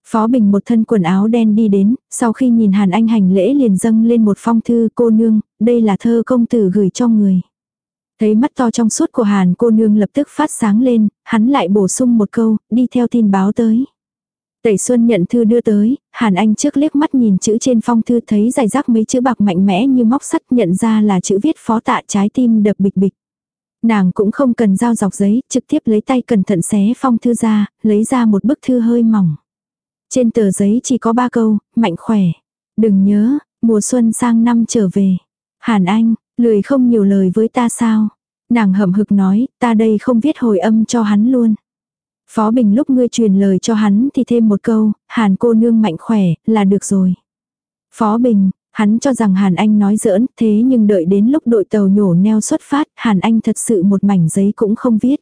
Phó Bình một thân quần áo đen đi đến, sau khi nhìn Hàn Anh hành lễ liền dâng lên một phong thư cô nương, đây là thơ công tử gửi cho người. Thấy mắt to trong suốt của Hàn cô nương lập tức phát sáng lên, hắn lại bổ sung một câu, đi theo tin báo tới. Tẩy Xuân nhận thư đưa tới, Hàn Anh trước liếc mắt nhìn chữ trên phong thư thấy dài rác mấy chữ bạc mạnh mẽ như móc sắt nhận ra là chữ viết phó tạ trái tim đập bịch bịch. Nàng cũng không cần giao dọc giấy, trực tiếp lấy tay cẩn thận xé phong thư ra, lấy ra một bức thư hơi mỏng. Trên tờ giấy chỉ có ba câu, mạnh khỏe. Đừng nhớ, mùa xuân sang năm trở về. Hàn Anh, lười không nhiều lời với ta sao? Nàng hậm hực nói, ta đây không viết hồi âm cho hắn luôn. Phó Bình lúc ngươi truyền lời cho hắn thì thêm một câu, Hàn cô nương mạnh khỏe, là được rồi. Phó Bình, hắn cho rằng Hàn Anh nói giỡn, thế nhưng đợi đến lúc đội tàu nhổ neo xuất phát, Hàn Anh thật sự một mảnh giấy cũng không viết.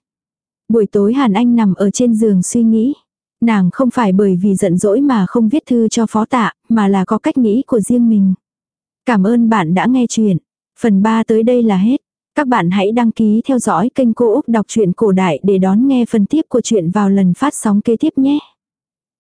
Buổi tối Hàn Anh nằm ở trên giường suy nghĩ. Nàng không phải bởi vì giận dỗi mà không viết thư cho phó tạ, mà là có cách nghĩ của riêng mình. Cảm ơn bạn đã nghe chuyện. Phần 3 tới đây là hết. Các bạn hãy đăng ký theo dõi kênh Cô Úc Đọc truyện Cổ Đại để đón nghe phần tiếp của chuyện vào lần phát sóng kế tiếp nhé.